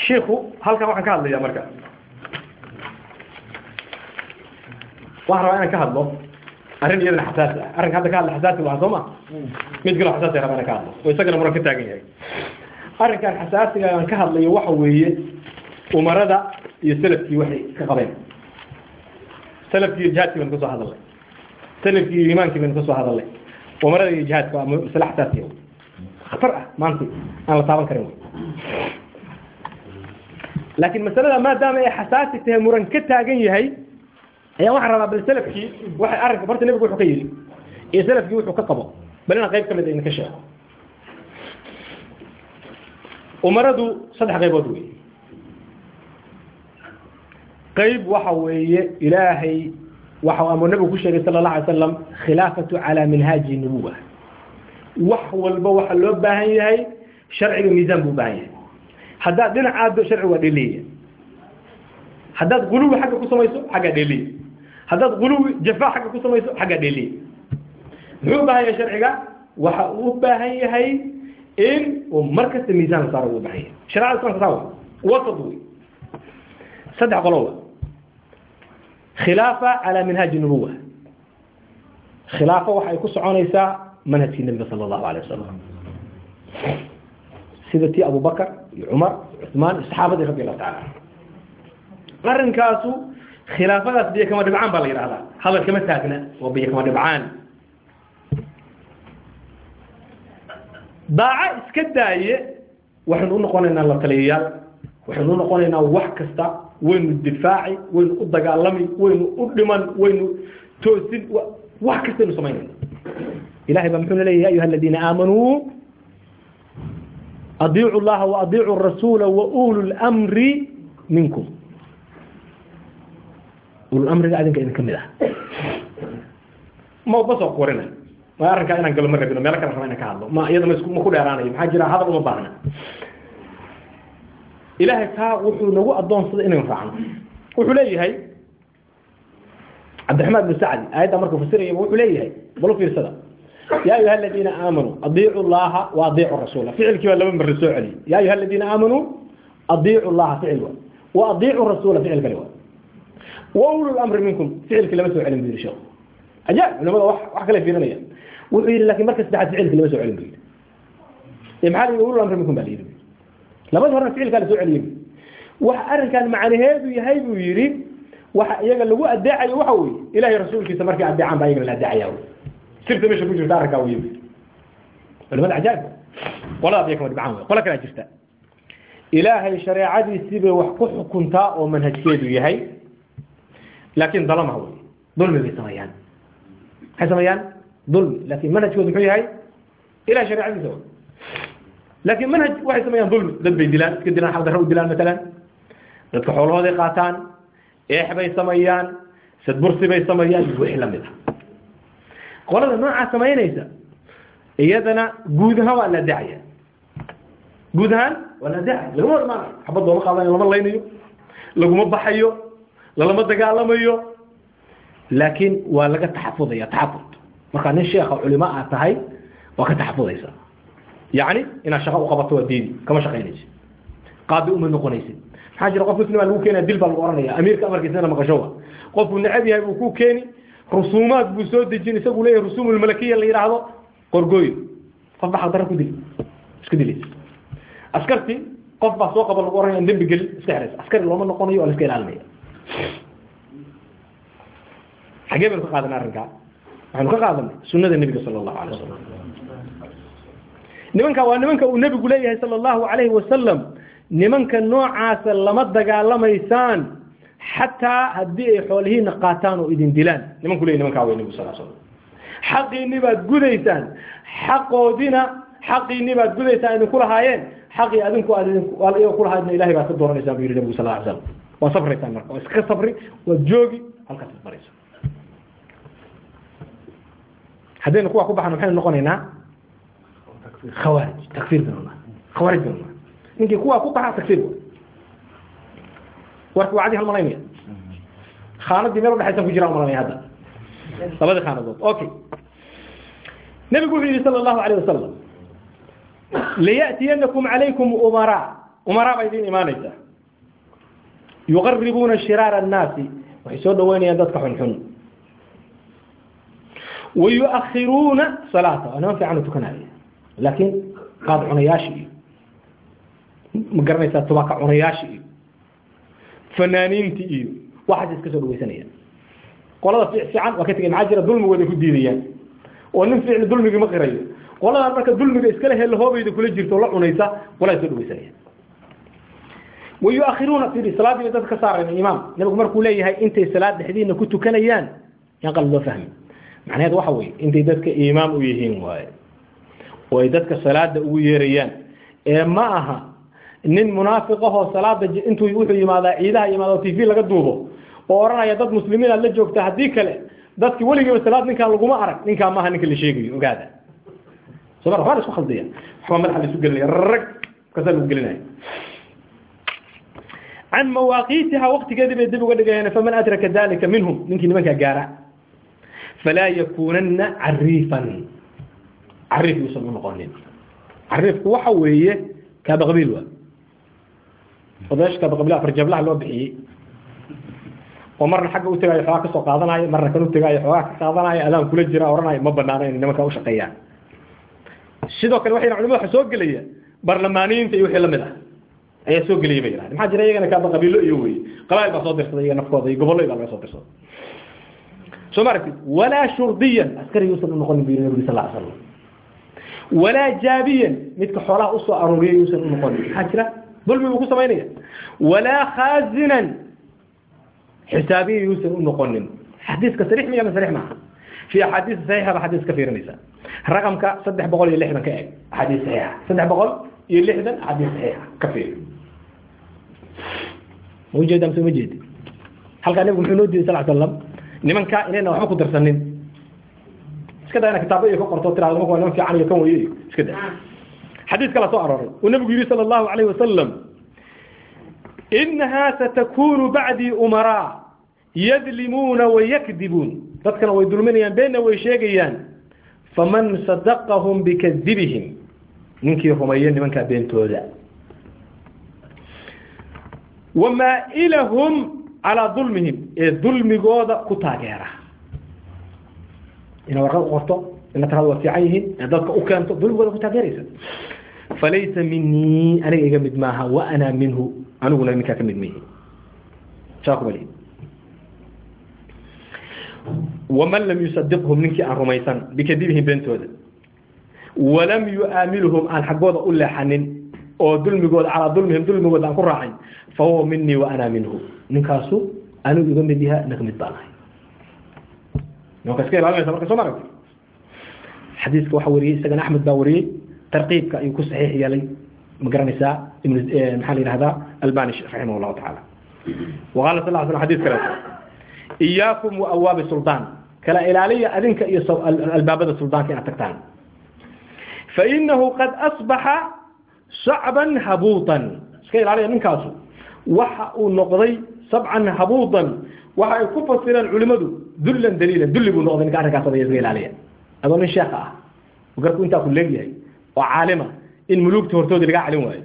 shiiku halkan waxaan ka hadlayaa marka. Waxaan rabaa inaan ka hadlo arrin iyadana xasaasi ah. Arrinka hadda ka hadla xasaasi waa soo ma? Mid kaloo xasaasi rabaa inaan ka hadlo. Oo isagana muran ka taagan yahay. Arrinkan xasaasiga aan ka hadlayo waxa weeye umarada iyo salafkii waxay ka qabeen. Salafkii iyo jihaadkii baynu ka soo hadalnay salafkii iyo iimaankii baynu ka soo hadalnay umarada iyo jihaadka waa masale xasaasiya khatar ah maanta aan la taaban karin laakiin masalada maadaama ay xasaasi tahay muran ka taagan yahay ayaa waxaan rabaa bal salafkii waxay arrinka horta nebigu wuxuu ka yidhi iyo salafkii wuxuu ka qabo bal inaan qayb ka mid idinka sheego umaradu saddex qaybood wey qayb waxa weeye ilaahay waxa ama nebigu ku sheegay sala allah alay slam khilaafatu calaa minhaaji nubuwa wax walba waxa loo baahan yahay sharciga miisaan buu baahan yahay haddaad dhinac aado sharci waa dheliya haddaad guluwi xagga ku samayso xaggaa dheliya haddaad guluwi jafa xagga ku samayso xaggaa dheliya muxuu u yahay sharciga? Waxa uu u baahan yahay in uu mar kasta miisaan saaro uu baahan yahay. Shareecada islamka saa wasad wey saddex qolowa khilaafa calaa minhaaji nubuwa khilaafo waxay ku soconaysaa manhajkii nebiga sala allahu alay wasalam sida tii abubakar iyo cumar iyo saxaabadii radi allahu taala arrinkaasu khilaafadaas biyo kama dhibcaan baa la yidhahdaa hadal kama taagna oo biyo kama dhibcaan. Daaco iska daaye waxaynu u noqonaynaa la taliyayaal waxaynu u noqonaynaa wax kasta. Waynu difaaci waynu u dagaalami waynu u dhiman waynu toosin. Wax kastaynu samaynayna ilahay baa muxuuna leeya ya ayuha aladiina aamanuu adiicu llaha waadiicu rasuula waulu lmri minkum ulmriga adinka idin ka mid ah ma ma soo qorina ma arrinkaa inaan galo ma rabino meelo kale raba inaan ka hadlo ma iyada ma isku ma ku dheeraanayo maxaa jira hadal uma baahna ilaahay taa wuxuu nagu adoonsaday inaynu raacno wuxuu leeyahay cabdiraxmaan bn sacdi aayadda markuu fasirayaba wuxuu leeyahay bal u fiirsada ya ayuha aladiina aamanuu adiicu llaha wa adiicu rasuula ficilkii baa laba marre soo celiyey ya ayuha aladiina aamanuu adiicu llaha ficil wa wa adiicu rasuula ficil kale wa wa ulu lamri minkum ficilkii lama soo celin bu yidhi sheekhu ajaab culamada wax wax kale fiirinaya wuxuu yidhi laakiin marka saddexaad ficilkii lama soo celin bu yidhi ee maxaa la yidhi ulu lamri minkum ba la yidhi labada horena ficilkaa la soo celiyey waxa arrinkan macnaheedu yahay buu yidhi waxa iyaga lagu adeecayo waxa weye ilahay rasuulkiisa markay adeecaan baa iyagana la adeecaya sirta meesha ku jirta arrinkaa wey culamada cajaa'ib qoladaas iya kama dhibcaan wey qola kalaa jirta ilaahay shareecadiisii wax ku xukuntaa oo manhajkeedu yahay laakin dalamaha wey dulmi bay sameeyaan maxay sameeyaan dulmi laakin manhajkoodu muxuu yahay ilahay shareecadiisa wey laakiin manhaj waxay sameeyaan dulmi dad bay dilaan iska dilaan xaq u dilaan matalan dadka xoolahooday qaataan eex bay sameeyaan sadbursi bay sameeyaan wixii la mid ah qolada noocaa samaynaysa iyadana guud ahaan waa la dacaya. Guud ahaan waa la dacaya. Laguma hormaanayo xabad looma qaadanayo lama laynayo laguma baxayo lalama dagaalamayo. Laakiin waa laga taxafudaya taxafud. Markaa nin sheekha culimo aad tahay waa ka taxafudaysa yacni inaad shaqo uqabato waa diidi kama shaqaynaysid qaadi uma noqonaysid. Maxaa jira qof muslimaa lagu keenaya dil baa lagu oranaya amiirka amarkiisana maqashowa qofkuu necab yahay buu ku keeni rusuumaad buu soo dejin isagu leeyahay rusuumulmalakiya la yidhaahdo qorgooy qof baa xaqdarra ku dili isku dilaysa askarti qof baa soo qaba lagu oranaya dembi gelin iska xiraysa. Askari looma noqonayo oo la iska ilaalinaya. Xagee baynu ka qaadanay arrinkaa? Waxaynu ka qaadanay sunnada nebiga sala allahu alay wasalam nimanka waa nimanka uu nebigu leeyahay sala allahu calayhi wasalam nimanka noocaasa lama dagaalamaysaan xataa haddii ay xoolihiina qaataan oo idin dilaan. Nimanku leey nimankaa way nebigu sal slam xaqiinni baad gudaysaan. Xaqoodina xaqiinni baad gudaysaan idinku lahaayeen. Xaqii adinku aad iyaga kulahaydna ilahay baad ka dooranaysaan bu yidhi nebigu sal ly slam waa sabraysaan marka waa iska sabri waa joogi halkaas maraysa haddaynu kuwa ku baxno maxaynu noqonaynaa? Khawaarij takfir baynu ninkii kuwaa ku baxa takfir warka wacdi hal malaynaya. Khaanadii meel udhexaysan ku jiraan malanaya hadda. Labadii khaanadood. Okay nebigu wuxuu yidhi sala allahu alayh wasalam laya'tiyanakum calaykum umaraa umaraa baa idiin imaanaysa yuqaribuuna shiraara annaasi. Waxay soo dhaweynayaan dadka xunxun. Wayuakhiruuna salaata. Waa niman fiican laakiin qaad cunayaasha iyo. Ma garanaysaa tubaaka cunayaasha iyo fanaaniinta iyo waxaas iska soo dhaweysanayaan. Qolada fiic fiican waa ka tegay maxaa jira dulmigooda ku diidayaan. Oo nin fiicna dulmigii ma qirayo. Qoladan marka dulmiga iskale hellahoobayda kula jirto o la cunaysa qolaa soo dhaweysanaya wayuakhiruuna firi salaadii dad ka saarayna imaam nabigu markuu leeyahay intay salaad dhexdiina ku tukanayaan yaan qalad loo fahmi. Macnaheed waxa weye intay dadka imaam u yihiin waaye oo ay dadka salaada ugu yeerayaan ee ma aha nin munaafiqahoo salaada intuu wuxuu yimaadaa ciidaha yimaado t v laga duubo oo odhanaya dad muslimiin la joogta haddii kale dadki weligiiba salaad ninkaan laguma arag ninkaa maaha ninka la sheegayo ogaada. Soo mar waa la isku khaldaya waxbaa madaxa la isu gelinaya rag kasaa lagu gelinaya can mawaaqiitiha waktigeedii bay dib uga dhigayaan faman adraka dalika minhum ninkii nimankaa gaara falaa yakunana cariifan cariif yuusan u noqonin cariifku waxa weeye kaaba qabiil waa odayaasha kaaba qabiil afar jablaha loo bixiyey. Oo marna xagga utagaayo xoogaa ka soo qaadanayo marna kan utagaayo xoogaa ka qaadanayo adaan kula jira oranayo ma banaano inay ushaqeeyaan sidoo kale waxayna culimada waxa soo gelaya barlamaaniyiinta iyo wixii la mid ah. Ayaa soo gelaya bay yidhahdeen. Maxaa jira iyagana kaaba qabiilo iyo wey qabail baa soo dirsaday iyaga nafkooda iyo gobollo baa laga soo dirsaday soo ma walaa shurdiyan askari yuusan unoqonin bu yiri nabigu sal ly slam walaa jaabiyan midka xoolaha u soo aruuriyay yuusan unoqonin maxaa jira dulmi buu ku samaynaya walaa khaazinan. Xisaabiya yuusan unoqonin xadiiska sarix miya ma sarix maaha. Fi axaadiis saxiixa ba xadiis ka fiirinaysa. Raqamka saddex boqol iyo lixdan ka eg. Axaadiis saxiixa. Saddex boqol iyo lixdan axaadiis saxiixa. Ka fiiri. Ma ujeeda mise ma jeedi? Halkaa nabigu muxuu noo diiday sal slam nimanka inayna waxba ku darsanin. Iska daa ina kitaabo iyo ka qorto tirado nimanka waa niman fiican iyo kan weye iyo iska da xadiis kala soo arooray uu nabigu yihi sala allahu alayh wasalam inaha satakunu bacdii umaraa yadlimuuna wayakdibuun dadkana way dulminayaan beenna way sheegayaan faman sadaqahum bikadibihim. Ninkii rumeeya nimankaa beentooda. Wamaailahum calaa dulmihim ee dulmigooda ku taageera. Ina warqad u qorto tirada waa fiican yihiin ee dadka u keento dulmigooda ku taageeraysa falaysa minii aniga iga mid maaha wa ana minhu aniguna ninkaa ka mid mihi saakubali waman lam yusadiqhum ninkii aan rumaysan bikadibihim beentooda walam yu'aamilhum aan xaggooda u leexanin oo dulmigooda calaa dulmihim dulmigooda aan ku raacin fa minii wa ana minhu ninkaasu anigu iga mid yaha inaka mid baan ahay nimanka iska ilaalinaysa marka soo ma aragti xadiiska waxa wariyey isagana axmed baa wariyey tarqiibka ayuu ku saxiix yeelay. Ma garanaysaa? Ibn maxaa la yihahdaa albani raximah allahu tacaala. Waqala sal sl xadis kaleeto iyaakum wa awaabi suldaan kala ilaaliya adinka iyo albaabada suldaanka inaad tagtaan. Fainahu qad asbaxa shacban habuutan. Iska ilaaliya ninkaasu. Waxa uu noqday sabcan habuutan. Waxa ay ku fasireen culimadu dullan daliilan. Dulli buu noqday ninka arrinkaas iska ilaaliya. Adoo nin sheekha ah. Garku intaa leegyahay oo caalima in muluugta hortooda lagaa calin waayo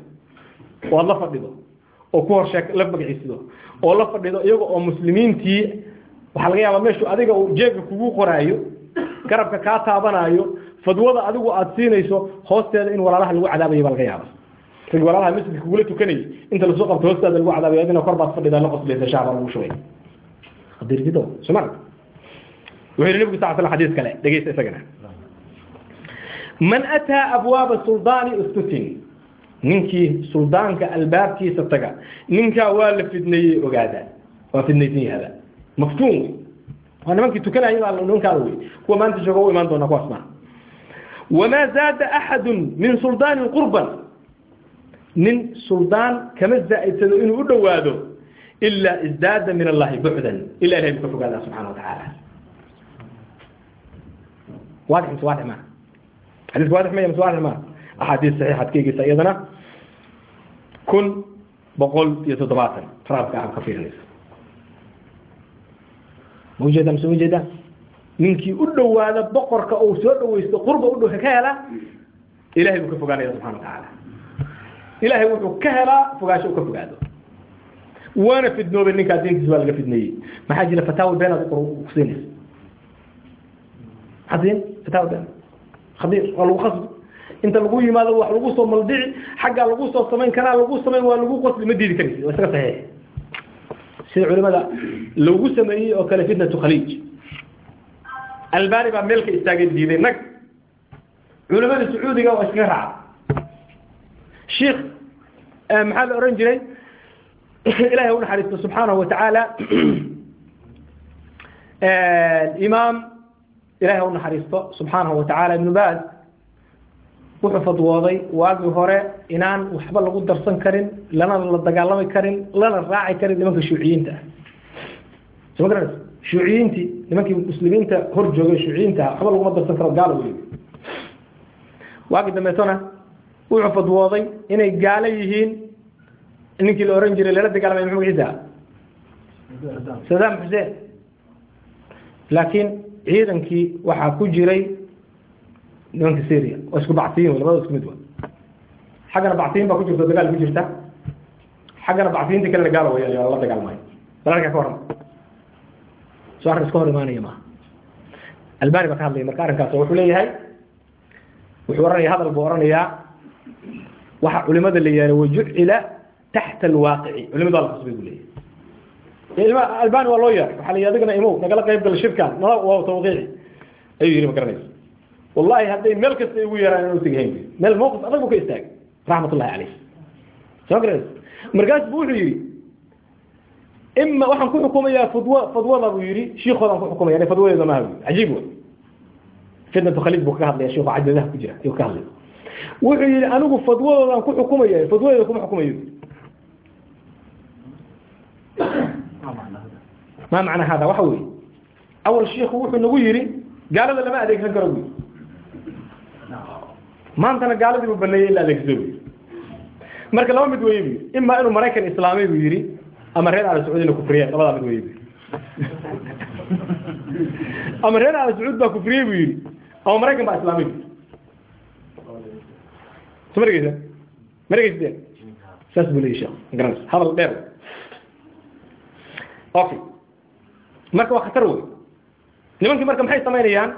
oo ad la fadhido oo ku hor sheek la magaciisido oo la fadhido iyaga oo muslimiintii waxaa laga yaabaa meeshu adiga uu jeegka kugu qoraayo garabka kaa taabanaayo fadwada adigu aad siinayso hoosteeda in walaalaha lagu cadaabayo baa laga yaaba rag walaalaha masjidka kugula tukanayay inta la soo qabto hoosteeda lagu cadaabayo adina kor baad fadhidaa la qoslaysa shaaba lagu shubay. Qadirjido soma wuxuu yihi nabigu sal slam xadiis kale dhegeysta isagana man ataa abwaaba suldaani ustutin ninkii suldaanka albaabkiisa taga. Ninkaa waa la fidneeyey ogaada. Waa fidnaysan yahada maftuun. Wey waa nimankii tukanayay baa wey kuwa maanta jooga u imaan doona kuwaas maa wamaa zaada axadu min suldaanin qurban. Nin suldaan kama zaa'idsado inuu u dhowaado ilaa isdaada min allahi bucdan ila ilahay buu ka fogaada subxana wa tacaala waadix mise waadix maa xadiiska waadix maya mise waadix maa axaadiis saxiixaad ka egeysa iyadana kun boqol iyo toddobaatan. Raabka aad ka fiirinaysa ma ujeeda mise ma ujeeda ninkii u dhowaada boqorka uu soo dhawaysto qurba u dhow ka hela ilahay buu ka fogaanaya subxana watacaala ilahay wuxuu ka helaa fogaansho u ka fogaado. Waana fidnoobay ninkaa diintiis waa laga fidneeyey. Maxaa jira fataawa been aad kusiinaysa maxaa siin fataawa been khasbi inta lagu yimaado wax lagu soo maldici xaggaa lagu soo samayn kanaa lagu samayn waa lagu qasbi ma diidi karaysa waa isaga saxiix sida culimada lagu sameeyey oo kale fitnatu khaliij. Albani baa meel ka istaagay diiday nag. Culimada sacuudiga waa iskaga raaca. Sheikh maxaa la oran jiray? Ilahay u naxariisto subxaanahu watacaala imaam ilahay u naxariisto subxaanahu watacaala ibnu baaz. Wuxuu fadwooday waagii hore inaan waxba lagu darsan karin lana la dagaalami karin lana raaci karin nimanka shuuciyiinta. Ah soma garanaysa shuuciyiintii nimankii muslimiinta hor joogay shuuciyiinta waxba laguma darsan karo gaalo wey waagii dambeetona wuxuu fadwooday inay gaalo yihiin ninkii la oran jiray lala dagaalamay muxuu magaciisa sadaam xuseen. Laakiin ciidankii waxaa ku jiray nimanka syria. Waa isku bacsiyin labada isku mid wa xaggana bacsiyin baa ku jirta dagaal ku jirta. Xaggana bacsiyiinta kalena gaalo way la dagaalmayo dalalka ka warrama soo arrin iska hor imaanaya maaha albani baa ka hadlaya marka arrinkaas wuxuu leeyahay wuxuu oranaya hadal buu oranayaa waxa culimada la yeehay wajucila taxta alwaaqici culimada waa la kasbay buu leeyahay albani waa loo yeehay waxaa la yidhi adigana nagala qayb gala shirkan. Waa tawqiici. Ayuu yidhi ma garanaysa wallahi hadday meel kasta igu yeeraan inaan utegahayn meel mawqif adag buu ka istaagay raxmat ullahi caleyh markaas bu wuxuu yidhi ima waxaan ku xukumayaa fadwa fadwada buu yidhi shiikoodaan ku xukumaya fadwadeeda maaha bu cajiib wey fitnatu khaliid buu kaga hadlaya shiku cadadaha ku jira ayuu ka hadlaya. Wuxuu yidhi anigu fadwadoodaan ku xukumaya fadwadeeda kuma xukumayo ma macna hada? Waxa weeye. Awal shiiku wuxuu nagu yidhi gaalada lama adeegsan karo buy maantana gaaladii buu baneeyey in la adeegsado buy marka laba mid weye buy ima inuu maraykan islaamay buu yidhi ama reer ala sacuudina kufriyeen labadaa mid weye buy ama reer ala sacuud baa kufriyey buu yidhi ama maraykan baa islaamay buy so margeysa margeysa saas buu leeyay sheekh garanaysa hadal dheer. Okay marka waa khatar wey nimankii marka maxay samaynayaan?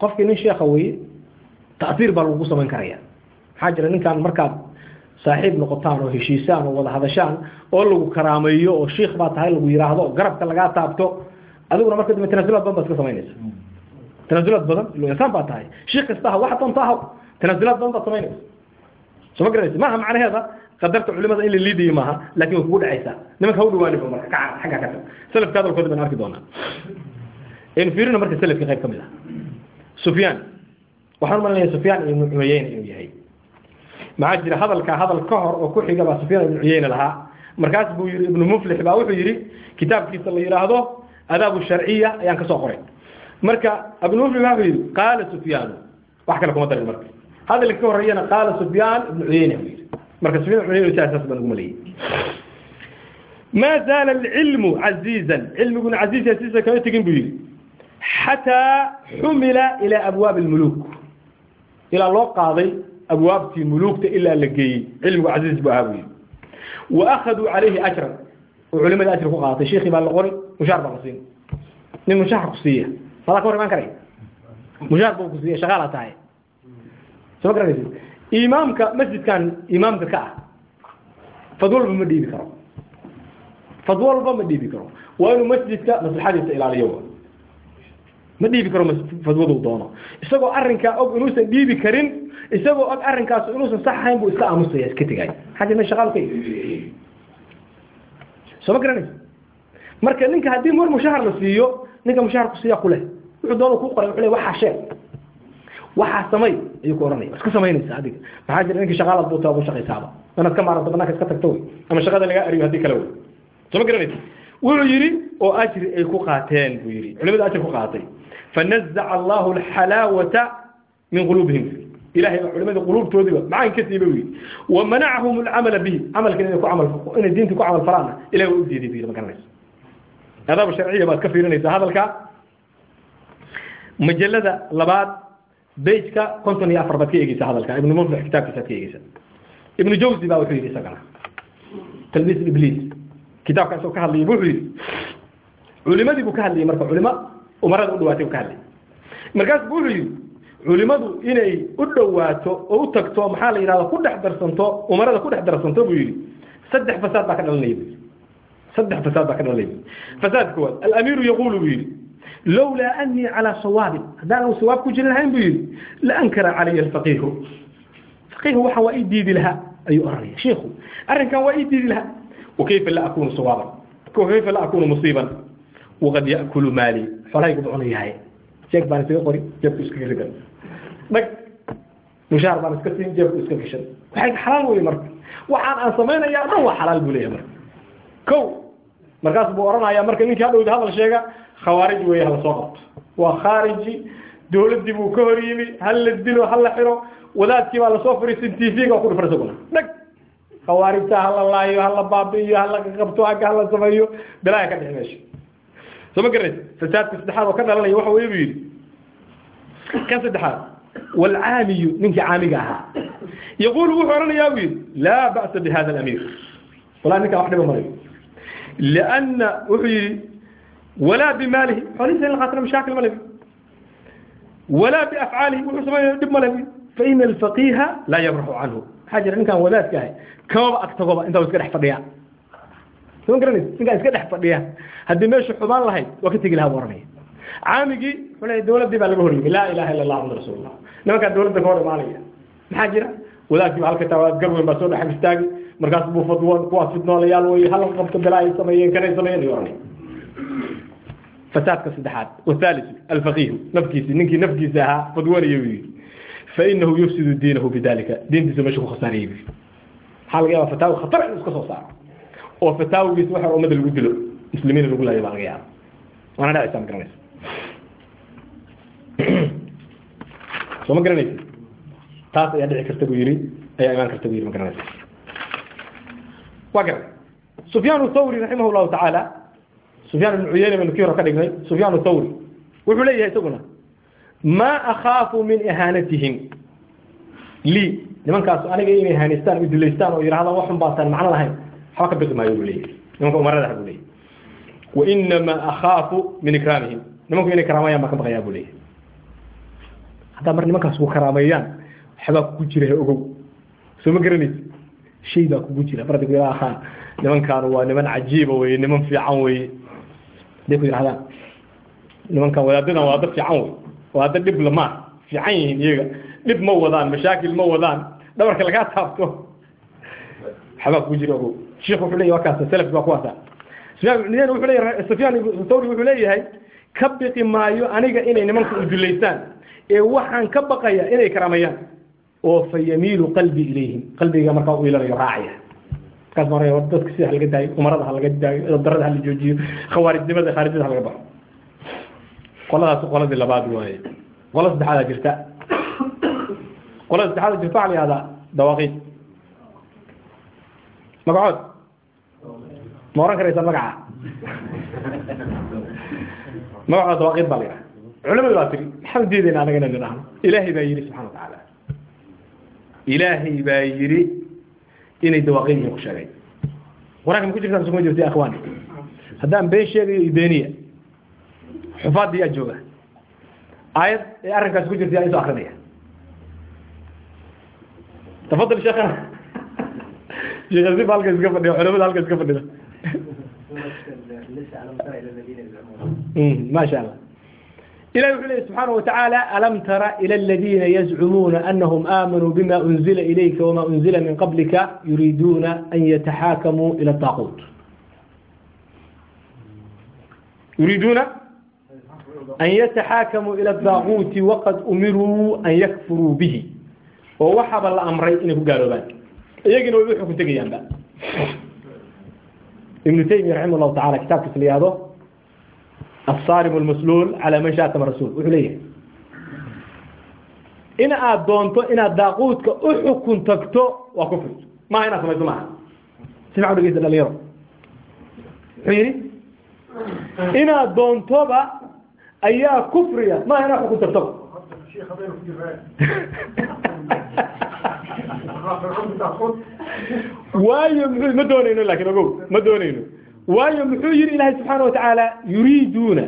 Qofkii nin sheekha weye ta'siir baa lagu samayn karaya. Maxaa jira ninkan markaad saaxiib noqotaan oo heshiisaan oo wada hadashaan oo lagu karaameeyo oo shiikh baa tahay lagu yidhaahdo oo garabka lagaa taabto adiguna marka dambe tanasulaad badan baad iska samaynaysa tanasulaad badan ilo insaan baa tahay. Shiikh kasta aha waxa doonta ahaw tanasulaad badan baad samaynaysa soo ma garanaysa? Maaha macnaheeda qadarta culimada in la liidayo maaha laakin way kugu dhacaysaa nimanka ha u marka ka xagga ka tag salafka hadalkooda baan arki doonaa. Aynu fiirino marka salafka qayb ka mid ah. Sufyaan. Waxaan u malinaya sufyaan ibnu cuyeyne inuu yahay. Maxaa jira hadalka hadal ka hor oo ku xiga baa sufyaan ibnu cuyeyne lahaa. Markaas buu yihi ibnu muflix baa wuxuu yidhi kitaabkiisa la yidhaahdo adaabu sharciya ayaan ka soo qoray. Marka ibnu muflix wuxuu yidhi qaala sufyaanu. Wax kale kuma darin marka. Hadalka ka horreeyana qaala sufyaan ibnu cuyeyne buu yidhi marka sufyaan ibnu cuyeyne saas baan ugu maleeyey ما زال العلم عزيزا علم عزيز يسيسا كما تقين بيه حتى حمل إلى أبواب الملوك إلى الله قاضي أبواب في ملوك إلا لقي علم عزيز بهاوي وأخذوا عليه أجرا وعلماء الأجر هو قاضي شيخي بالغوري مشار بقصين من مشار قصية هذا كوري ما كري مشار بقصية شغالة تاعي سوى كري إمامك مسجد كان imaamka masjidkan imaamka ka ah. Fad walba ma dhiibi karo. Fad walba ma dhiibi karo. Waa inuu masjidka maslaxadiisa ilaaliyo. Ma dhiibi karo fadwadu doono. Isagoo arinkaa og inuusan dhiibi karin isagoo og arinkaas inuusan sax ahayn buu iska aamusaya iska tegay. Xagga ma shaqaalka soo ma garanaysa marka ninka haddii mar mushahar la siiyo ninka mushaharku siiya ku leh wuxuu doona kuu qoray wuxuu le waxaa sheeg waxaa samay ayuu ku oranaya. Iska samaynaysa adiga. Maxaa jira ninkii shaqaalaad buu taa ugu shaqaysaaba. Inaad ka maaranta banaanka iska tagto wey ama shaqada laga ariyo haddii kale wey. Soma garanaysa wuxuu yidhi oo ajri ay ku qaateen buu yidhi. Culimada ajri ku qaatay. Fanazaca allahu alxalaawata min quluubihim. Ilahay baa culimada quluubtoodiiba macaan ka siiba yidhi. Wamanacahum alcamala bihi. Camalkan inay ku camal inay diinta ku camal falaana ilahay waa u diiday bu yidhi ma garanaysa adaab sharciya baad ka fiirinaysaa hadalka majalada labaad bejka konton iyo afar baad ka eegeysa hadalka. Ibnu muflix kitaabkiisaad ka eegeysa. Ibnu jawzi baa wuxuu yidhi isagana talbiis ibliis. Kitaabka ka hadlayay wuxuu yidhi culimadii buu ka hadlayay marka culimo umarada u dhawaatay buu ka hadlayay markaas bu wuxuu yidhi culimadu inay u dhowaato oo u tagto maxaa la yidhahda ku dhex darsanto umarada ku dhex darsanto buu yidhi saddex fasaad baa ka dhalanaya bu saddex fasaad baa ka dhalanaya bu fasaad koowaad alamiiru yaquulu buu yidhi lowlaa anii calaa sawaabin haddaan anu sawaab ku jirin lahayn buu yidhi laankara calaya alfaqiihu faqiihu waxaan waa ii diidi lahaa ayuu oranaya shiikhu arrinkan waa ii diidi lahaa wakayfa la akunu sawaaban wakayfa la akunu musiiban waqad ya'kulu maali xoolahaygu cunayahay jeeg baan isaga qori jeebku iskaga ridan dhag mushaar baan iska siin jeebku iska gashan waxay xalaal wey marka waxaan aan samaynayaa dhan waa xalaal buu leeyahay marka ko markaas buu oranaya marka ninkii hadhowda hadal sheega khawaarij weeye hala soo qabto waa khaariji dowladdii buu ka hor yimi hal la dilo hal la xiro wadaadkii baa la soo fariisin t v-ga ku dhufar isaguna dhag khawaarijta hala laayo hala baabi'iyo hala qabto agga hala sameeyo bilaaya ka dhixi meesha. Soo ma garanaysa fasaadka saddexaad oo ka dhalanaya waxa weye buu yidhi. Kan saddexaad walcaamiyu ninkii caamiga ahaa. Yaquulu wuxuu odhanayaa buu yidhi laa ba'sa bihada alamiir. Walaa ninkaa wax dhiba malayo lianna wuxuu yidhi walaa bimaalihi xoolihiisa in la qaatana mashaakil ma lebi walaa biafcaalihi wuxuu sameynaya dhib ma lebi faina alfaqiiha laa yabraxu canhu maxaa jira ninkaan wadaadka ahay kamaba agtagoba intaa iska dhex fadhiya soo garanaysa ninkaan iska dhex fadhiya haddii meeshu xumaan lahayd waa ka tegi lahaa buu oranaya caamigii wuxuu leeyahay dowladdii baa laga horyimi laa ilaha illa allah muhammad rasuulullah nimankaan dowladda ka hor imaanaya maxaa jira wadaadkii baa halka taa garweyn baa soo dhex istaagi markaas buu fadwo kuwaas fidnoolayaal wey hal qabto bilaa ay sameeyeen kanay sameeyeen ayuu oranaya fasaadka saddexaad wathalisu alfaqiihu nafkiisi ninkii nafkiisa ahaa fadwanaya buu yidhi fainahu yufsidu diinahu bidalika diintiisa meesha ku khasaariyay buu maxaa laga yaaba fataawi khatar inuu iska soo saaro oo fataawigiisa waxa ummada lagu dilo muslimiina lagu laayo baa laga yaaba waana dhacaysaa ma garanaysa soo ma garanaysa taas ayaa dhici karta buu yidhi ayaa imaan karta buu yidhi ma garanaysa waa garan sufyaan thawri raximah llahu tacaala sufyaan ibn cuyeyne baynu kii hore ka dhignay sufyaan thawri wuxuu leeyahay isaguna ma akhaafu min ihaanatihim. Lii nimankaas aniga inay ihaanistaan o dilaystaan oo yidhahdaan waxun baataan macno lahayn waxba ka biqi maayo buu leeyahay. Nimanka umaradaha buu leeyahay. Wainama akhaafu min ikraamihim. Nimanku inay karaamayaan baa ka baqayaa buu leeyahay. Haddaa mar nimankaas ku karaameeyaan waxbaa kugu jira ogow. Soo ma garanaysa shay baa kugu jira. Bardi ku yidhahaan nimankaan waa niman cajiiba weye niman fiican weye haday ku yidhahdaan nimankan wadaadadan wadaado fiican wey wadaado dhib lama fiican yihiin iyaga. Dhib ma wadaan mashaakil ma wadaan. Dhabarka lagaa taabto. Waxbaa kugu jira ogow. Sheikh wuxuu leyahy waa kaasa selafki waa kuwaasa sufyaan wuxuu leeyahay sufyaan thawri wuxuu leeyahay ka biqi maayo aniga inay nimanku uduleystaan ee waxaan ka baqaya inay karaamayaan oo fa yamiilu qalbi ilayhim. Qalbiga markaa u ilanayo raacaya markaas ma oraya dadka sida halaga daayo umarada halaga daayo darada hala joojiyo khawaarijnimada khaarijada halaga baxo qoladaas qoladii labaad waaye. Qola saddexaadaa jirta. Qolada saddexaada jirta waxaa la yihahdaa dawaaqiid magacood? Ma oran karaysaan magaca? Magacood dawaaqiid baa la yidhaha culamadu baa tiri maxaan diidayna anaga inaynu dhahno ilaahay baa yidhi subxana watacaala ilaahay baa yidhi inay dawaaqiid yihiin ku sheegay. Qur'aanka ma ku jirtaan sukuma jirta akhwaan haddaan been sheegayo iyo beeniya xufaadda yaa jooga. Aayad ee arrinkaas ku jirta yaa isoo akrinaya tafadal sheekhana. Sheekh asif halka iska fadhiya culamada halka iska fadhida ما شاء الله إلهي وحده سبحانه وتعالى ألم تر إلى الذين يزعمون أنهم آمنوا بما أنزل إليك وما أنزل من قبلك يريدون أن يتحاكموا إلى الطاغوت يريدون أن يتحاكموا إلى الطاغوت وقد أمروا أن يكفروا به ووحب الأمرين إنه قالوا ذلك يجن ويحكم تقيان بقى ابن تيمية رحمه الله تعالى كتاب كسلي هذا الصارم المسلول على من شاتم الرسول وحليه إن أدونتو إن داقوتك أحكم تكتو وكفر ما هنا سمعتوا معها سمعوا لقيت الأليرو حيني إن أدونتو با ayaa kufriya maaha inaa xukun tartaba waayo muxuu ma doonayno laakiin ogow ma doonayno waayo muxuu yihi ilaahay subxaana watacaala yuriiduuna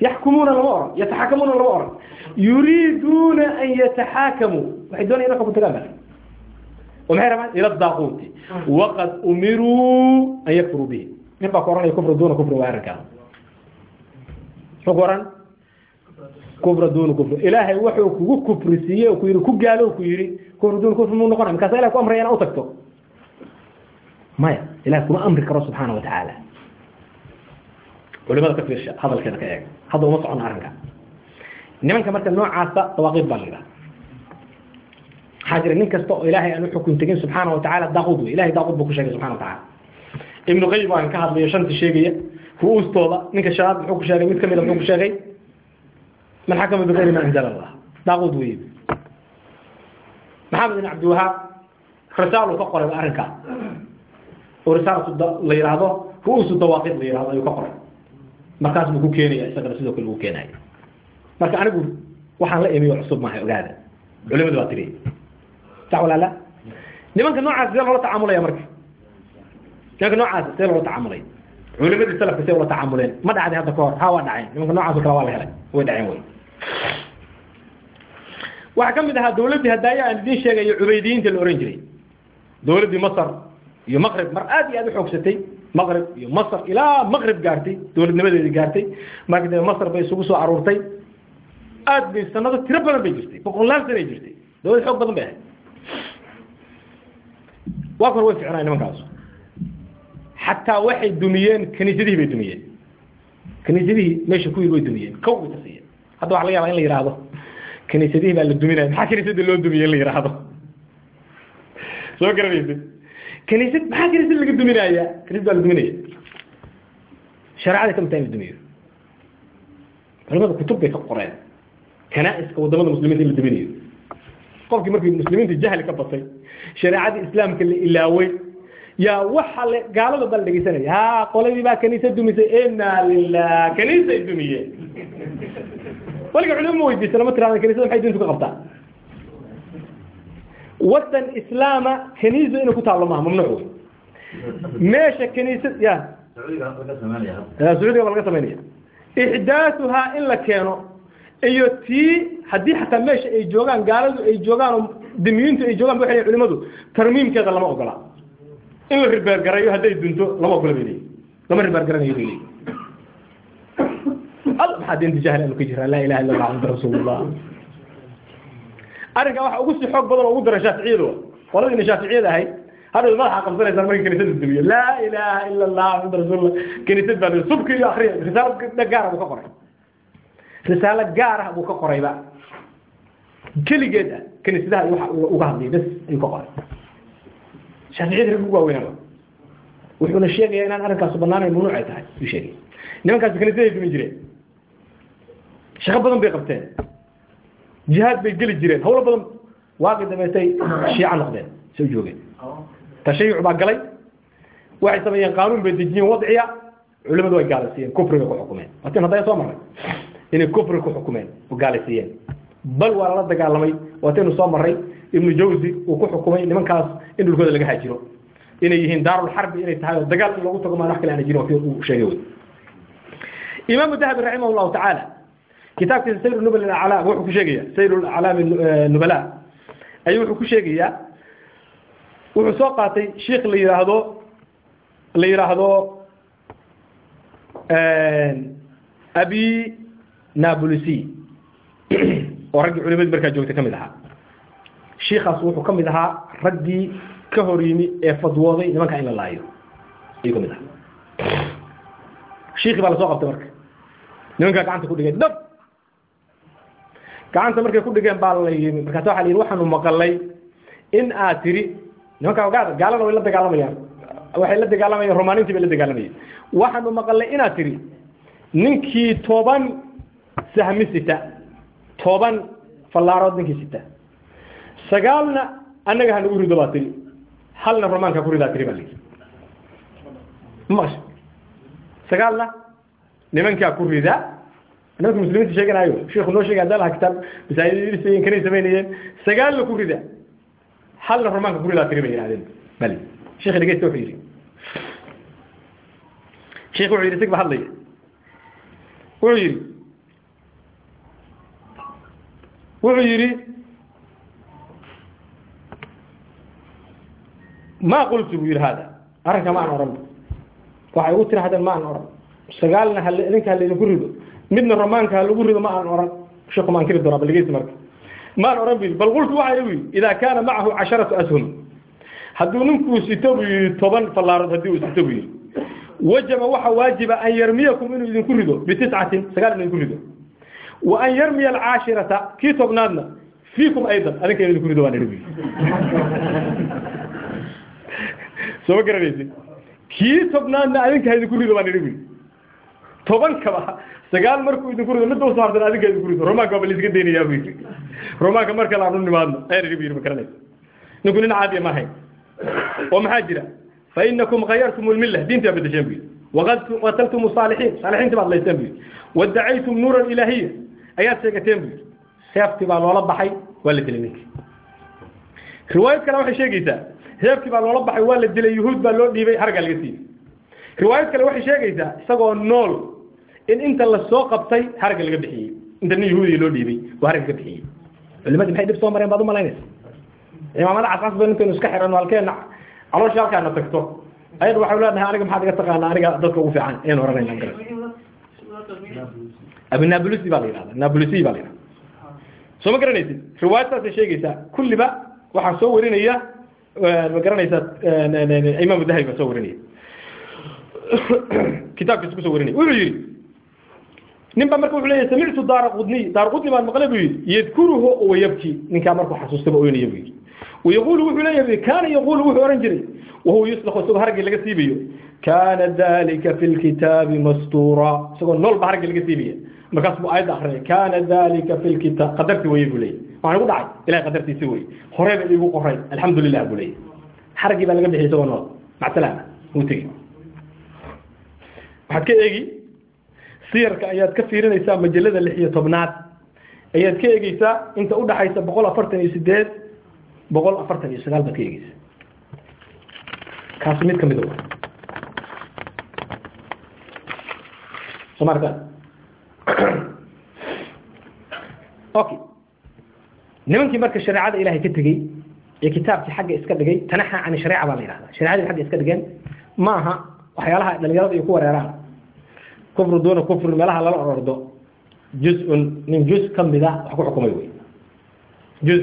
yaxkumuuna lama oran yataxakamuuna lama oran yuriiduuna an yataxaakamuu waxay doonaya ina xukun tagaan baa ومحي رمان إلى الضاغوت وقد أمروا أن يكفروا به نبقى قرآن كفر دون كفر واركا شو قرآن كفر دون كفر إلهي وحو كو كفر سيئة وكيري كو قالوا وكيري كفر دون كفر من نقرأ maya ilahi kuma amri karo subxaana watacaala culimada ka fiirsha hadalkeeda ka eega hadda uma socona arrinka nimanka marka noocaasa dawaaqid baa la yidhaha waxaa jira nin kasta oo ilahay aan uxukun tegin subxaana watacaala daaqud wey ilahay daaqud buu ku sheegay subxana watacaala ibnu qayim aan ka hadlayo shanta sheegaya ru-uustooda ninka shanaad muxuu ku sheegay mid kamida muxuu ku sheegay man xakama bikayri ma anzala allah daaqud wey maxamed ibn cabdiwahaab rasaalu ka qoray arrinkaa الأرنكا ورسالة اللي يرهضه هو أسو الدواقيت اللي يرهضه يفقر مركز بكو كينيا استقر سيدو كل كينيا مركز أنا أقول waxaan la imiyo cusub maahay ogaada culimadu waa tiri صح ولا لا nimanka noocaas sidee loola tacaamulaya marka nimanka noocaas sidee loola tacaamulay culimadii salafka sidee loola tacaamuleen ma dhacday hadda ka hor ha waa dhaceen nimanka noocaas oo kale waa la helay way dhaceen wey waxaa ka mid ahaa dawladdii hadaaye aan idiin sheegayo cubaydiyiinta la ohan jiray dawladdii masar iyo maqrib mar aad iyo aad u xoogsatay. Maqrib iyo masar ilaa maqrib gaartay dawladnimadeedii gaartay. Markii dambe masar bay isugu soo aruurtay aad bay sanado tiro badan bay jirtay boqolaal sana ay jirtay. Dawlad xoog badan bay ahayd. Waa kor way ficnaa nimankaas xataa waxay dumiyeen kaniisadihii bay dumiyeen kaniisadihii meesha ku yiri way dumiyeen kow bay tasiyeen. Hadda waxa laga yaabaa in la yidhaahdo kaniisadihii baa la duminaya maxaa kaniisada loo dumiyey in la yidhaahdo soo garanaysid kaniisad maxaa kaniisad laga duminaya? Kaniisad baa la duminaya. Shareecada ka mitaa in la dumiyo. Culimada kutub bay ka qoreen. Kanaa'iska waddamada muslimiinta in la duminayo qofkii markii muslimiinta jahli ka batay shareecadii islaamka la ilaaway yaa waxa le gaalada baa la dhegeysanaya. Ha qoladii baa kaniisa dumisay. Ina lilah kaniisay dumiyeen. Waliga culimo ma weydiisa lama tirahda kaniisada maxay diintu ka qabtaa wadan islaama kaniisa inay ku taallo maaha mamnuuc wey meesha kaniisad ya. Sacuudiga baa laga samaynaya ixdaasuhaa in la keeno iyo tii haddii xataa meesha ay joogaan gaaladu ay joogaan oo dimiyiintu ay joogaan ba waxay culimadu tarmiimkeeda lama ogola. In la ribeergarayo hadday dunto lama ogola bay leeyihiin lama ribeergaranayo bay leeyihiin maxaa diinta jahli aanu ka jiraa laa ilaha illa allah muxamad rasuulullah arrinka waxa ugu si xoog badan oo ugu dara shaaficiyadu qoladiina shaaficiyada ahayd hadhow madaxa qabsanaysaan markii kaniisada dumiyo laa ilaha illa allah muxamad rasuulullah. Kaniisad baa subki iyo akriya risaalo gaara buu ka qoray. Risaalo gaar ah buu ka qorayba keligeed ah kaniisadaha waxa uga hadlay bas ayuu ka qoray. Shaaficiyada rag ugu waaweynaba wuxuuna sheegayaa inaan arrinkaasu banaanayn mamnuuc ay tahay uu sheegay. Nimankaasi kaniisaday dumi jireen. Shaqo badan bay qabteen jihaad bay geli jireen. Hawlo badan waaqi dabeetay shiica noqdeen u joogeen. Tashayuc baa galay. Waxay sameeyeen qaanuun bay dejiyeen wadciya. Culimadu way gaalaysiiyeen kufriga ku xukumeen. Waatin hadday soo marray inay kufri ku xukumeen oo gaalaysiiyeen bal waa lala dagaalamay waataynu soo marray ibnu jawzi uu ku xukumay nimankaas in dhulkooda laga hajiro inay yihiin daarul xarbi inay tahay oo dagaal in loogu tago maan wax kale aana jirin waa uu sheegay. Wey imaamu dahabi raximah tacaala kitaabkiisa sayr nubal aclaam wuxuu ku sheegaya sayr aclaam nubala. Ayuu wuxuu ku sheegayaa wuxuu soo qaatay sheikh la yidhaahdo la yidhaahdo abi nabulisi oo raggii culimadii markaa joogtay ka mid ahaa. Shiikaas wuxuu ka mid ahaa raggii ka hor yimi ee fadwooday nimanka in la laayo. Ayuu ka mid ahaa. Shiikii baa la soo qabtay marka. Nimankaa gacanta ku dhigeen dhab gacanta markay ku dhigeen baa la yimi. Markaas waxa la yidhi waxaanu maqalay in aad tiri nimankaa ogaada gaalana way la dagaalamayaan waxay la dagaalamayaan romaanintii bay la dagaalamayeen waxaanu maqalay inaad tiri ninkii toban sahmi sita toban fallaarood ninkii sita. Sagaalna annaga hanagu rido baa tiri halna romaanka ku ridaa tiri baa lii mas sagaalna nimankaa ku rida nimanka muslimiinta sheeganayo sheekhu noo sheegay haddaa laha kitaab masaajidisayeen kanay samaynayeen sagaalna ku rida. Halna romaanka ku ridaa tiri bay yidhahdeen bali. Sheekhi dhegeysta wuxuu yidhi sheekh wuxuu yidhi sigba hadlaya wuxuu yidhi wuxuu yidhi ma qultu buu yidhi hada. Arrinka ma aan odhan waxay ugu tirahdeen ma aan odhan sagaalna hal idinka ha laydinku rido midna romaanka lagu rido ma aan odhan sheekhu maan kiri doonaa balgeysi marka. Ma aan odhan bu yidhi bal qultu waxaa yidhi idaa kaana macahu casharatu ashum hadduu ninkuu sito buu yidhi toban fallaarood haddii uu sito buu yidhi wajaba waxa waajiba an yarmiyakum inuu idinku rido bitiscatin sagaal inuu idinku rido. Wa an yarmiya alcaashirata kii tobnaadna fiikum aydan adinka inu idinku rido waan idhi soo ma garanaysid kii tobnaadna adinka idinku rido waan idhi tobankaba. Sagaal markuu idinku rido midda u soo hartan adinka idinku rido romaanka waaba laiska daynayaa bu yidhi. Romaanka marka la anu nimaadno bu yidhi ma garanaysa ninku nin caadiya ma oo maxaa jira? Fainakum hayartum lmilla diintii baa bedesheen bu yidhi. Waqataltum saalixiin saalixiintii baad laysteen bu yidhi. Wadacaytum nuura ilaahiya ayaad sheegateen bu yidhi. Seeftii baa loola baxay waa la dilay ninkii. Riwaayad kale waxay sheegaysaa seeftii baa loola baxay waa la dilay yuhuud baa loo dhiibay hargaa laga siiyey. Riwaayad kale waxay sheegaysaa isagoo nool in inta la soo qabtay harga laga bixiyey. Inta nin yahuudiya loo dhiibay waa harga ka bixiyey. Culimadii maxay dhib soo mareen baad umalaynaysa cimaamada cascas ba ninkaynu iska xirano halkeena caloosha halkaana tagto. Ayadu waxay leenahay aniga maxaad iga taqaana aniga dadka ugu fiican. Ayaan oranayna garan abi nabulusi baa la yidhahda nabulusi baa la yidhahda soo ma garanaysid? Riwaayad saasay sheegaysaa. Kulliba waxaa soo warinaya ma garanaysaa imaam dahabi baa soo warinaya. Kitaabkiisa ku soo warinaya. Wuxuu yidhi nin baa marka wuxuu leeyahay samictu daara qudniy daar qudni baan maqlay buu yidhi yadkuruhu wa yabki ninkaa markuu xasuustaba ooynaya buu yidhi ويقول وحو لا يبي كان يقول وحو رنجري وهو يسلخ سوق هرق لغا سيبيو كان ذلك في الكتاب مستورا سوق نول بهرق لغا سيبيو مركاس بو ايد اخري كان ذلك في الكتاب قدرت وي بولي وانا قدعي الى قدرتي سوي خريب ايغو قري الحمد لله بولي حرقي با لغا بخي سوق نول مع السلامه وتي حكي ايغي siyarka ayaad ka fiirinaysaa majalada lix iyo tobnaad. Ayaad ka eegeysaa inta udhaxaysa boqol afartan iyo sideed boqol afartan iyo sagaal baad ka eegeysa kaasi mid soo maarta okay nimankii marka shareecada ilahay ka tegey ee kitaabkii xagga iska dhigay tanaxa can shareeca baa la yihahda shareecadii xagga iska dhigeen ma aha waxyaalaha dhalinyarada iyo ku wareeraan kufru duuna kufri meelaha lala orordo. Juz-un nin juz kamida wax ku xukumay wey juz.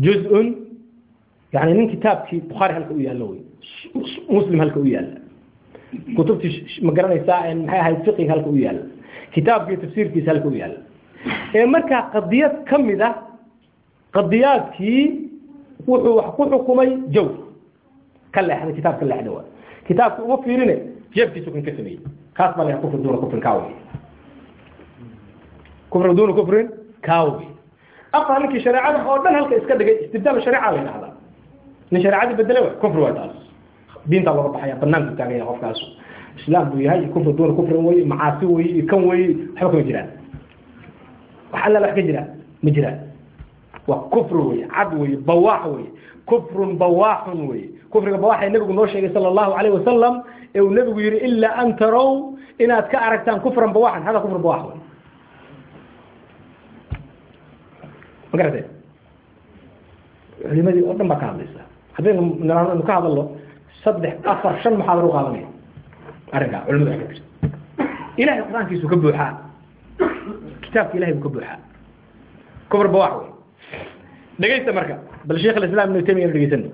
Juz-un yani nin kitaabkii bukhaari halka u yaallo wey muslim halka u yaalla. Kutubtii ma garanaysaa maxay ahayd fiqiga halka u yaalla. Kitaabkii tafsiirkiisa halka u yaalla. Ee markaa qadiyad ka mid a qadiyaadkii wuxuu wax ku xukumay jawr ka leexday kitaab ka leexda waa. Kitaabka uma fiirine jeebkiisu kan ka sameeyey kaas baa la kufri duuna kufrin kaa wey kufri duuna kufrin kaa wey afa ninkii shareecada oo dhan halka iska dhigay istibdaal shareeca la yidhahdaa nin shareecadii bedele wa kufri waa taas diintaa looga baxaya banaanku taaganya qofkaas islaam buu yahay kufri duuna kufrin wey macaasi wey iyo kan wey waxba kama jiraan wax alla wax ka kufriga bawaaxa ee nabigu noo sheegay sala allahu calayh wasalam ee uu nabigu yihi ilaa an tarow inaad ka aragtaan kufran bawaaxan hada kufr bawaax wey ma garatee? Culimadii oo dhan baa ka hadlaysa. Haddaynu nanu ka hadalno saddex afar shan muxaadar u qaadanaya. Arrinkaa culimadu waxay ka jirta ilahay qur'aankiisu ka buuxaa kitaabka ilahay buu ka buuxaa kufr bawaax wey dhegaysta marka. Bal sheekh alislam ibnu taymiya inu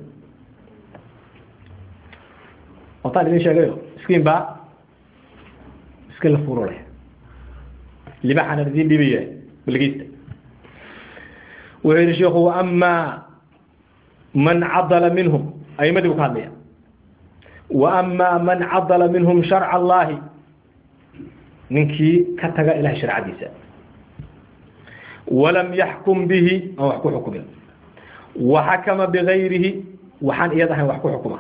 wataan idin sheegayo iskiin baa iska la fuuro leh. Libaxana idin dhibaya bal dhegaysta wuxuu yidhi sheekhu waama man cadala minhum. Aimadii buu ka hadlaya waama man cadala minhum sharca allahi ninkii ka taga ilahay sharcadiisa. Walam yaxkum bihi aan wax ku xukumin. Waxakama bigayrihi waxaan iyad ahayn wax ku xukuma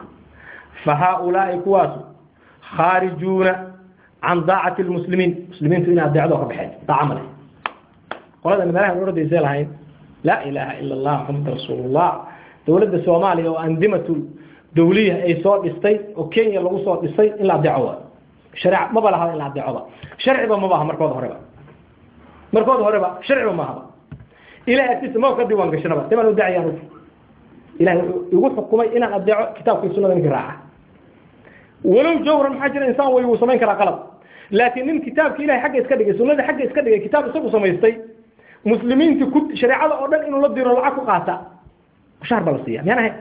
fa haaulaai kuwaasu khaarijuuna can daacati lmuslimiin muslimiintu inay adeecdo ka baxeen daaca male qoladan meelaha ordaysa lahayn laa ilaaha ila allah maxamad rasuulullah dowladda soomaaliya oo andimatu dawliya ay soo dhistay oo kenya lagu soo dhisay in la adeeco waa shareec maba lahaba in la adeecoba sharciba maba aha markooda horeba markooda horeba sharciba maahaba ilahay agtiisa ma ka diiwaan gashanaba simaan u dacayaan ilahay wuxuu igu xukumay inaan adeeco kitaabkii sunada ninkii raaca walow jawran maxaa jira insaan way wuu samayn karaa qalab. Laakiin nin kitaabki ilahay xagga iska dhigay sunada xagga iska dhigay kitaab isagu samaystay muslimiinti ku shareecada oo dhan inuu la diro lacag ku qaata mushaar baa la siiya miyaan ahay?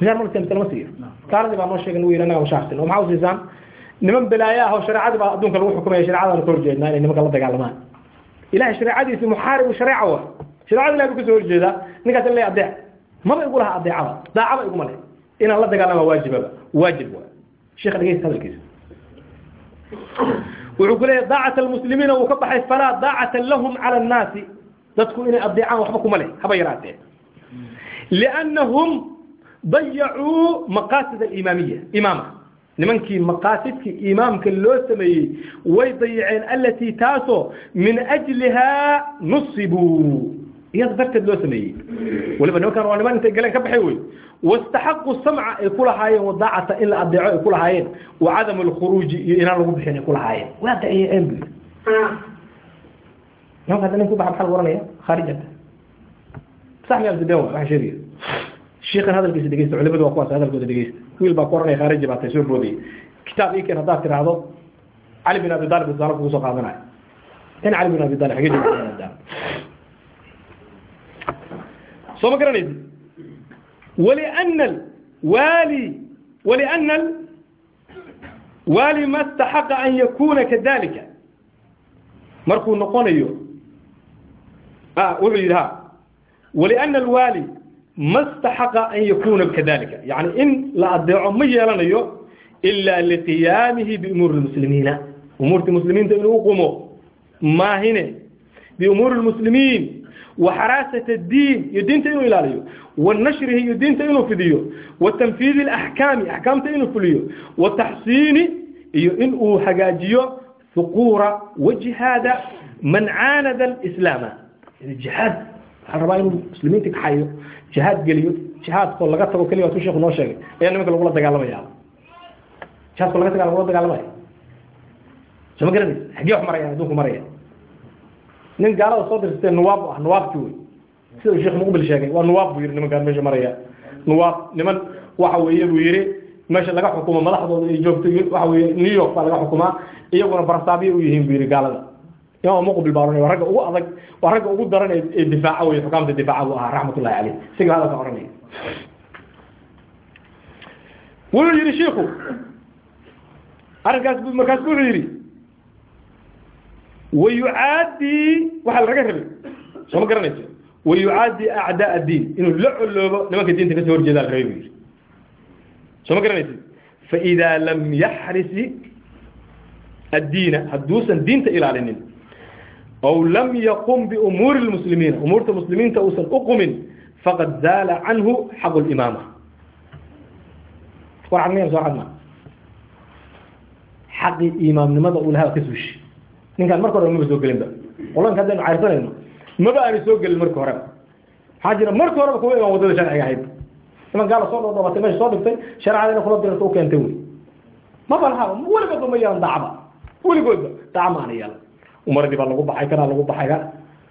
Mushaar ma lasiya mise lama siiyo gaaladii baa noo sheegay yidhi annaga mushaar sin oo maxaa usiisaan niman balaayo ah oo shareecadii baa adduunka lagu xukumaya shareecadana ka horjeednaa inay nimanka la dagaalamaan. Ilahay shareecadiisi muxaaribu shareeca wa. Shareecada ilahay buu ka soo horjeedaa. Ninkaas in maba igu laha adeecaba daacaba iguma leh inaan la dagaalama waajibaba waajib waa. Sheekha dhegeysta hadalkiisa wuxuu ku leeyahy daacata almuslimiina wuu ka baxay falaa daacata lahum cala annaasi. Dadku inay adeecaan waxba kuma leh haba yaraatee. Liannahum dayacuu maqaasid alimaamiya imaama nimankii maqaasidkii imaamka loo sameeyey way dayaceen alatii taasoo min ajlihaa nusibuu. Iyada darteed loo sameeyey. Waliba nimankan waa niman intay galeen ka baxay wey wastaxaqu samca ay ku lahaayeen wadaacata in la adeeco ay ku lahaayeen wa cadam alkhuruuji iyo inaan lagu bixin ay ku lahaayeen waa daciyeen bu nimanka hadda nin ku baxa maxaa lagu oranaya khaarijata sax miyaa sideen waa waxa sheegaya sheekhan hadalkiisa dhegeysta culimadu waa kuwaas hadalkooda dhegeysta wiil baa ku oranaya khaariji baa tay soo boodayay kitaab ii keen haddaad tiraahdo cali bin abi talib tusaale kugu soo qaadanaya in cali bin abi talib xagee jooga soo ma garanaysid ولأن الوالي ولأن الوالي ما استحق أن يكون كذلك مركو نقونيو آه وعيدها ولأن الوالي ما استحق أن يكون كذلك يعني إن لا أدعو ميلانيو إلا لقيامه بأمور المسلمين أمور المسلمين تقوموا ما هنا بأمور المسلمين وحراسة الدين يدين تينو إلاليو والنشره يدين تينو فيديو وتنفيذ الأحكام أحكام تينو فيديو والتحسين إنه حقاجيو ثقورة وجهاد من عاند الإسلام الجهاد الرباين المسلمين تكحيو جهاد قليو جهاد قول لغا تقو كليو تو شيخ نو شيغ ايان نمك لولا دغالما يا جهاد قول لغا دغالما لولا دغالما سما غراني حقي wax maraya adduunku maraya nin gaalada soo dirtay nuwaab ah nuwaabki wey. Sida uu sheekh muqbil sheegay waa nuwaab buu yidhi nimankaan meesha maraya. Nuwaab niman waxa weeye buu yidhi meesha laga xukumo madaxdooda ay joogto waxa weeye new york baa laga xukumaa iyaguna barasaabiya u yihiin buu yidhi gaalada. Imaam muqbil baa oranaya waa ragga ugu adag waa ragga ugu daran ee difaaca wey xukaamta difaaca buu ahaa raxmatullahi caleyh isaga hadalka oranaya wuxuu yidhi shiiku arrinkaas markaas wuxuu yidhi ويعادي waxa laga rabay soo ma garanayso ويعادي أعداء الدين إنه لا علوبة لما الدين تكسر ورجال الغيبير soo ma garanayso فإذا لم يحرس الدين هدوسا دين إلى علنين أو لم يقم بأمور المسلمين أمور المسلمين تأوسا أقم فقد زال عنه حق الإمامة وعن مين صاحبنا حق إمام لماذا أولها كسوش ninkaan marka hore maba soo gelinba. Qolanka haddaynu cayrsanayno maba aanu soo gelin marka horeba maxaa jira marka horeba kuwa imaan waddada sharciga ahayd. Niman gaala soo dhoodhoobatay meesha soo dhigtay shareecada ina kula dirarta u keentay wey. Maba laha weligoodba ma yeelan daacba weligoodba daaca maana yeelan umaradii baa lagu baxay kanaa lagu baxay ka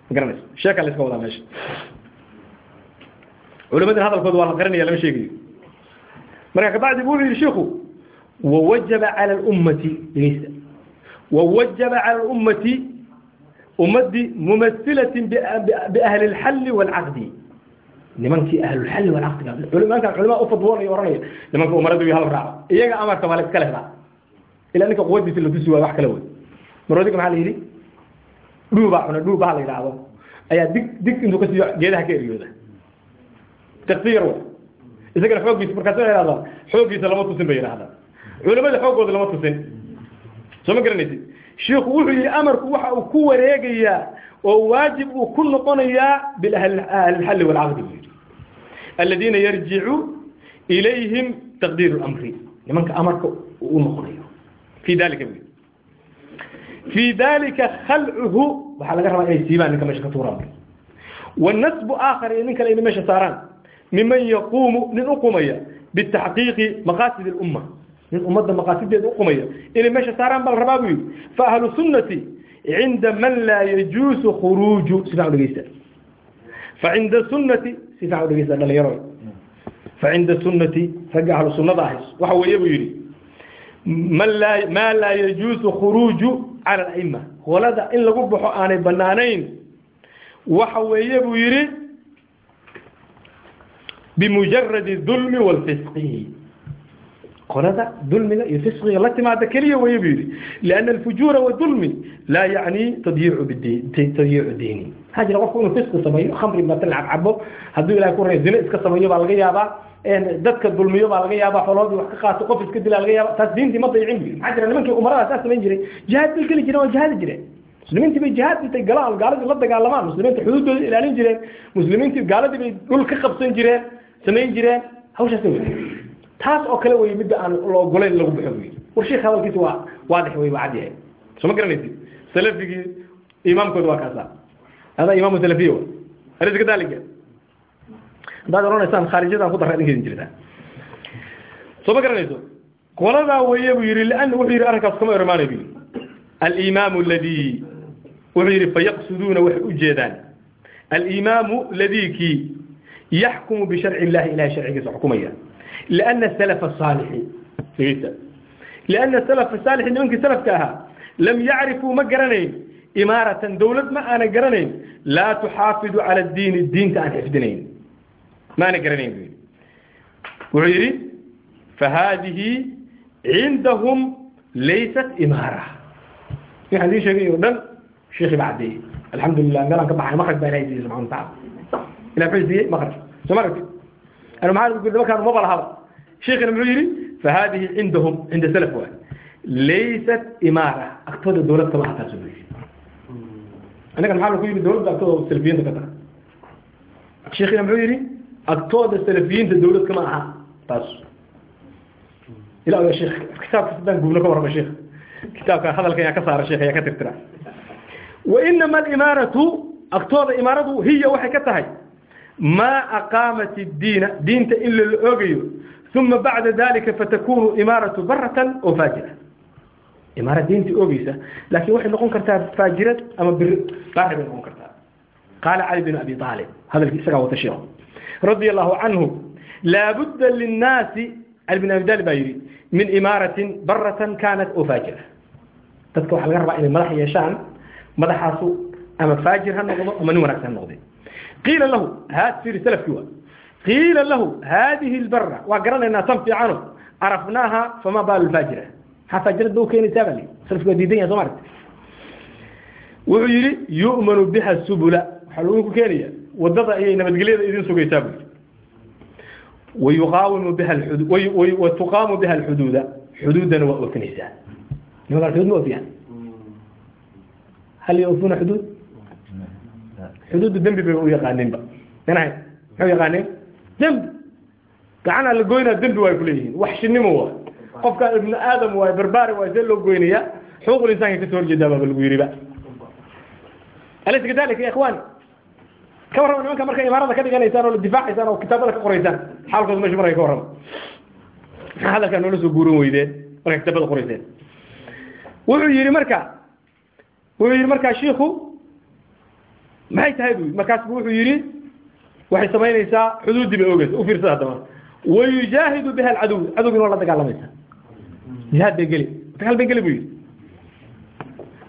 ma garanaysa sheekaa la iska wadaa meesha. Culimadin hadalkooda waa la qarinaya lama sheegayo. Marka kabacdi bu wuxuu yidhi shiku wawajaba cala lummati dhegeysta ووجب على الأمة أمد ممثلة بأهل الحل والعقد. nimankii ahlulxalli walcaqdiga nimankaa culimaa ufadwoonay oranaya nimanka umaradu iyo hal raaco iyaga amarka waa la iska lehnaa ilaa ninka quwadiisa la tusi waay wax kala wey marodiga maxaa la yidhi dhuubaa cuna dhuubaha la yidhaahdo ayaa dig dig intuu ka siiyo geedaha ka eriyooda taktiyar wa isagana xooggiisa markaas ihahdaa xooggiisa lama tusin bay yidhahdaan culimada soo ma garanaysid? Sheikhu wuxuu yidhi amarku waxa uu ku wareegayaa oo waajib uu ku noqonayaa biahlilxalli walcaqdi buu yidhi. Aladiina yarjicu ilayhim taqdiiru lamri nimanka amarka uu noqonayo. في ذلك بي. في ذلك خلعه وحال قرر أي سيبان لك مشي كتوران والنسب آخر إنك لإن مشي ساران ممن يقوم من أقومية بالتحقيق مقاصد الأمة من أمة مقاصد الأقومية إن مشي ساران بالربابي فأهل السنة عند من لا يجوز خروج سفاع لقيسة فعند السنة سفاع لقيسة لا يروي فعند السنة فقع أهل السنة ضاحس وحو يبيري من لا ما لا يجوز خروج على الأئمة ولذا إن لقبح آن بنانين وحو يبيري بمجرد الظلم والفسق قلت ظلم يفسق التي ما ذكريه ويبيري لأن الفجور والظلم لا يعني تضييع بالدين تضييع الدين هذا لو قفوا فسق سميه خمر ما تلعب عبو هدو إلى كورة زنا إسك سميه بالغيابة إن دتك الظلمية بالغيابة حولود وحقات قف إسك دل الغيابة تاس دين دي ما ضيعين بي حاجة لما كي أمراء أساس من جري جهاد بالكل جري وجهاد جري مسلمين تبي جهاد انت قال قال لا دغالمان مسلمين حدود الى جيرين مسلمين تبي قال تبي دول كخبسن جيرين سمين جيرين hawshaas wey taas oo kale wey midda aan loo golayn lagu bixo wey war sheekh hadalkiisa waa waadix wey waa cad yahay soo ma garanaysid salafigii imaamkooda waa kaasa hada imaamu salafiya wa alaysa kadalika haddaad oranaysaan khaarijadaan ku darra idinkeedin jirtaa soo ma garanayso qoladaa weeye buu yidhi lianna wuxuu yidhi arrinkaas kama ormaanay buu yidhi alimaamu aladii wuxuu yidhi fayaqsuduuna waxay u jeedaan alimaamu ladiikii يحكم بشرع الله إلى شرعه حكميا لأن السلف الصالح سميت لأن السلف الصالح نمك سلفك لم يعرفوا ما قرنين إمارة دولة ما أنا قرنين لا تحافظ على الدين الدين تأن حفدنين ما أنا قرنين وعيري فهذه عندهم ليست إمارة يعني شيء يقول شيخي بعديه الحمد لله أنا كبحنا مخرج بين أيدي سبحانه وتعالى إلى فجدي مخرج سمرتي سمعت أنا ما عارف قلت كانوا ما هذا شيخنا المعيري فهذه عندهم عند سلف واحد ليست إمارة أكتود الدولة كما حتى سبيل أنا كان حاول كل الدولة أكتود السلفيين كذا شيخنا المعيري أكتود السلفيين الدولة كما حتى تاس إلى يا شيخ كتاب كتاب قبل لكم يا شيخ كتاب كان هذا الكيان كسر الشيخ يا كتر ترى وإنما الإمارة أكتود إمارته هي وحي كتهي ما أقامت الدين دين إلا الأغي ثم بعد ذلك فتكون إمارة برة أو فاجرة إمارة دين أغيسة لكن وحي نقول كرتها فاجرة أما بر باحر نقول كرتها قال علي بن أبي طالب هذا الكسرة وتشيره رضي الله عنه لا بد للناس علي بن أبي طالب يري من إمارة برة كانت أو فاجرة تذكر حلقة أربعة إن مدح يشان مدحاسو أما فاجر هالنقضة أما نمرك هالنقضة قيل له هات في سلف كوا قيل له هذه البرة وقرنا انها تنفي عنه عرفناها فما بال الفاجرة حفاجرة دو كيني تابلي سلف كوا ديدين يا زمارت ويري يؤمن بها السبل حلوكو كينيا ودضا ايه نبتقليد اذن سوق يتابل ويقاوم بها الحدود وي وي وتقام بها الحدود حدودا وكنيسة نقول الحدود موفيها هل يوفون حدود حدود الذنب بيقولوا يقانين بقى هنا هو يقانين ذنب كعنا اللي قوينا الذنب ويقولين وحش النمو قف كان ابن آدم وبرباري ويزل له قوينيا حقوق الإنسان يكتور جدا بالقويري بقى أليس كذلك يا إخواني كورا من كان مركا إمارة كذا كان إنسان ولا الدفاع إنسان أو كتاب لك قريسان حالك مش مرة كورا هذا كان نلسو قورون ويدين مركا كتاب القريسان ويجري مركا ويجري مركا شيخو maxay tahay buu markaas buu wuxuu yidhi waxay samaynaysaa xuduuddii bay ogeysa u fiirsada haddama wayujaahidu biha alcadow cadowgina waa la dagaalamaysaa jihaad bay geli dagaal bay geli buu yidhi.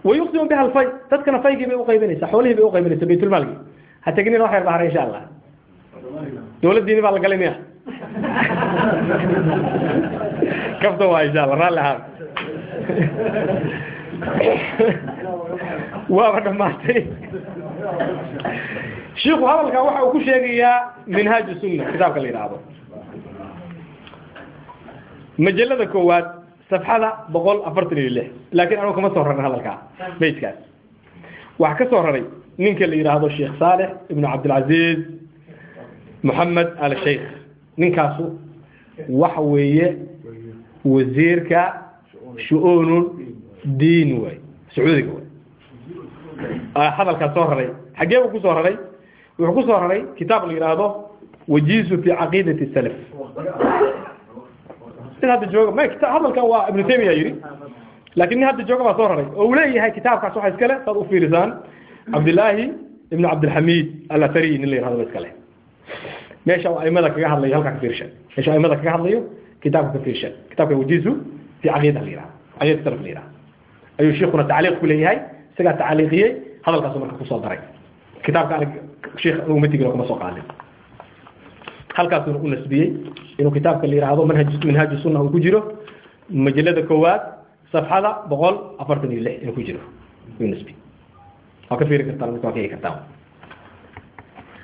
Wayuqsimu biha alfay dadkana faygii bay uqaybinaysaa xoolihii bay uqaybinaysaa baytulmaalkii ha tegnina wax yar bahara insha allah. Dowladdiini baa la galay miya kafta waa insha allah raalli ahaa waaba dhamaatay shiiku hadalkan waxa uu ku sheegayaa minhaaj sunna kitaabka la yidhaahdo majalada koowaad safxada boqol afartan iyo lix. Laakiin anugu kama soo rarin hadalkaa beytkaas waxaa ka soo raray ninka la yidhaahdo sheekh saalex ibnu cabdilcaziz moxamed al sheikh ninkaasu waxa weeye wasiirka shu-uunu diin waay sacuudiga waay hadalkaas soo raray xaggee buu ku soo raray? Wuxuu ku soo raray kitaab la yidhaahdo wajiisu fi caqiidati salaf. Nin hadda jooga ma hadalkan waa ibnu taymiya yidhi laakiin nin hadda jooga baa soo raray. Oo uu leeyahay kitaabkaas waxa iskale saad u fiirisaan cabdillaahi ibnu cabdilxamiid alasari nin la yihahdo ba iskale meesha uu aimada kaga hadlayo halkaa ka fiirsha meesha aimada kaga hadlayo kitaabka ka fiirsha kitaabka wajiisu fi caqiida la yihahdo caqiida salaf la yihahdo ayuu sheikuna tacliiq ku leeyahay isagaa tacliiqiyey hadalkaasu marka ku soo daray. Kitaabka sheekh umatigina kuma soo qaadin halkaasuna u nasbiyey inuu kitaabka la yidhaahdo manhaj minhaaju sunna uu ku jiro. Majalada koowaad safxada boqol afartan iyo lix inuu ku jiro. Uu nasbiyey waa ka fiiri kartaan marka waa ka hegi kartaan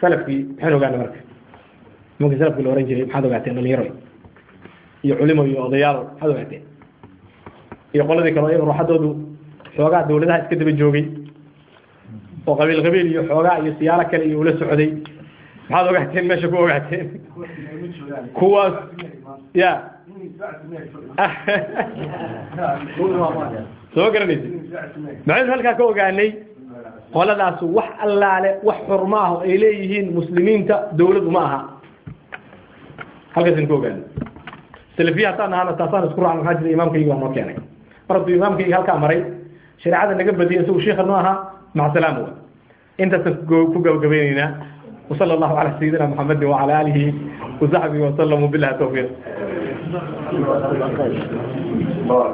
salafkii maxaan ogaana marka. Nimankii salafkii la oran jiray maxaad ogaateen dhalinyaro iyo culimo iyo odayaalo maxaad ogaateen iyo qoladii kale iyaga ruuxadoodu xoogaa dawladaha iska daba joogay. Oo qabiil qabiil iyo xoogaa iyo siyaalo kale iyo ula socday. Maxaad ogaateen meesha ku ogaateen? Kuwaas ya. Soo garanaysa maxaynu halkaa ka ogaanay qoladaas wax allaale wax xurma ah oo ay leeyihiin muslimiinta dawladu ma aha. Halkaasaynu ka ogaanay. Salafiya haddaan ahana taasaan isku raacna maxaa jira imaamkaygi baa noo keenay. Mar hadduu imaamkaygi halkaa maray shareecada naga badiyay isagu sheikha noo ahaa maca salaam wa intaasaan ku gabagabaynaynaa وصلى الله على سيدنا محمد وعلى آله وصحبه وسلم وبالله التوفيق بارك